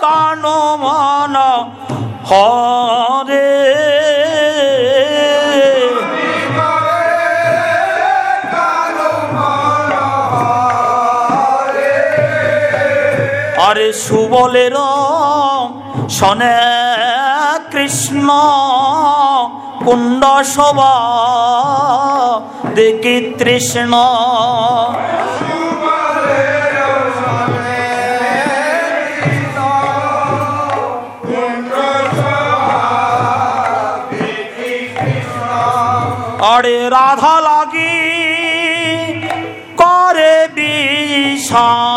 Speaker 1: কান মান হরে শনে কৃষ্ণ কুণ্ড শোভা দেখি তৃষ্ণ। আরে রাধা লাগি করে বিষা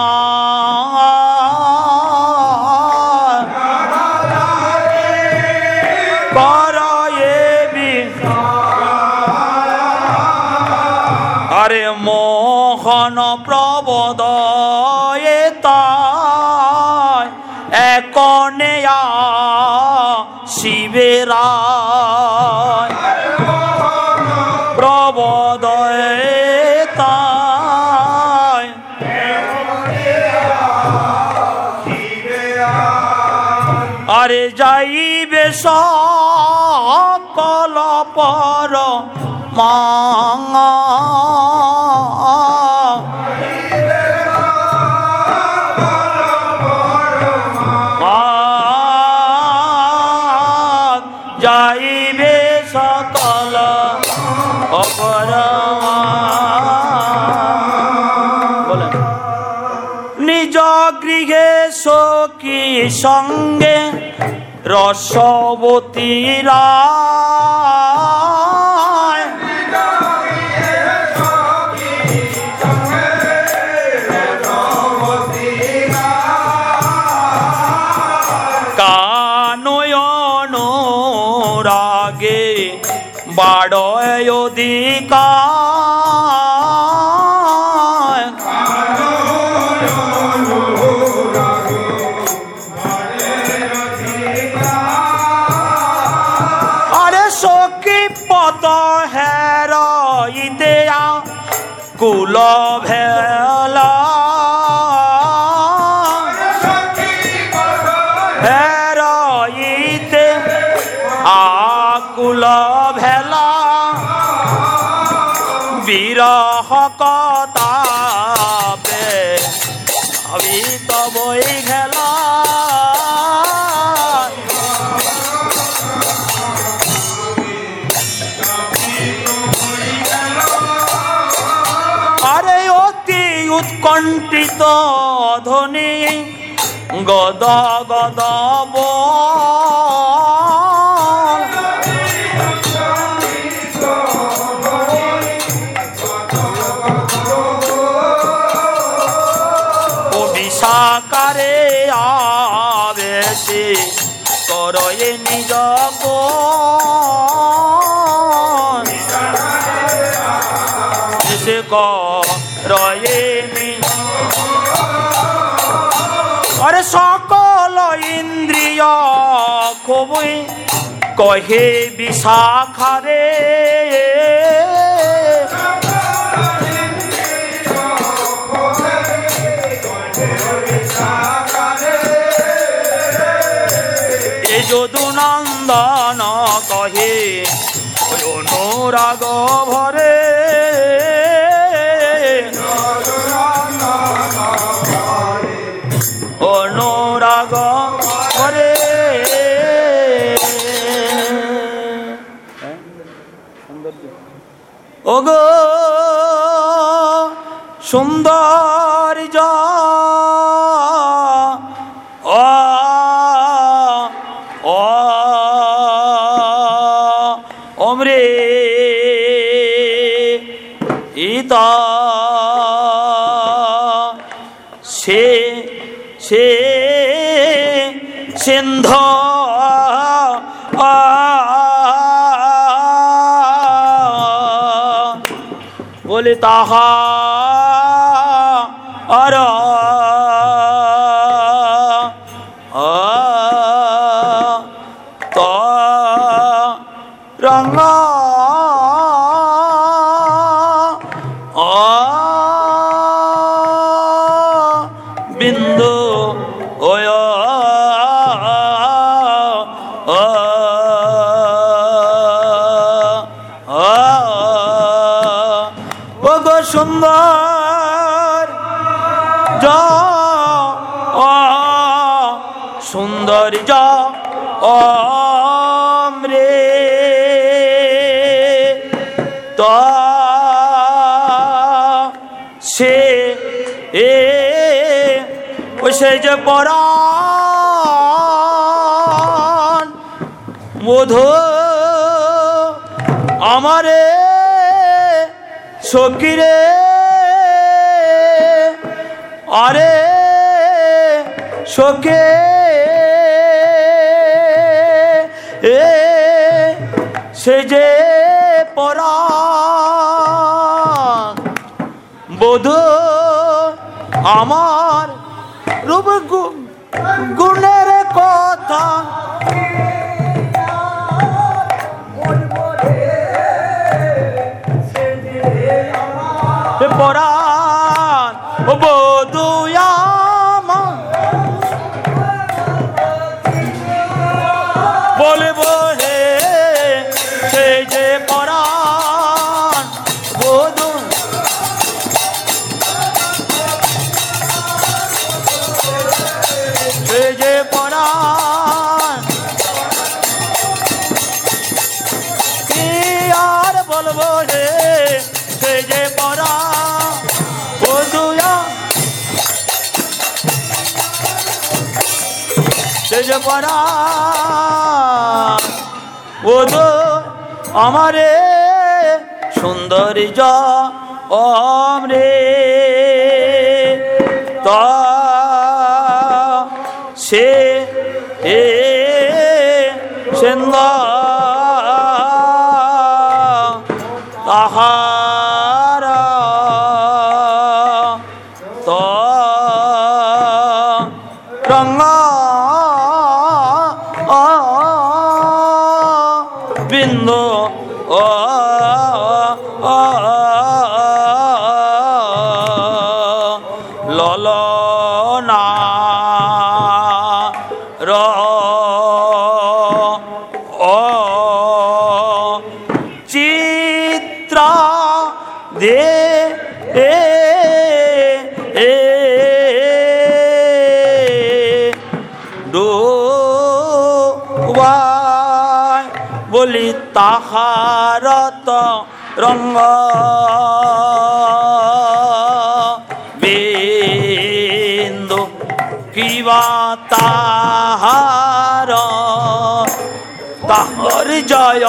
Speaker 1: মাঙা যাইবে নিজ সঙ্গে রসবতীরা বাড়য় অধিকার কতাবে আমি তবই ঘেলা আরে অতি উৎকণ্ঠিত ধ্বনি গদ গদ বল। কহে বিশাখারে। যদুনন্দন কহে অনুরাগ ভরে। ওগো সুন্দর ও অমরে ইতা সে সে সিন্ধ তাহা আর পরাণ। বোধ আমারে সকিরে আরে শোকে এ সে যে পরা বোধ আমার গুণের কথা সে ও বধু আমারে সৌন্দর্য অমরে জয়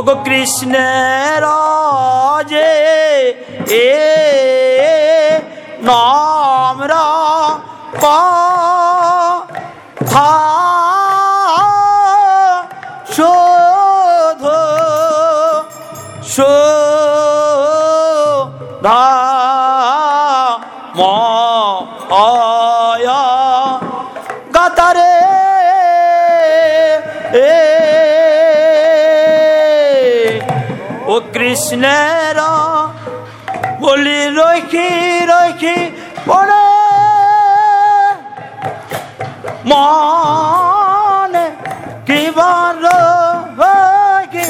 Speaker 1: ও গো কৃষ্ণের যে এ নমরা ক কৃষ্ণেরা বলি, রৈখি রৈখি পড়ে মনে কিবার রৈখি?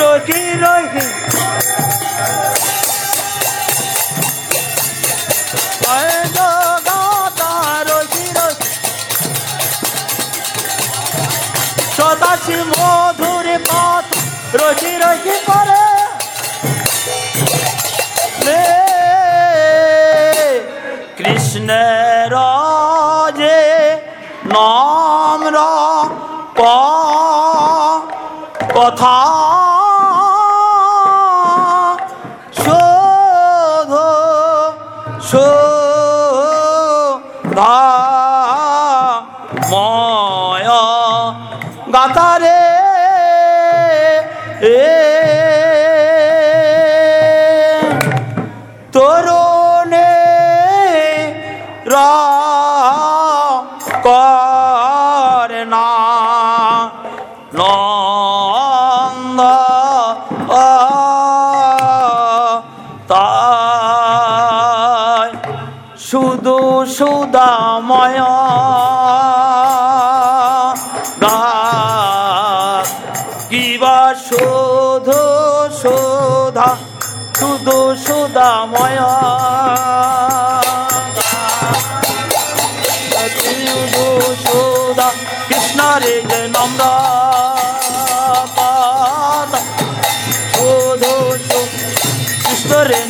Speaker 1: রৈখি রৈখি। সদাশি মধুর পথ রোজি রোজি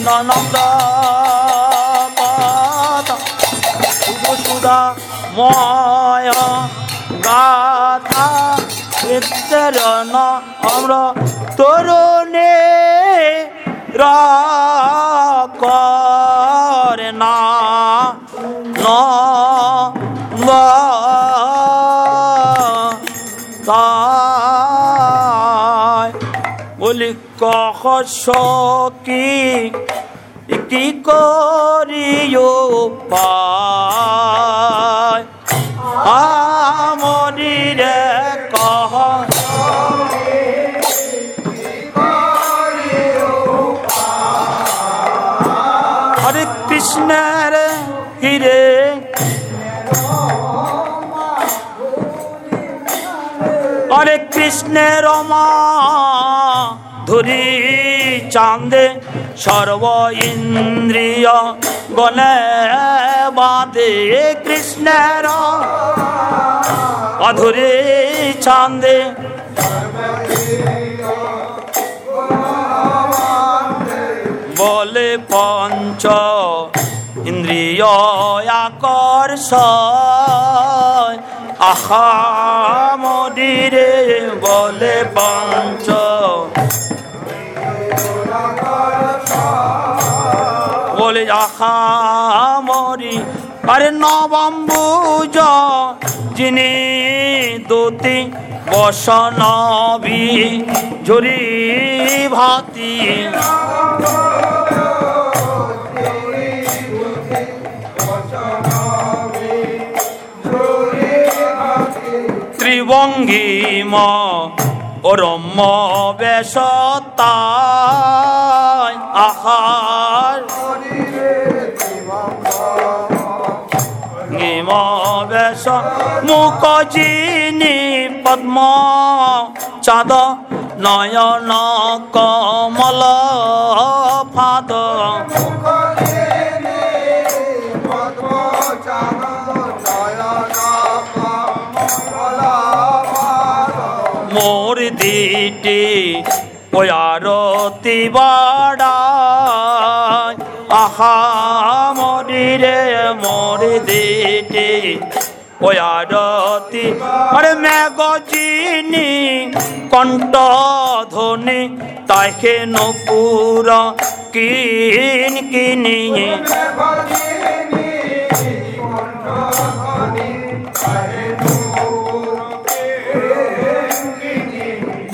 Speaker 1: নন্দ সুধা ময় গাথা চিত্তরণ অম্র তরুণে রক। কি কি করিও পায়। আমরিরে কহ হরে কৃষ্ণের হিরে হরে কৃষ্ণের রমা ধরি চাঁদে সর্ব ইন্দ্রিয় গলে বাদে কৃষ্ণের। অধুরে চাঁদে বলে পঞ্চ ইন্দ্রিয় আকর্ষ আহা মদিরে বলে পঞ্চ। বলে আহা মরি আরে নবম্বুজ যিনি দুতি বসনবি ঝুরি ভাতি। ত্রিবঙ্গিম ওরম বেশতায় আহার। গিম বেশ মুখজিনি পদ্ম চাঁদ নয়ন কমল ফাদ। মোর দিটি ওয়ারতি বাড়ায় আহা মরিরে মোর দিটি ওয়ারতি আরে মেগজিনি কণ্ঠ ধ্বনি তাইকে নপুর কিন কিনিয়ে?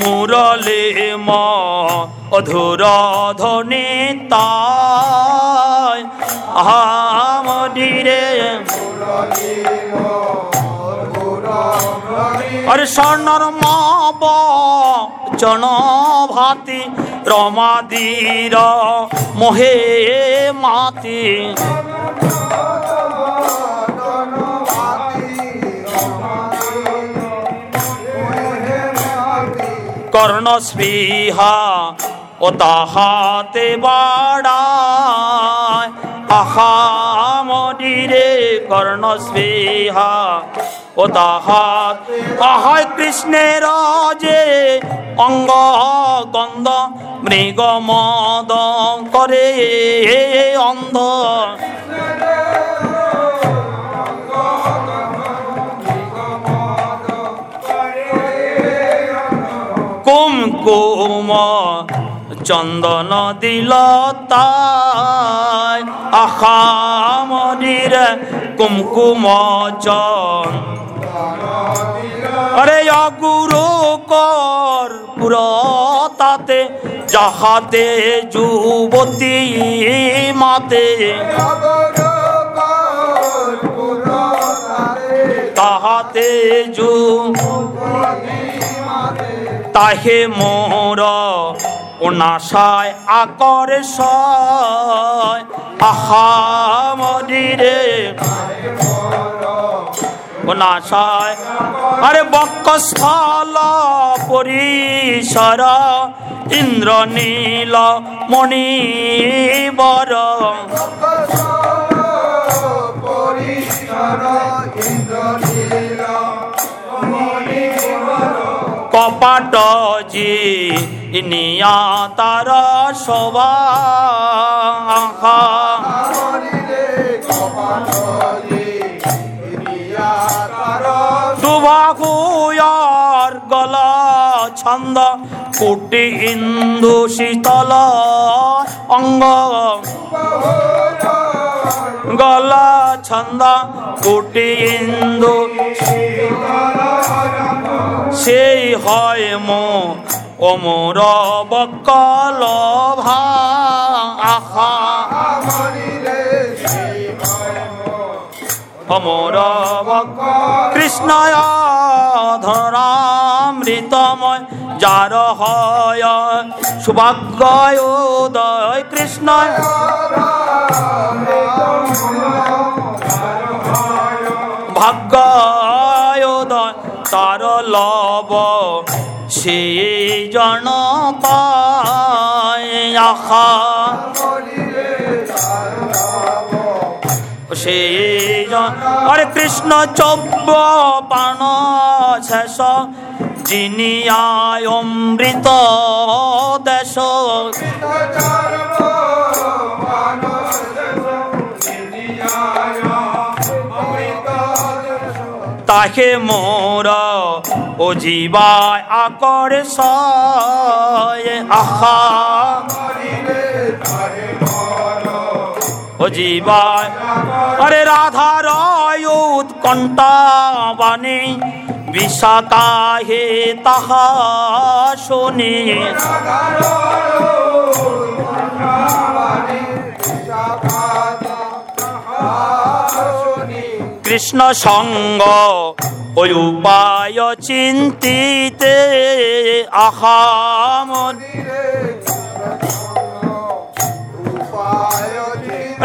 Speaker 1: মুরলে ম অধুর ধ্বনি তাই। আমদিরে আরে স্বর্ণর মাব জন ভাতি রমাদির মোহে মাতি। কর্ণস্পৃহা ও তাহাতে বাড়ায় আহা মরিরে কর্ণস্পৃহা ও তাহাত আহায় কৃষ্ণের যে অঙ্গ গন্ধ মৃগ মদ করে অন্ধ। কুমকুম চন্দন দিল তাই আশা মন্দির কুমকুম চন আরে অগুরু কর পুর তাতে যাহাতে যুবতী মাতে তাহাতে যু তাহে মোর নাশায় আকর আহা মরিরে নাশায় আরে বক্ষস্থল পরিসর ইন্দ্র নীল মণিবর কপাট জি নিয়া তার শোভা। দুবাহুয়ার গলা ছন্দ কুটি ইন্দু শীতল অঙ্গ। গলা ছন্দ কুটি ইন্দু। সেই হয় মো অমর বকল ভা। আহা। অমর বক কৃষ্ণয় ধরামৃতময়। যার হয়। সৌভাগ্যোদয় কৃষ্ণ ভাগ্যয়োদয় তার লব সে জন পায় আহা। জন- কৃষ্ণ চব্য পাণ শেষ। যিনি অমৃত দেশ। তাহে মোর ও জীবায় আকর আহা। আরে রাধা রয় উৎকণ্ঠা বাণী হে তাহা শুনি। কৃষ্ণ সঙ্গ ওই উপায় চিন্তিতে আহা মন।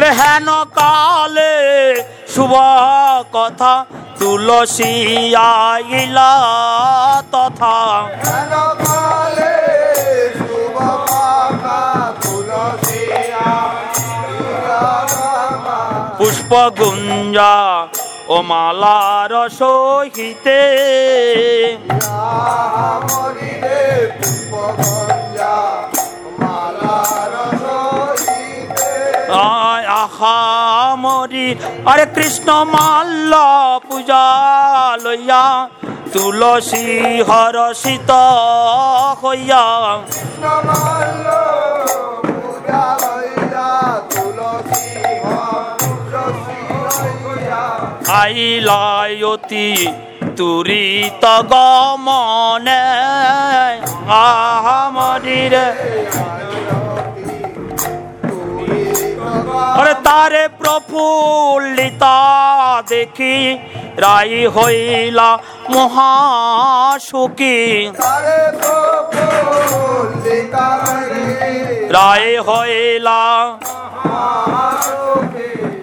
Speaker 1: রে হেন কালে শুভ কথা তুলসী আইলা তথা। পুষ্প গুঞ্জা ও মালার সহিতে। আয় আহা মরি। আরে কৃষ্ণ মাল্ল পূজা লইয়া তুলসী হরষিত হইয়া। আইলায়তি তুরিত গমনে। আহা মরি রে। আরে তারে প্রফুল্লিতা দেখি রাই হইলা মহাসুখী রায় হইলা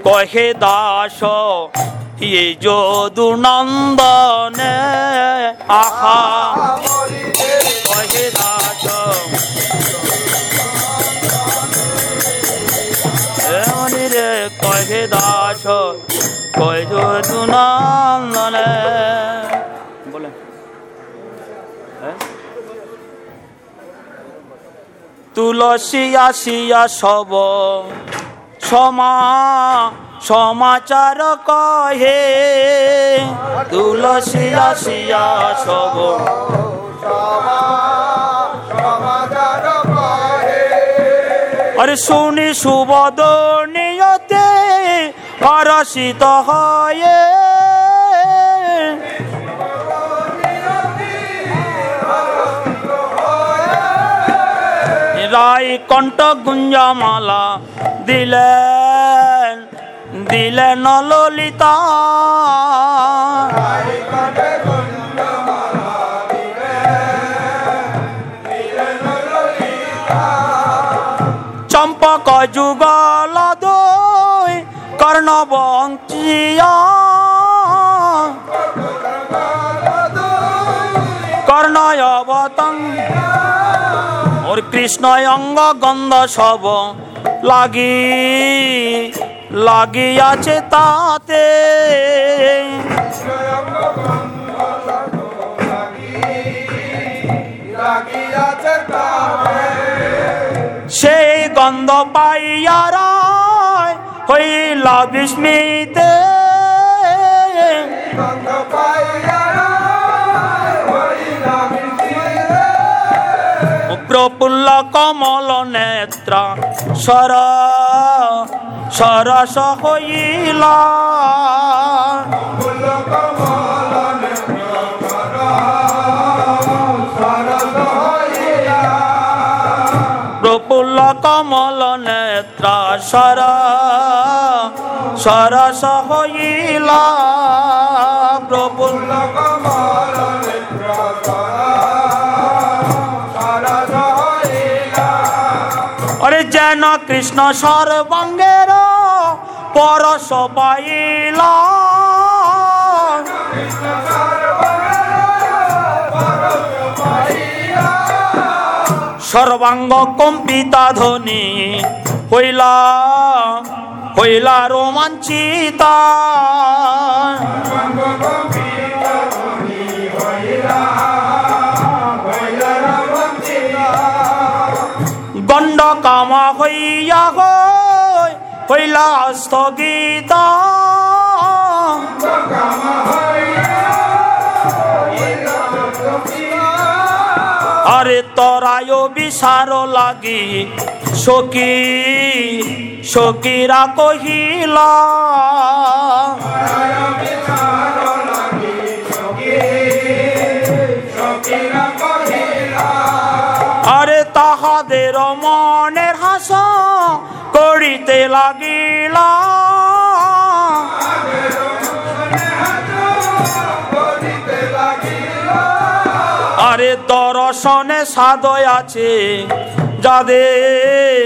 Speaker 1: কহে দাস ইয়ে যদু নন্দনে আহা কহে দাস বলে হ্যাঁ? তুলসী আসিয়া সব সমা সমাচার কহে। তুলসী আসিয়া সব আরে শুনি সুবদ হরষিত হয়ে রায় কণ্ঠ গুঞ্জমালা দিলেন দিলেন ললিতা। চম্পক যুগল বঞ্চিয়া কর্ণয় ওর কৃষ্ণ অঙ্গ গন্ধ সব লাগি লাগিয়াছে তাতে। সেই গন্ধ পাইয়ারা হইলা বিস্মিতে। প্রফুল্ল কমল নেত্র সর সরস হইলা। প্রফুল্ল কমল নেত্র সর সরস হইলা প্রফুল্ল আরে যেন কৃষ্ণ সর্বাঙ্গের পরশ পাইলা সর্বাঙ্গ কম্পিতা ধ্বনি হইলা। হইলা রোমাঞ্চিতা। কামা হইয়া হই হইলা স্থগিতা। আরে তরায় বিসার লাগি। সখী সখীরা কহিলা আরে তাহাদের মনের হাস করিতে লাগিলা। আরে দর্শনে সাদয় আছে। যাদের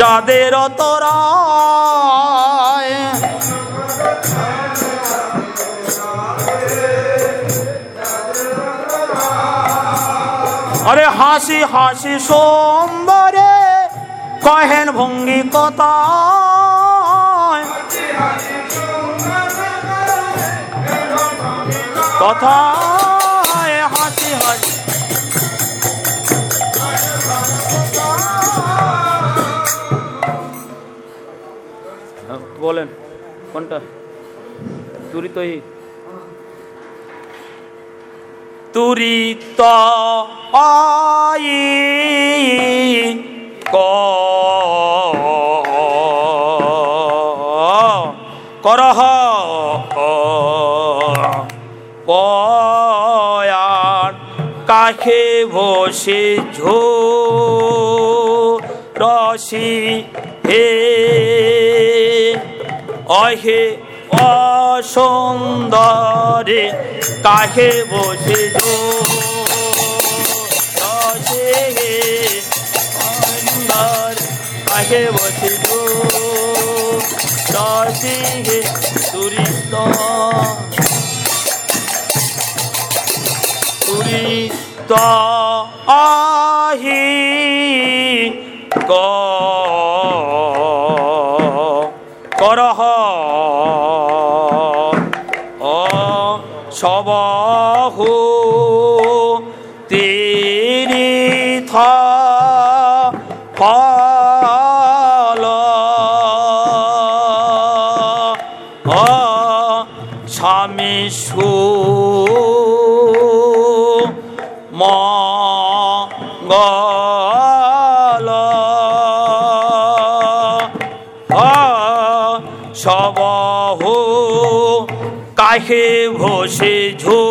Speaker 1: যাদের তোরা আরে হাসি হাসি সোমবারে কহেন ভঙ্গি কথা কথা বলেন কোনটা? তুরি তো তুরিত আই ক করহ পয়ার কাখে বসে ঝো রসি হে অহে অসুন্দরে, কাহে বসে যো রসে হে সুন্দর কাহে বসে হে তুরিত তুরিত আহি ক সবহু কাহে ভসে ঝো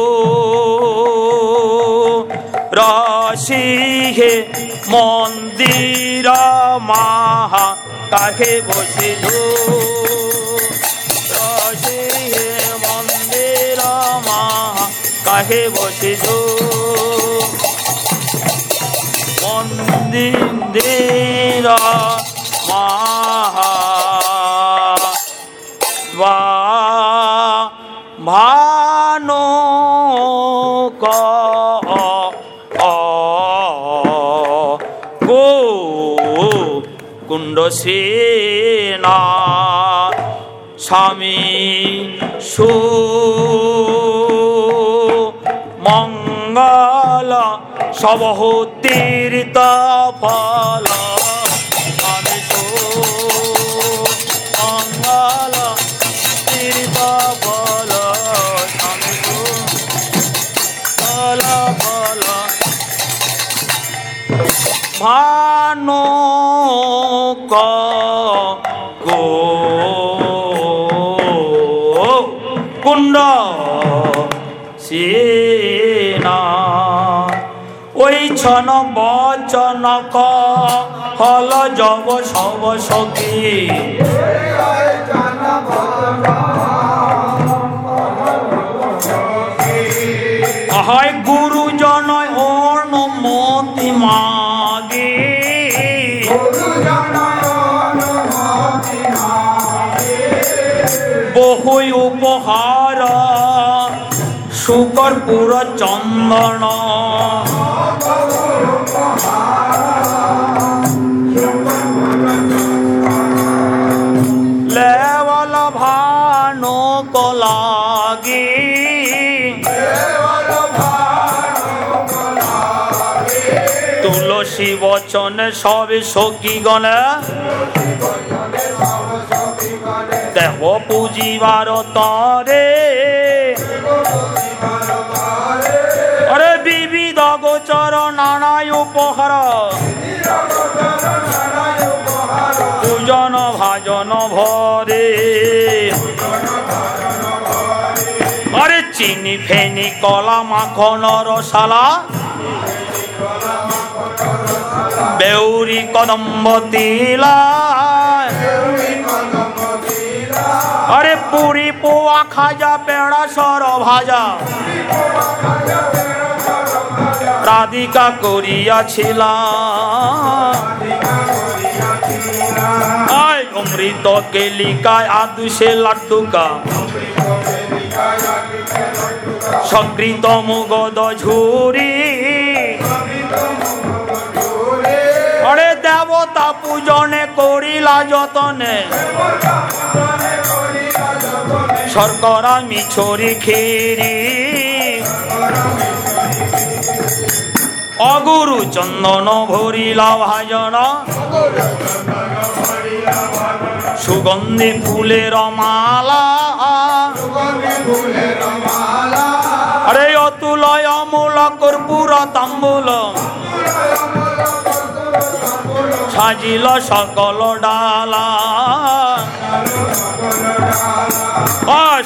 Speaker 1: রসি হে মন্দির মাহা কাহে বসে ঝো রসি হে মন্দির মাহা কাহে বসে ঝো মন্দির মাহা। সেনা স্বামী সু মঙ্গল সবহ তীর্থ ফল। গো। কুণ্ড সেনা। ওই ছন বচন ক হল জব সব সখী। হয় গুরুজন অনুমতি মাগে। বহু উপহার শুকর পুর চন্দন। বচনে সবে সখী গণে দেহ পুজিবার তরে। আরে বিবিধ গোচর নানায় উপহার। পূজন ভাজন ভরে। চিনি ফেনি কলা মাখন রসালা। বেউরি কদম্ব আরে পুরি পোয়া খাজা, পেড়া, সর ভাজা। রাধিকা করিয়াছিলাম অমৃত কেলিকায় আদুষে লাড্ডুকা। সকৃত মুগদ ঝুরি। আরে দেবতা পূজনে করিলা যতনে। শর্করা মিছরি খিরি। অগুরু চন্দন ভরিলা ভাজন। সুগন্ধি ফুলের মালা। আরে অতুলয় অমূল কর্পূর তাম্বুল। সাজিল সকল ডালা।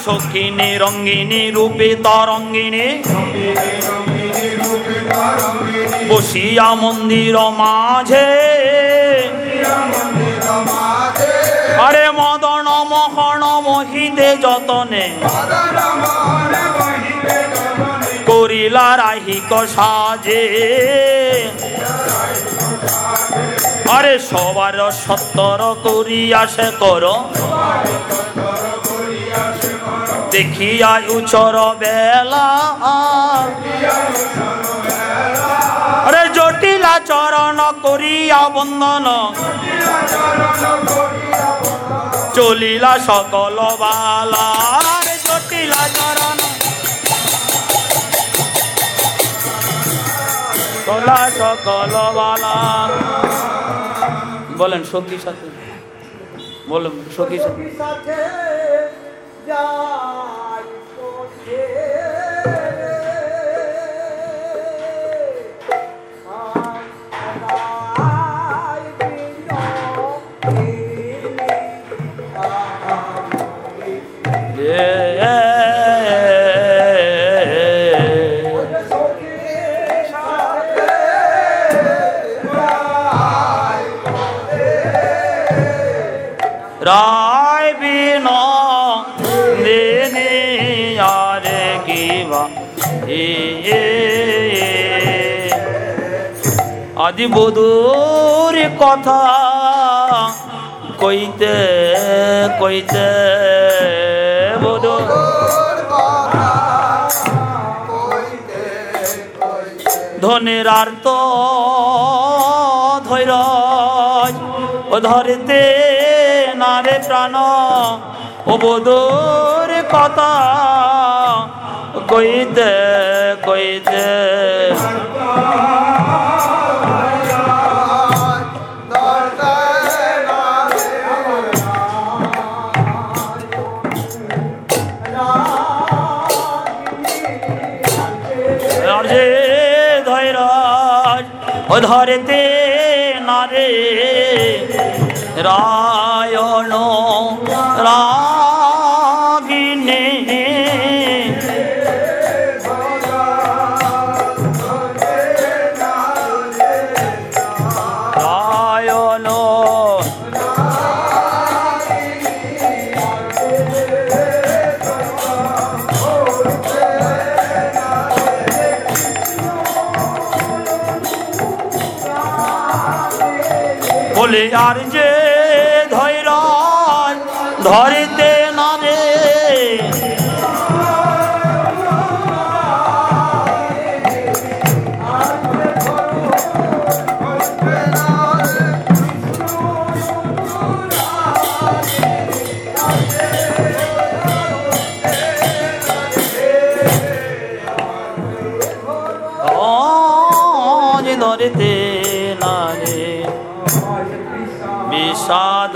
Speaker 1: সখিনী রঙ্গিনী রূপে তরঙ্গিনী। বসিয়া মন্দির মাঝে। আরে মদন মহন মহিতে যতনে। করিলা রাহিক সাজে। আরে সবার সত্তর করিয়া সে কর। দেখিয়া উচর বেলা। আরে জটিলা চরণ করিয়া বন্দন চলিলা সকল বালা। জটিলা চরণ সকল বালা বলেন সখী সাথে। বলেন সখী সাথে। আদি বধুর কথা কইতে কইতে বধু। ধনের আর্ত ধৈর ও ধরতে নারে প্রাণ। ও বধুর কথা কইতে কইতে ধরতে নারে রায়ণ রাগিনে
Speaker 4: ঘরেতে নামে
Speaker 2: ধরেতে নারে বিষাদ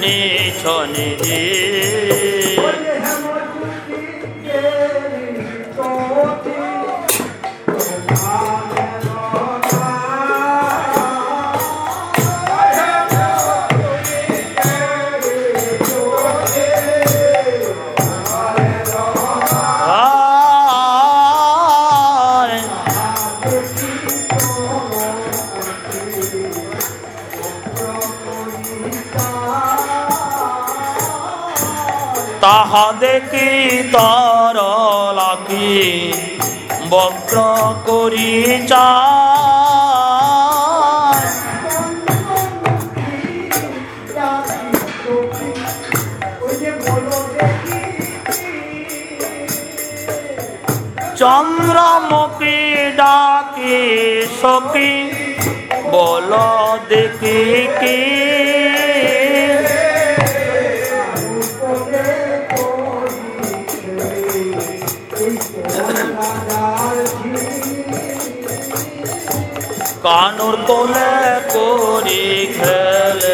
Speaker 2: নিছ নিধি করি চায় চন্দ্রমুখী ডাকে সখী বল দেখি কী? कानूर तोले कोरी खेले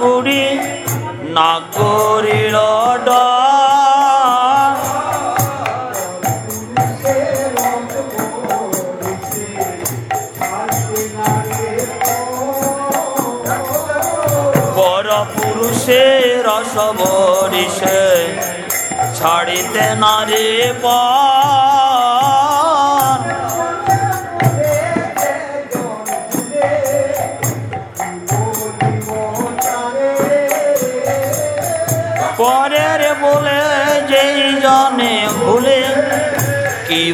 Speaker 2: পুরি না করিল পর
Speaker 1: পুরুষের সবরিষে ছাড়িতে নারী পা।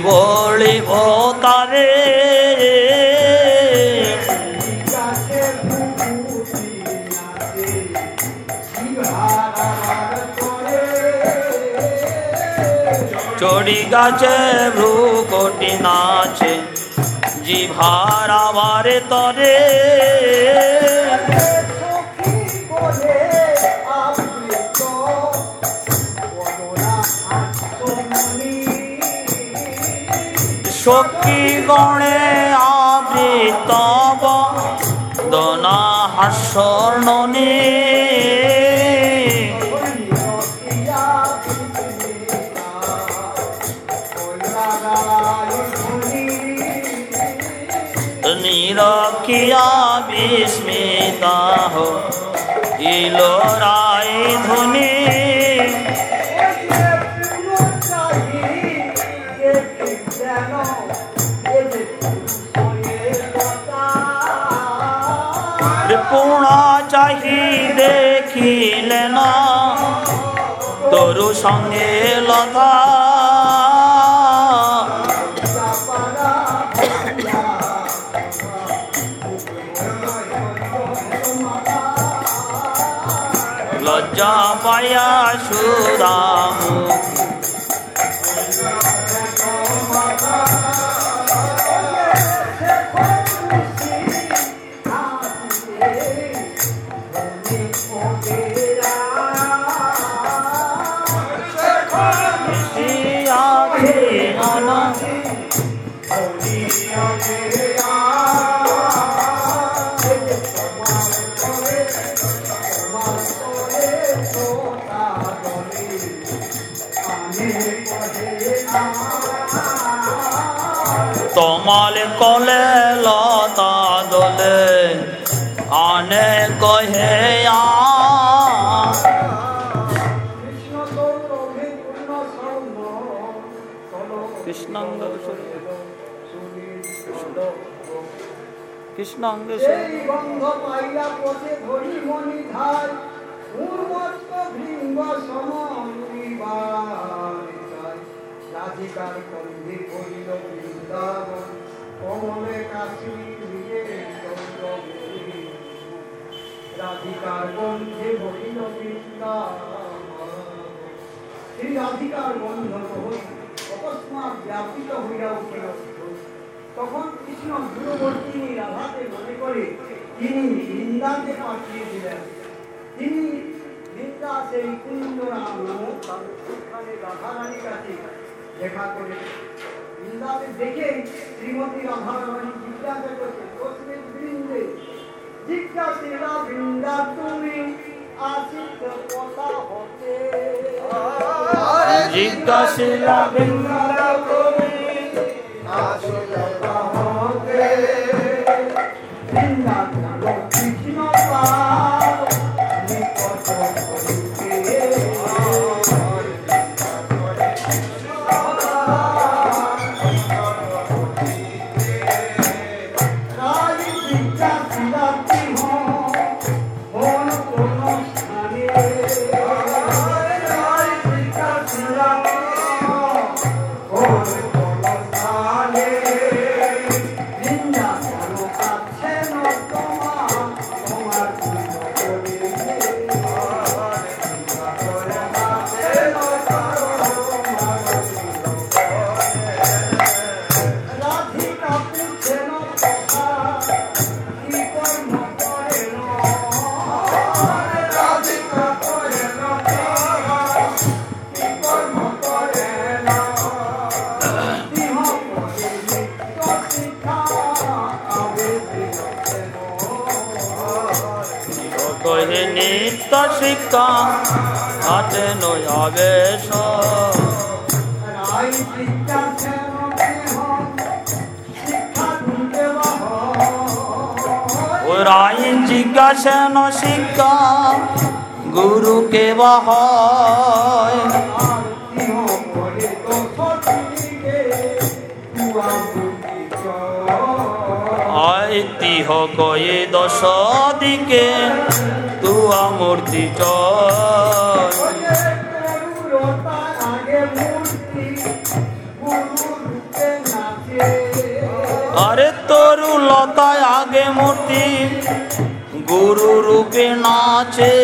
Speaker 1: বলিব তারে। চড়ি গাছে ভ্রু কোটি নাচে জিভার আবারে তরে। সখী গণে আবৃত দনা হাস্য নিরকিয়া তরু সঙ্গে লতা। লজ্জা পায়া সুদাম।
Speaker 2: উন্মত্ত ভৃঙ্গ সমনিবারিতায় রাধিকার কন্ধে করিল বৃন্দাবন কমলে কাশ্মীর নিজে চন্দ্রগিরি রাধিকার গন্ধে বৃন্দাবন সেই রাধিকার হই অকস্মাৎ ব্যাপিত হইয়া উঠিল। তখন কৃষ্ণ দূরবর্তী রাধাকে মনে করে, তিনি বৃন্দাকে পাঠিয়ে দিলেন। তিনি বৃন্দা সেই নাম নামক সেখানে রাধারানীর কাছে দেখা করে বৃন্দাকে দেখে শ্রীমতী রাধারানী জিজ্ঞাসা করছে বৃন্দে জিজ্ঞাসিলা বৃন্দা তুমি আসিত কথা হতে
Speaker 1: জিজ্ঞাসিলা
Speaker 2: বৃন্দা তুমি রাধিকা
Speaker 1: আবেশ
Speaker 2: রাই
Speaker 1: জিজ্ঞাসেন শিক্ষা গুরুকে বা হয়
Speaker 2: আর সিংহ করে তো সঠিকে তুয়া মুক্তি
Speaker 1: আয় তিহ কয়ে দশ দিকে তুয়া মূর্তি চয় তরু লতায় আগে মূর্তি গুরু রূপে নাচে।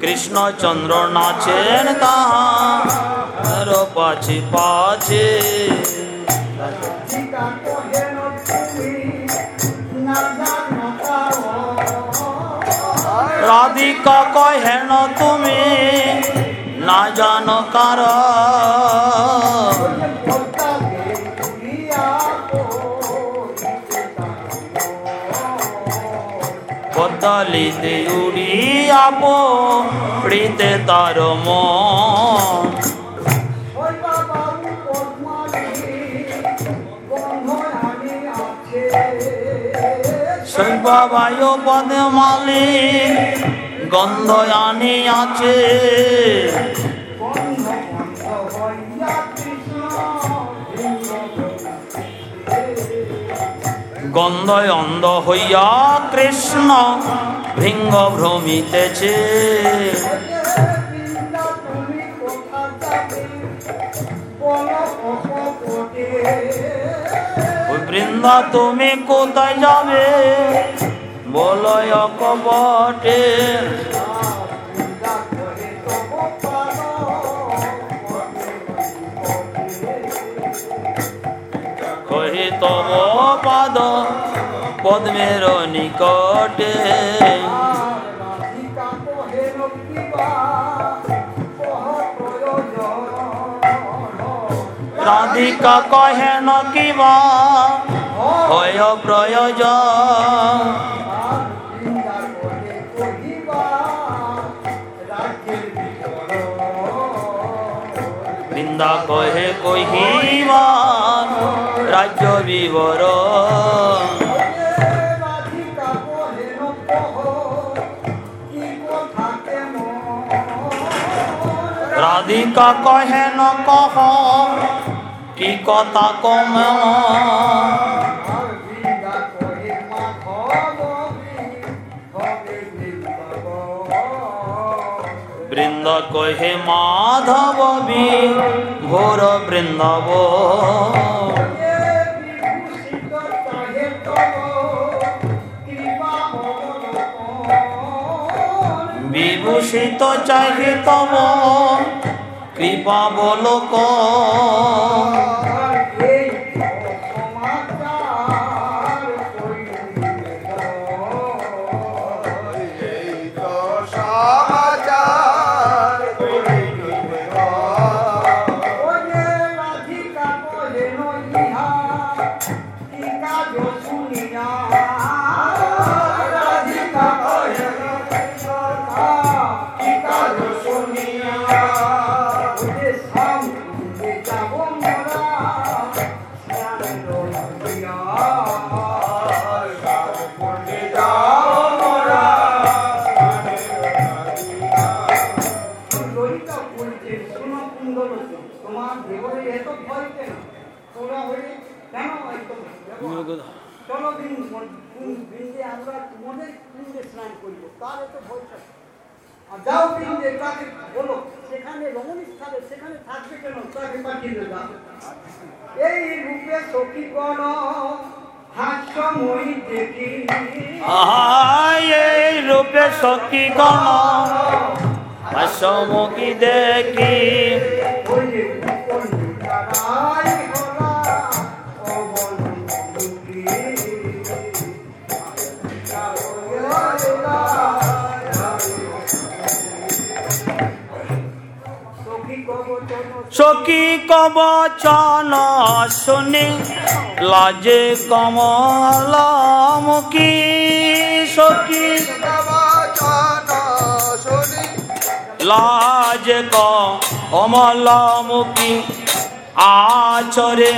Speaker 1: কৃষ্ণচন্দ্র নাচেন তাহার পাছে পাছে। রাধিকা কয় হেন তুমি না জানো কার? বদলিতে উড়িয়া পড়িতে তার মন। শৈবাবায়ু পদে মালিক গন্ধ আনি আছে গন্ধ অন্ধ হইয়া কৃষ্ণ ভৃঙ্গ ভ্রমিতেছে ওই বৃন্দা তুমি কোথায় যাবে? বলো কবটে কহি তব পাদ পদ্মের নিকটে। রাধিকা কহে কিবা প্রয়োজন বৃন্দা কহে কহিবা রাজ্য বিবরণ। রাধিকা কহে ন কহ কি কথা কম? বৃন্দ কহে মাধব বি ভোর বৃন্দাব বিভূষিত চাহে তব কৃপা বলক।
Speaker 2: যাও দিনে তাকে বলো সেখানে রমণী স্থানে সেখানে থাকবে কেন তাকে পাঠিয়ে দেবে এই রূপে হাস্যময়ী দেখি
Speaker 1: এই রূপে সখী গণ দেখি
Speaker 2: ওই সখী কবচন
Speaker 1: শুনি লাজে কমলামুখী সখী লাজে কমলামুখী আচরে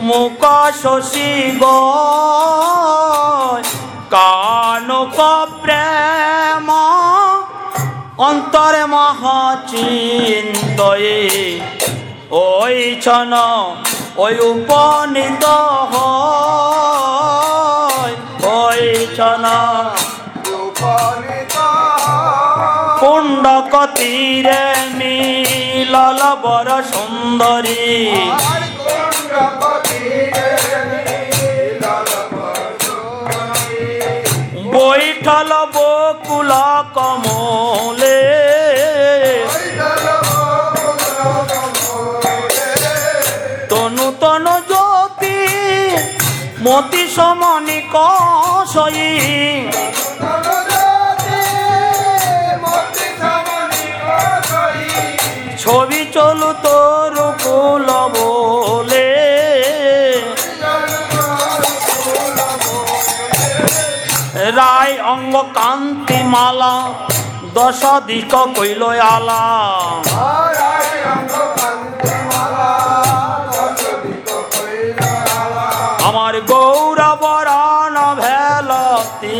Speaker 1: মুখ শশী কানুক প্রেম অন্তরে মহাচিন্তয়ে ওই ছন ওই উপনীত ওই ছন কুণ্ডক তীরে মিলল বর সুন্দরী বৈঠল বকুল কমলে। তনু তনু জ্যোতি মতি সমনি কষয়ী। ছবি চলু তোর কুল রায় অঙ্গ কান্তি মালা দশ দিক কইল আলা। আমার গৌরবরান ভেলতি।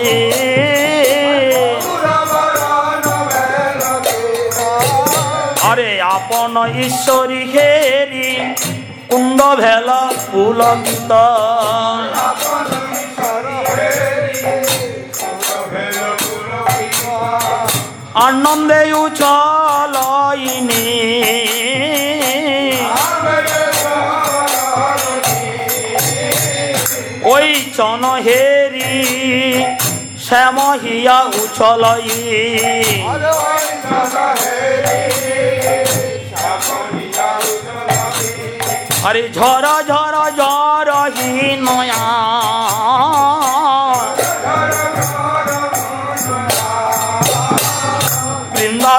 Speaker 1: আরে আপন ঈশ্বরী হেরি, কুণ্ড ভেলা পুলকিত আনন্দে উচলইনি ওই চন হেরি শ্যামহিয়া উছলই আরে ঝরা ঝরা ঝরহি নয়া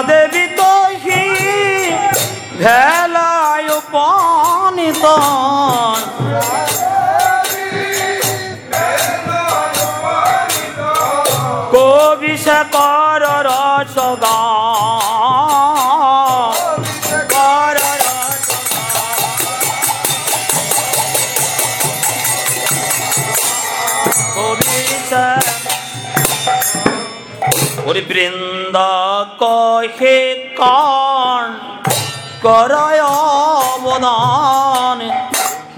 Speaker 1: বৃন্দা দেবী তহি ভেলায় পানিত কবি সে ওরে বৃন্দ কণ করয়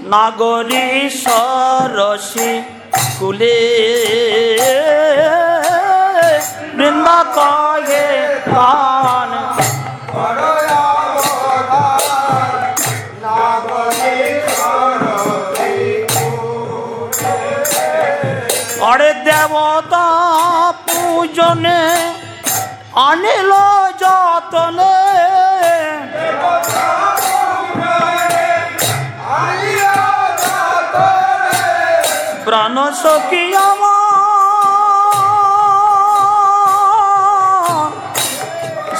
Speaker 1: নাগরী সরসী কুলে বৃন্দ কহে কণ অরে দেবতা পূজনে আনিল যতনে। প্রাণ সখী আমার।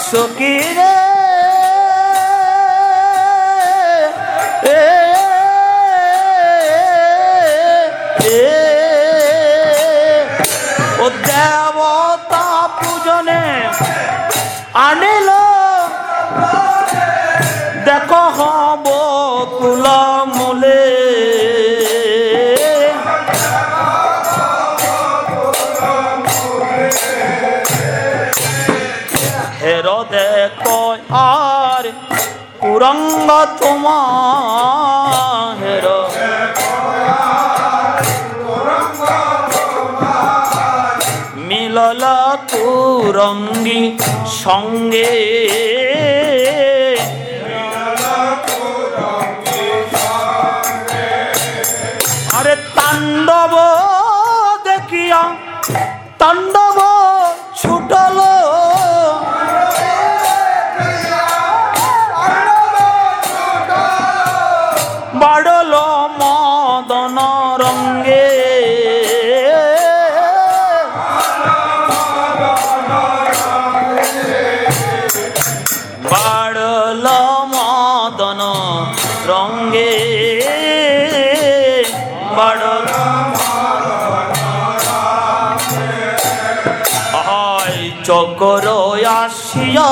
Speaker 1: সখী রে দেখো হব কুল মূলে। হের দেখো আর কুরঙ্গ তোমা হের মিলল কুরঙ্গি সঙ্গে। তাণ্ডব চকর আসিয়া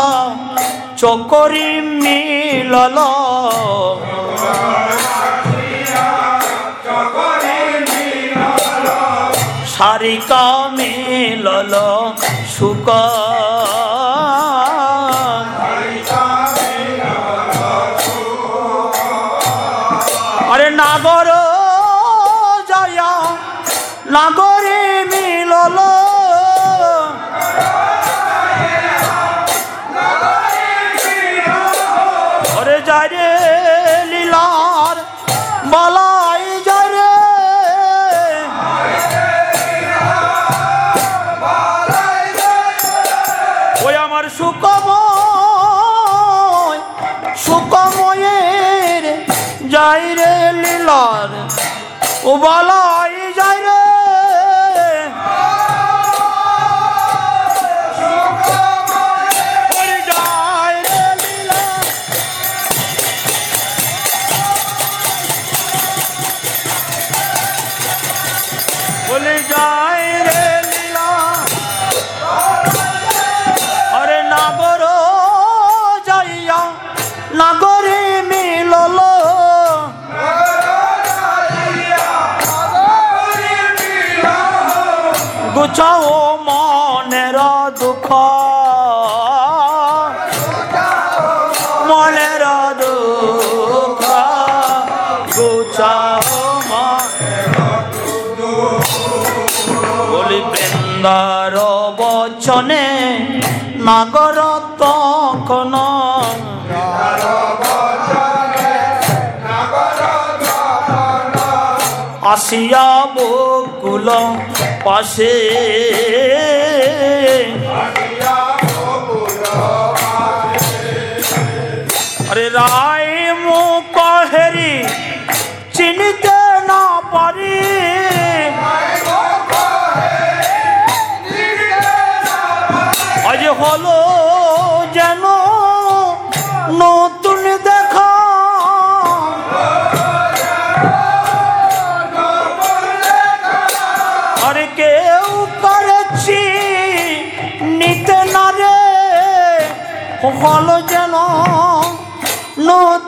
Speaker 1: চকরি মিলল। সারিকা মিলল সুকা ও গুছাও মনের দুঃখ। মনের দুঃখ। মন বলি বৃন্দার বচনে নাগর তখন। আসিয়া বকুল পাশে। আরে রায়। হলো যেন নতুন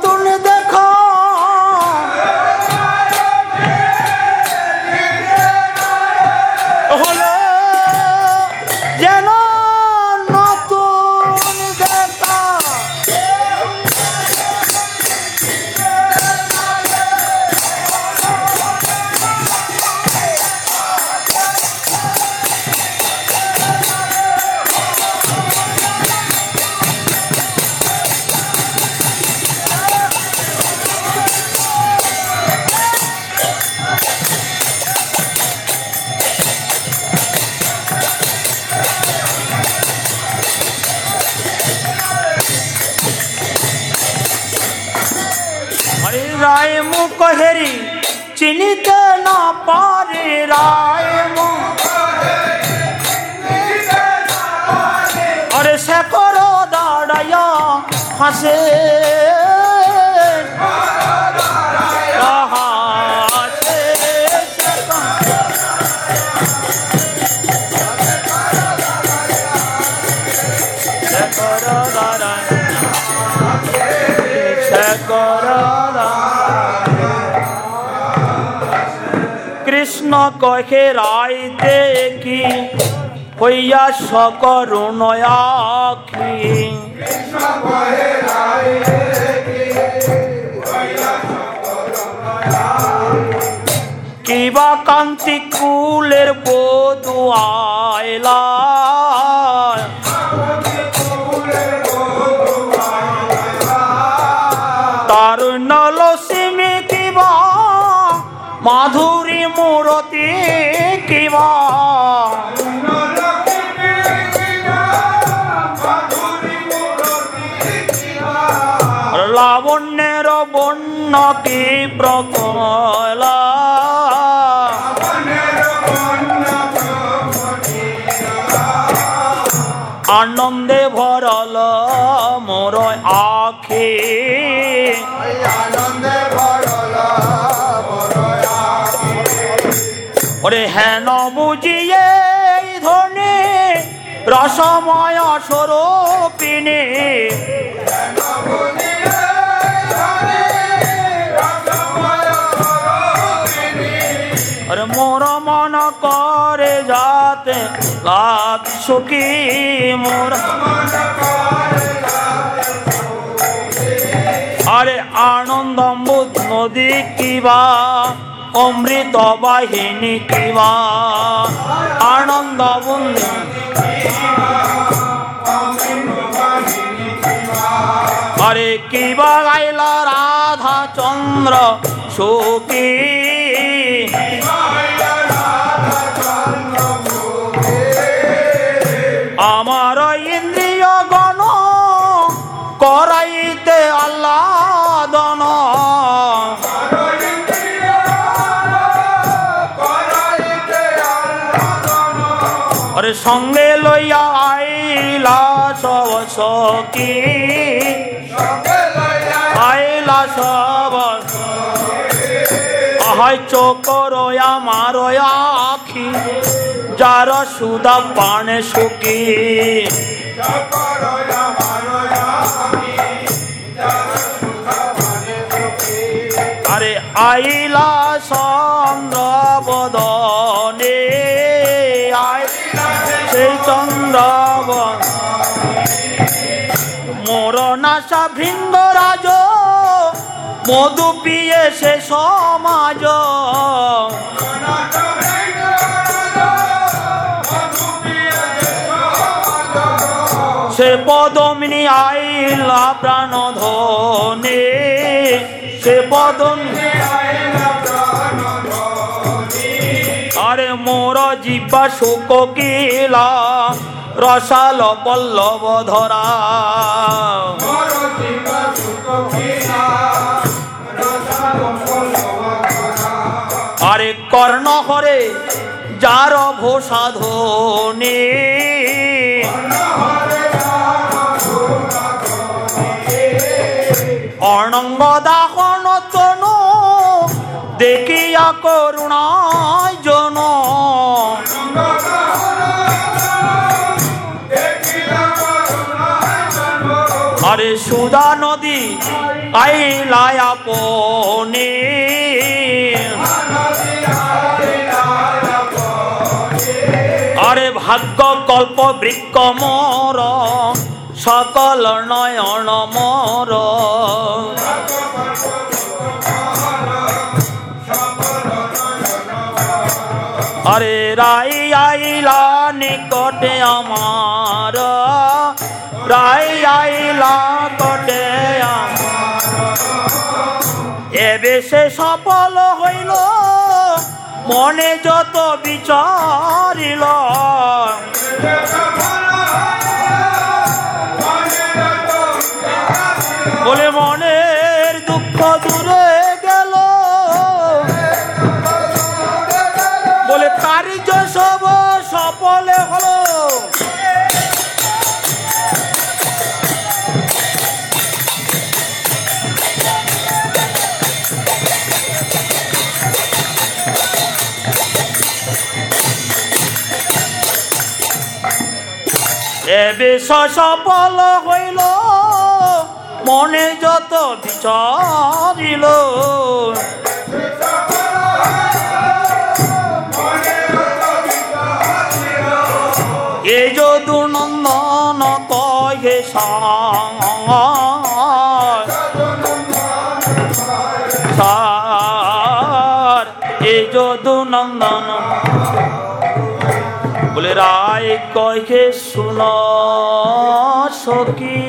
Speaker 1: রায় আরে সে করো দাঁড়াইয়া হাসে। কহে রাইতে কি হইয়া সকরুণয়াখি কিবা কান্তি কুলের বধু আয়লা বন্য কি প্রকলা। আনন্দে ভরল মোর আখি। ওরে হেন বুঝিয়ে ধনে রসময় স্বরূপিণী। করে রাতে লাভ সুখী মোরা? আরে আনন্দম্বুদ নদী কিবা, অমৃত বাহিনী কিবা। আনন্দবুন্দ আরে কিবা গাইল রাধা চন্দ্র সুখী। সঙ্গে লইয়া আইলা সব সখী আইলা সব আহাই চকর আমার আখি যার সুদা পানে সুখী। আরে আইলা চন্দ্র বদনে আইলা সেই চন্দ্র মোর নাশা ভৃঙ্গ রাজ, মধু পিয়ে সে সমাজ। সে পদমিনী আইলা প্রাণ ধনে সে পদমিনী আরে মোর জিবা শোক কিলা রসাল পল্লব ধরা। আরে কর্ণ হরে যার ভোসাধনে অর্ণঙ্গ দাহন তন দেখিয়া করুণায় জন। আরে সুদা নদী, আইলায় আপনে। আরে ভাগ্য, কল্প, বৃক্ষ, মর, সকল নয়ন, মর। আরে রাই আইলা নিকটে আমার। রাই আইলা কটে আমার। এবে সে সফল হইল, মনে যত বিচারিল। বলে মনের এবে সফল হইল মনে যত বিচারিল। এ যদু নন্দন কহে সার। এ যদু নন্দন বলে রায় কহে, শুন সখী।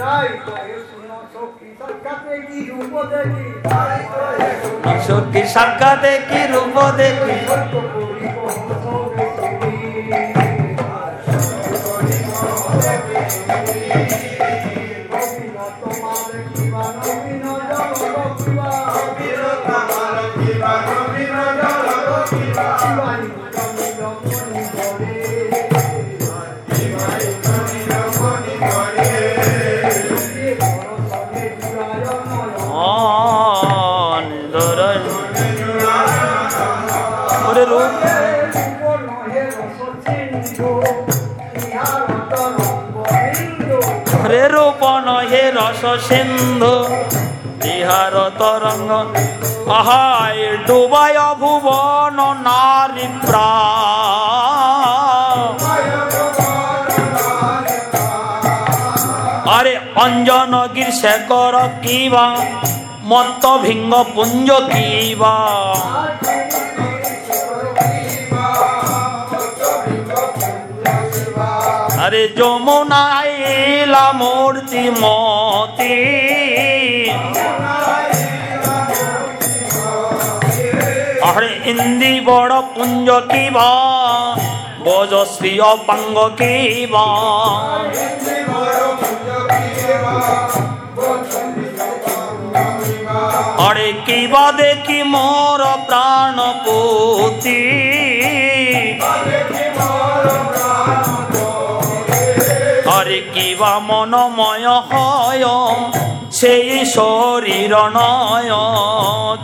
Speaker 2: রাই কয়ে শুনো সখী সৎকাতে কি রূপ দেখি
Speaker 1: সখী সাক্ষাতে কি রূপ দেখি? সিন্ধু, বিহার তরঙ্গ আহায় ডুবায় ভুবন, নারী প্রাণ। আরে অঞ্জন গির শেখর কিবা মত্ত ভিঙ্গ পুঞ্জ কিবা আরে যমুনাইলা মূর্তি মতি। আরে ইন্দি বড় পুঞ্জ কিবা বজশ্রী অপাঙ্গ কিবা আরে কিবা দেখি মোর প্রাণ কিবা মনময় হয়, সেই শরীর নয়,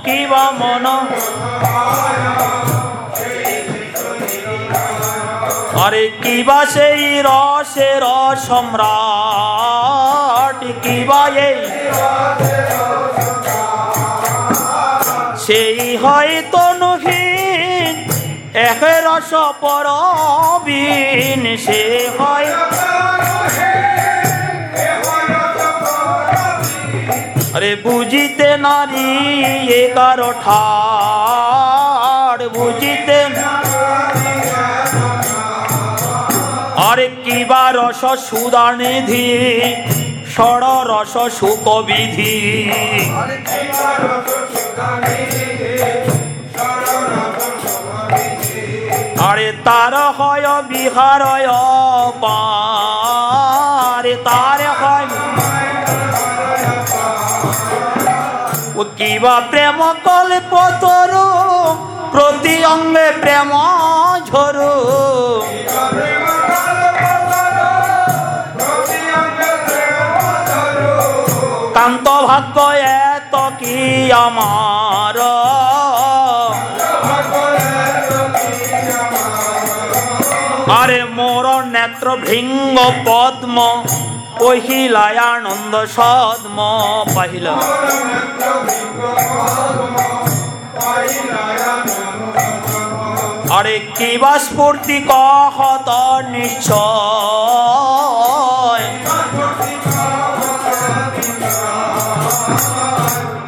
Speaker 1: কিবা মন। আরে কিবা সেই রসের সম্রাট, কিবা এই সেই হয়তো নহিন, এক রস পরবিন, সে হয় আরে বুঝিতে নারী এগার ঠাড়? বুঝিতে আরে কিবা রস সুদা নিধি ষড় রস সুক বিধি আরে তার হয় বিহারয় পারে, তার হয় কিবা প্রেম কল্প তরু প্রতি অঙ্গে প্রেম ঝরু। কান্ত ভাগ্য এত কি আমার? আরে মোর নেত্র ভৃঙ্গ পদ্ম পহিলায় আনন্দ সদ্ম পাহিলা। আরে কিবা স্ফূর্তি কহত নিশ্চয়।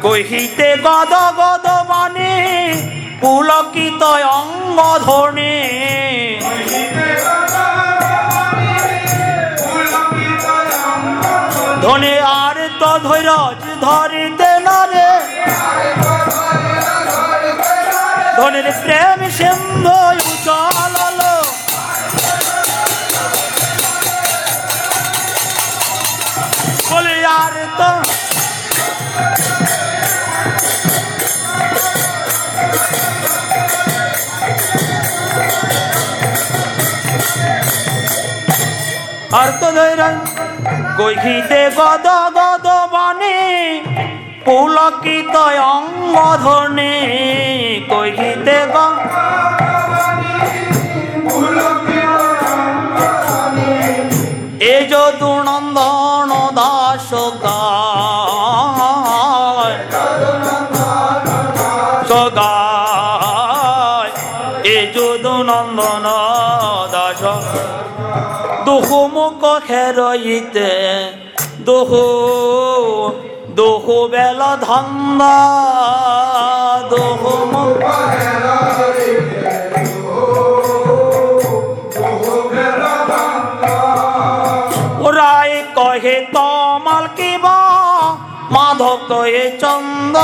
Speaker 1: কহিতে গদ গদ মানে পুলকিত অঙ্গ ধনে আর তো ধৈরজ ধরিতে না রে। ধনের প্রেম সিন্ধু উচালালো বলে আর তো আর তো ধৈরান কইখিতে গদ গদ বানে পুলকিত অঙ্গ ধনে কইখিতে গ এ যদু নন্দন দাস গায়। সগায় এ যদু নন্দন দাস দুহু মুখ খেরইতে দুহু দুহু বেল ধন্দা। দুহু মুখ ওরাই কহে তমাল কিবা মাধব কহে চন্দ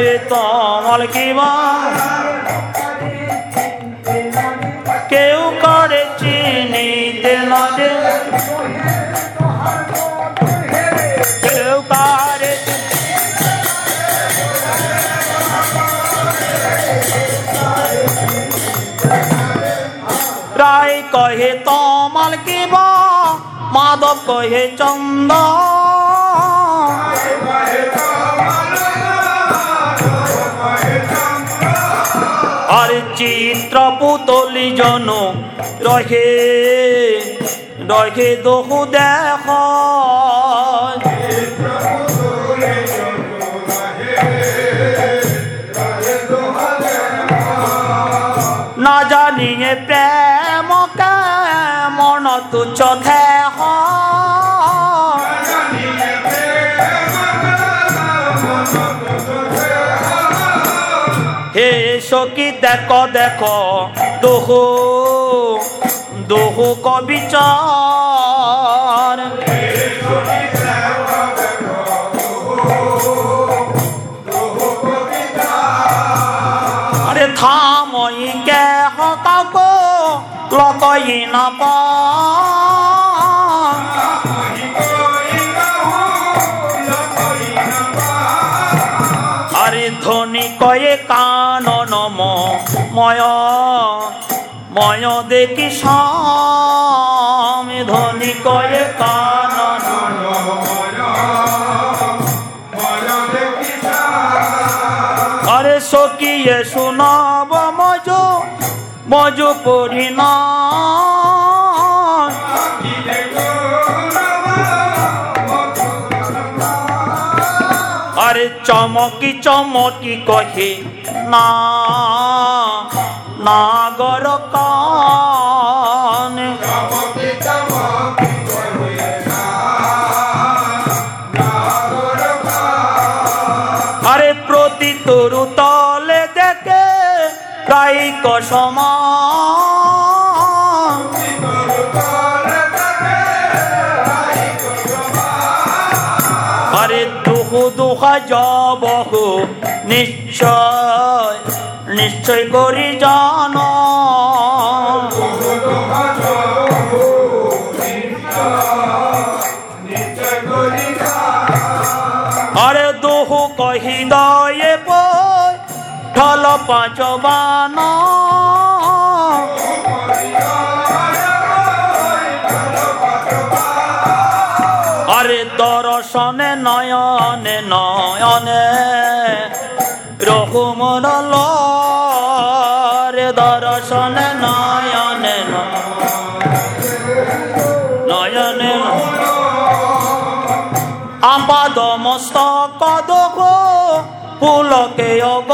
Speaker 1: হয়ে তমল কিবা কেউ করে চিনি নদে কেউ করে রায় কহে তমল কিবা মাধব কহে চন্দন আর চিত্র পুতলি জন রহে রহে দহু দেখ না জানিয়ে প্রেম কেমন তুচ্ছ দেহ সখী দেখ দেখ, দোহো দোহো কবিচার আরে থামই কে হকাক লকই না পা ধ্বনি কয়ে কানন ময় ময় দেখি স্বামী ধ্বনি কয়ে কানন আরে সকিয়ে শুনাব মজ মজ পরিণা আরে চমকি চমকি কহে না। নাগর কান। আরে প্রতি তরু তলে দেখে প্রায় কসমান আরে দুহু দুহা যাব নিশ্চয়। নিশ্চয় করি জান। আরে দুহু কহি দয়ে বই ঢল পাঁচ বান। আরে দর্শনে নয়নে নয়নে রহুমর রে পুলকে অগ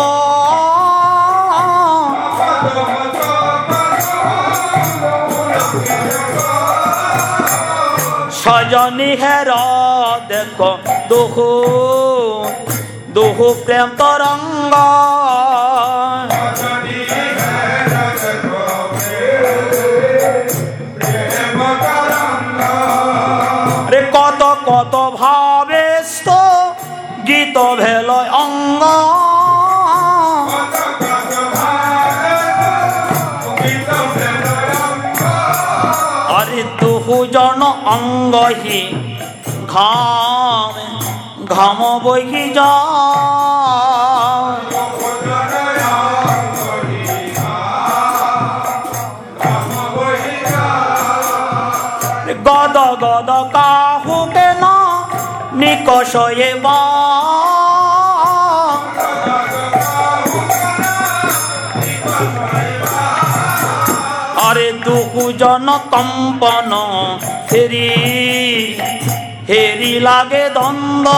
Speaker 1: সজনী হের দেখ দুহু দুহু প্রেম তরঙ্গ। আরে তুহু জন অঙ্গহি। ঘাম ঘাম বহি গদ গদ কাহুকে না নিকষয়ে বা দুহু জন কম্পন হেরি হেরি লাগে দ্বন্দ্ব।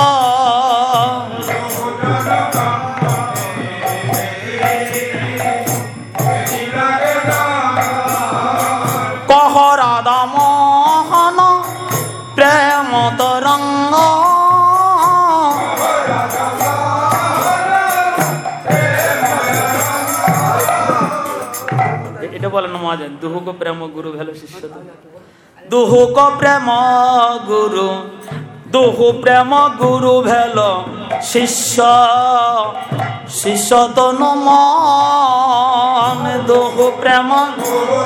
Speaker 1: ମହାଜନ ଦୁହୁକ ପ୍ରେମ ଗୁରୁ ଭେଲ ଶିଷ୍ୟ ଦୁହୁକ ପ୍ରେମ ଗୁରୁ দুহু প্রেম গুরু ভেল শিষ্য। শিষ্য তো নম দুহু প্রেম গুরু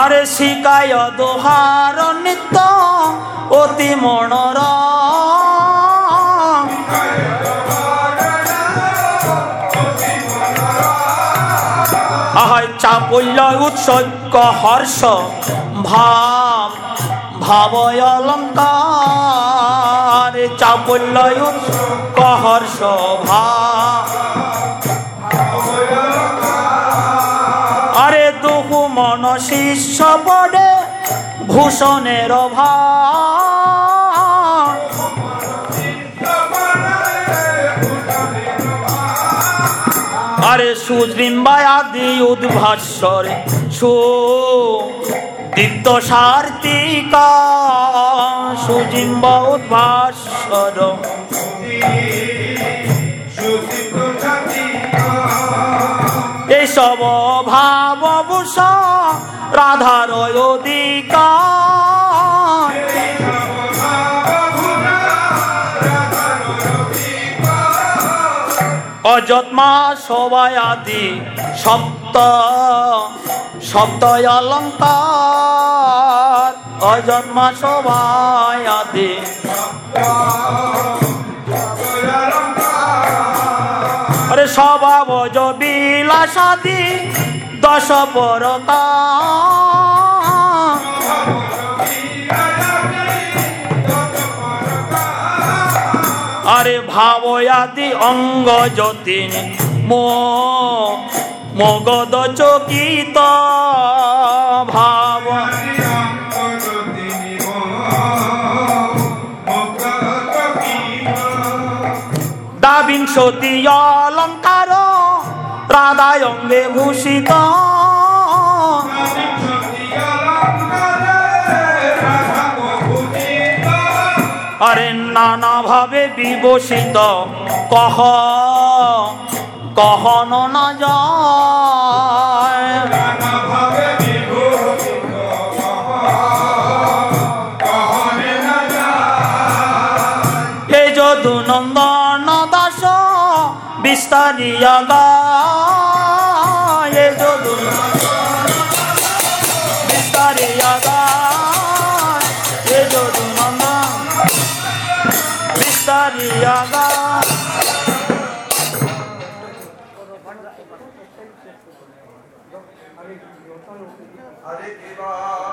Speaker 1: আরে
Speaker 3: শিকায় দোহার নিত্য অতি মনোরম। উৎসর্গ হর্ষ, ভাব ভাবয় অলঙ্কার চাপল্য উৎসর্গ হর্ষ, ভাব। আরে দুহু মন শিষ্য পড়ে ভূষণের ভাব আরে সুজৃম্বায় আদি উদ্ভাস্বরে সু দীপ্ত সার্তিকা সুজিম্ব উদ্ভাস্বর এসব ভাব রাধার অধিকার। অযত্মা সবাই আদি সপ্ত সপ্ত অলঙ্কার। অযত্মা সবাই আদি আরে স্বভাব বিলাসাদি দশ পরতা আরে ভাবয়াদি অঙ্গ যতীন। মো মগদ চকিত ভাব। দাবিংশতি অলঙ্কার রাধায় অঙ্গে ভূষিত। আরে নানা ভাবে বিবসিত কহ কহন না যায়। যদু নন্দন দাস বিস্তারিয়া গায়। Jadu
Speaker 1: Thank you. देवा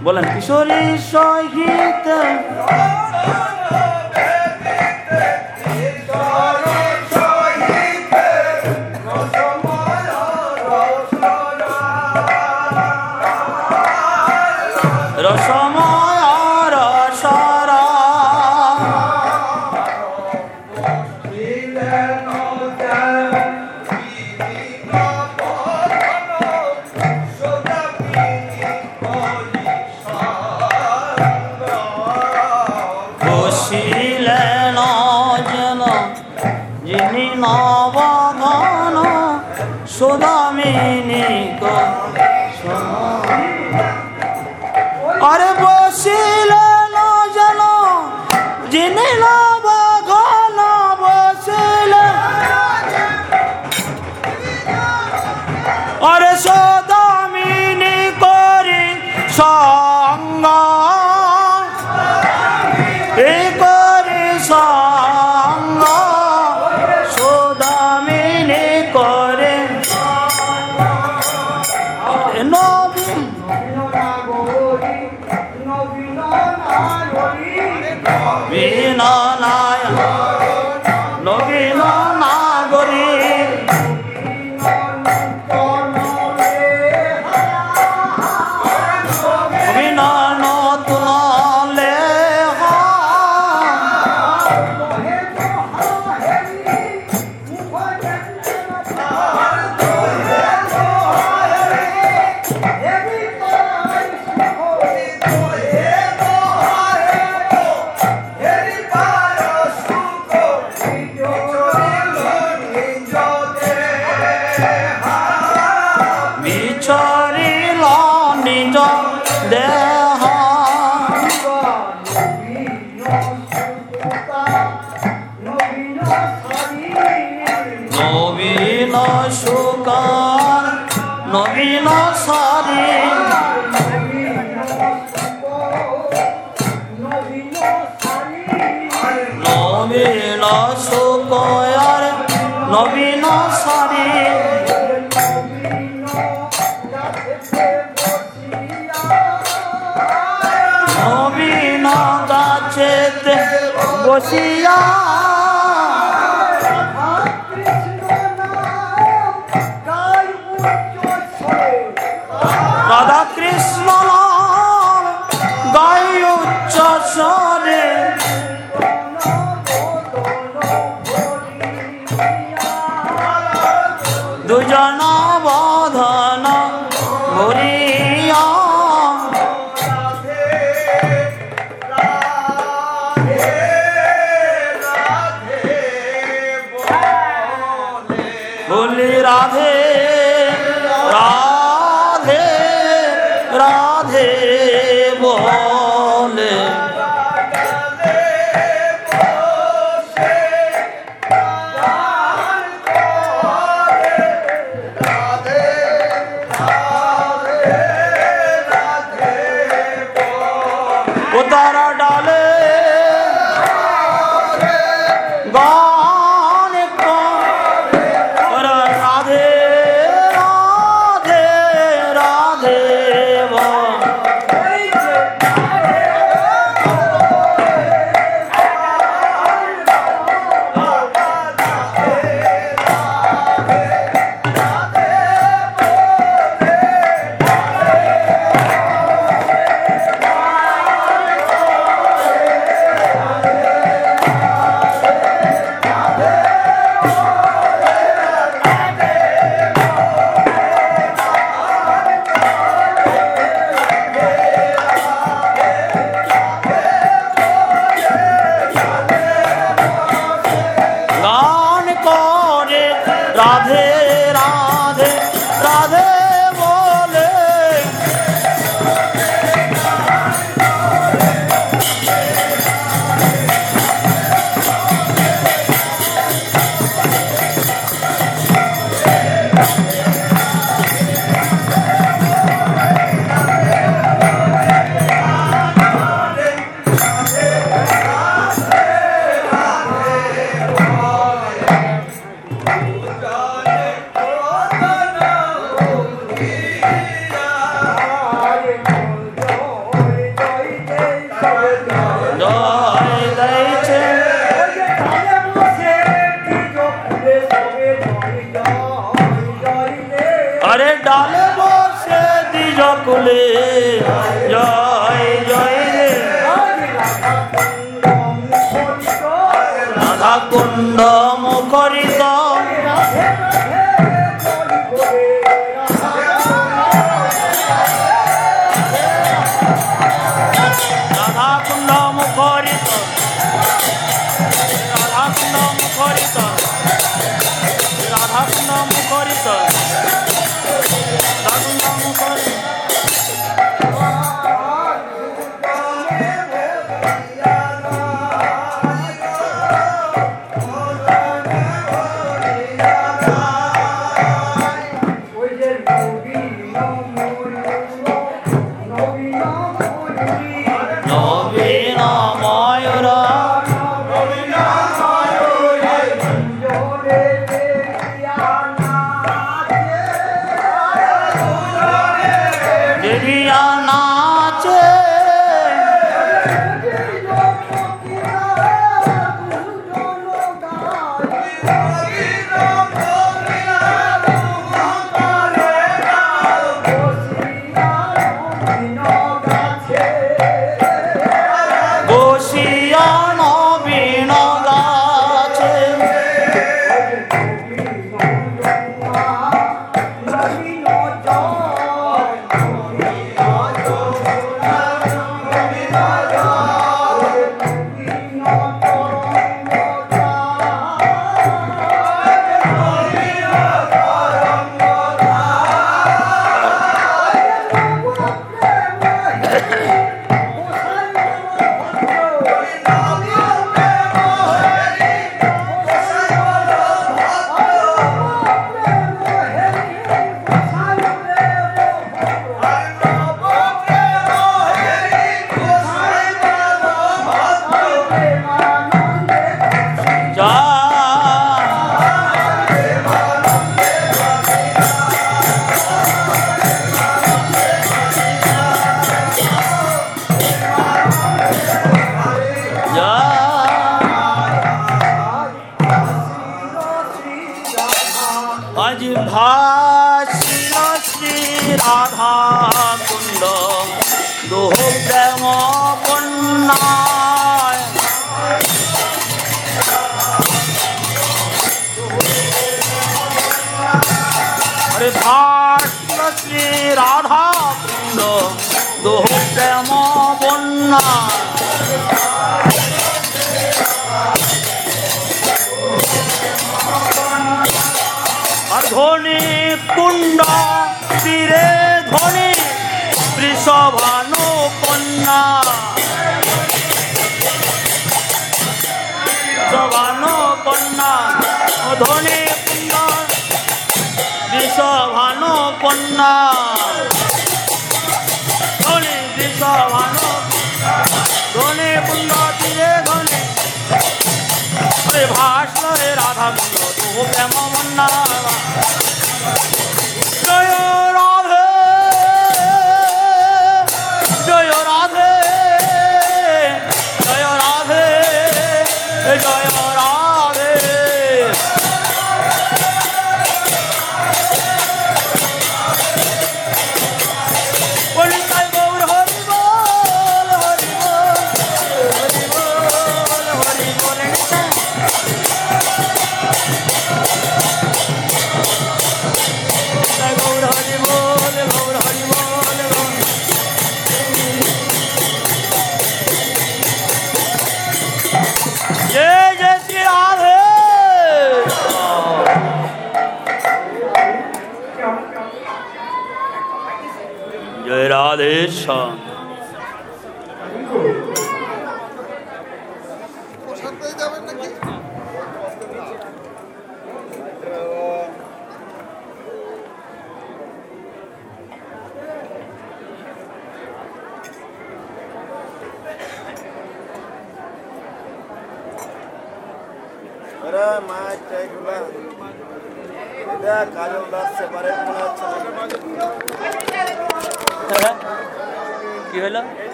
Speaker 1: বলেন কিশোরী সহিত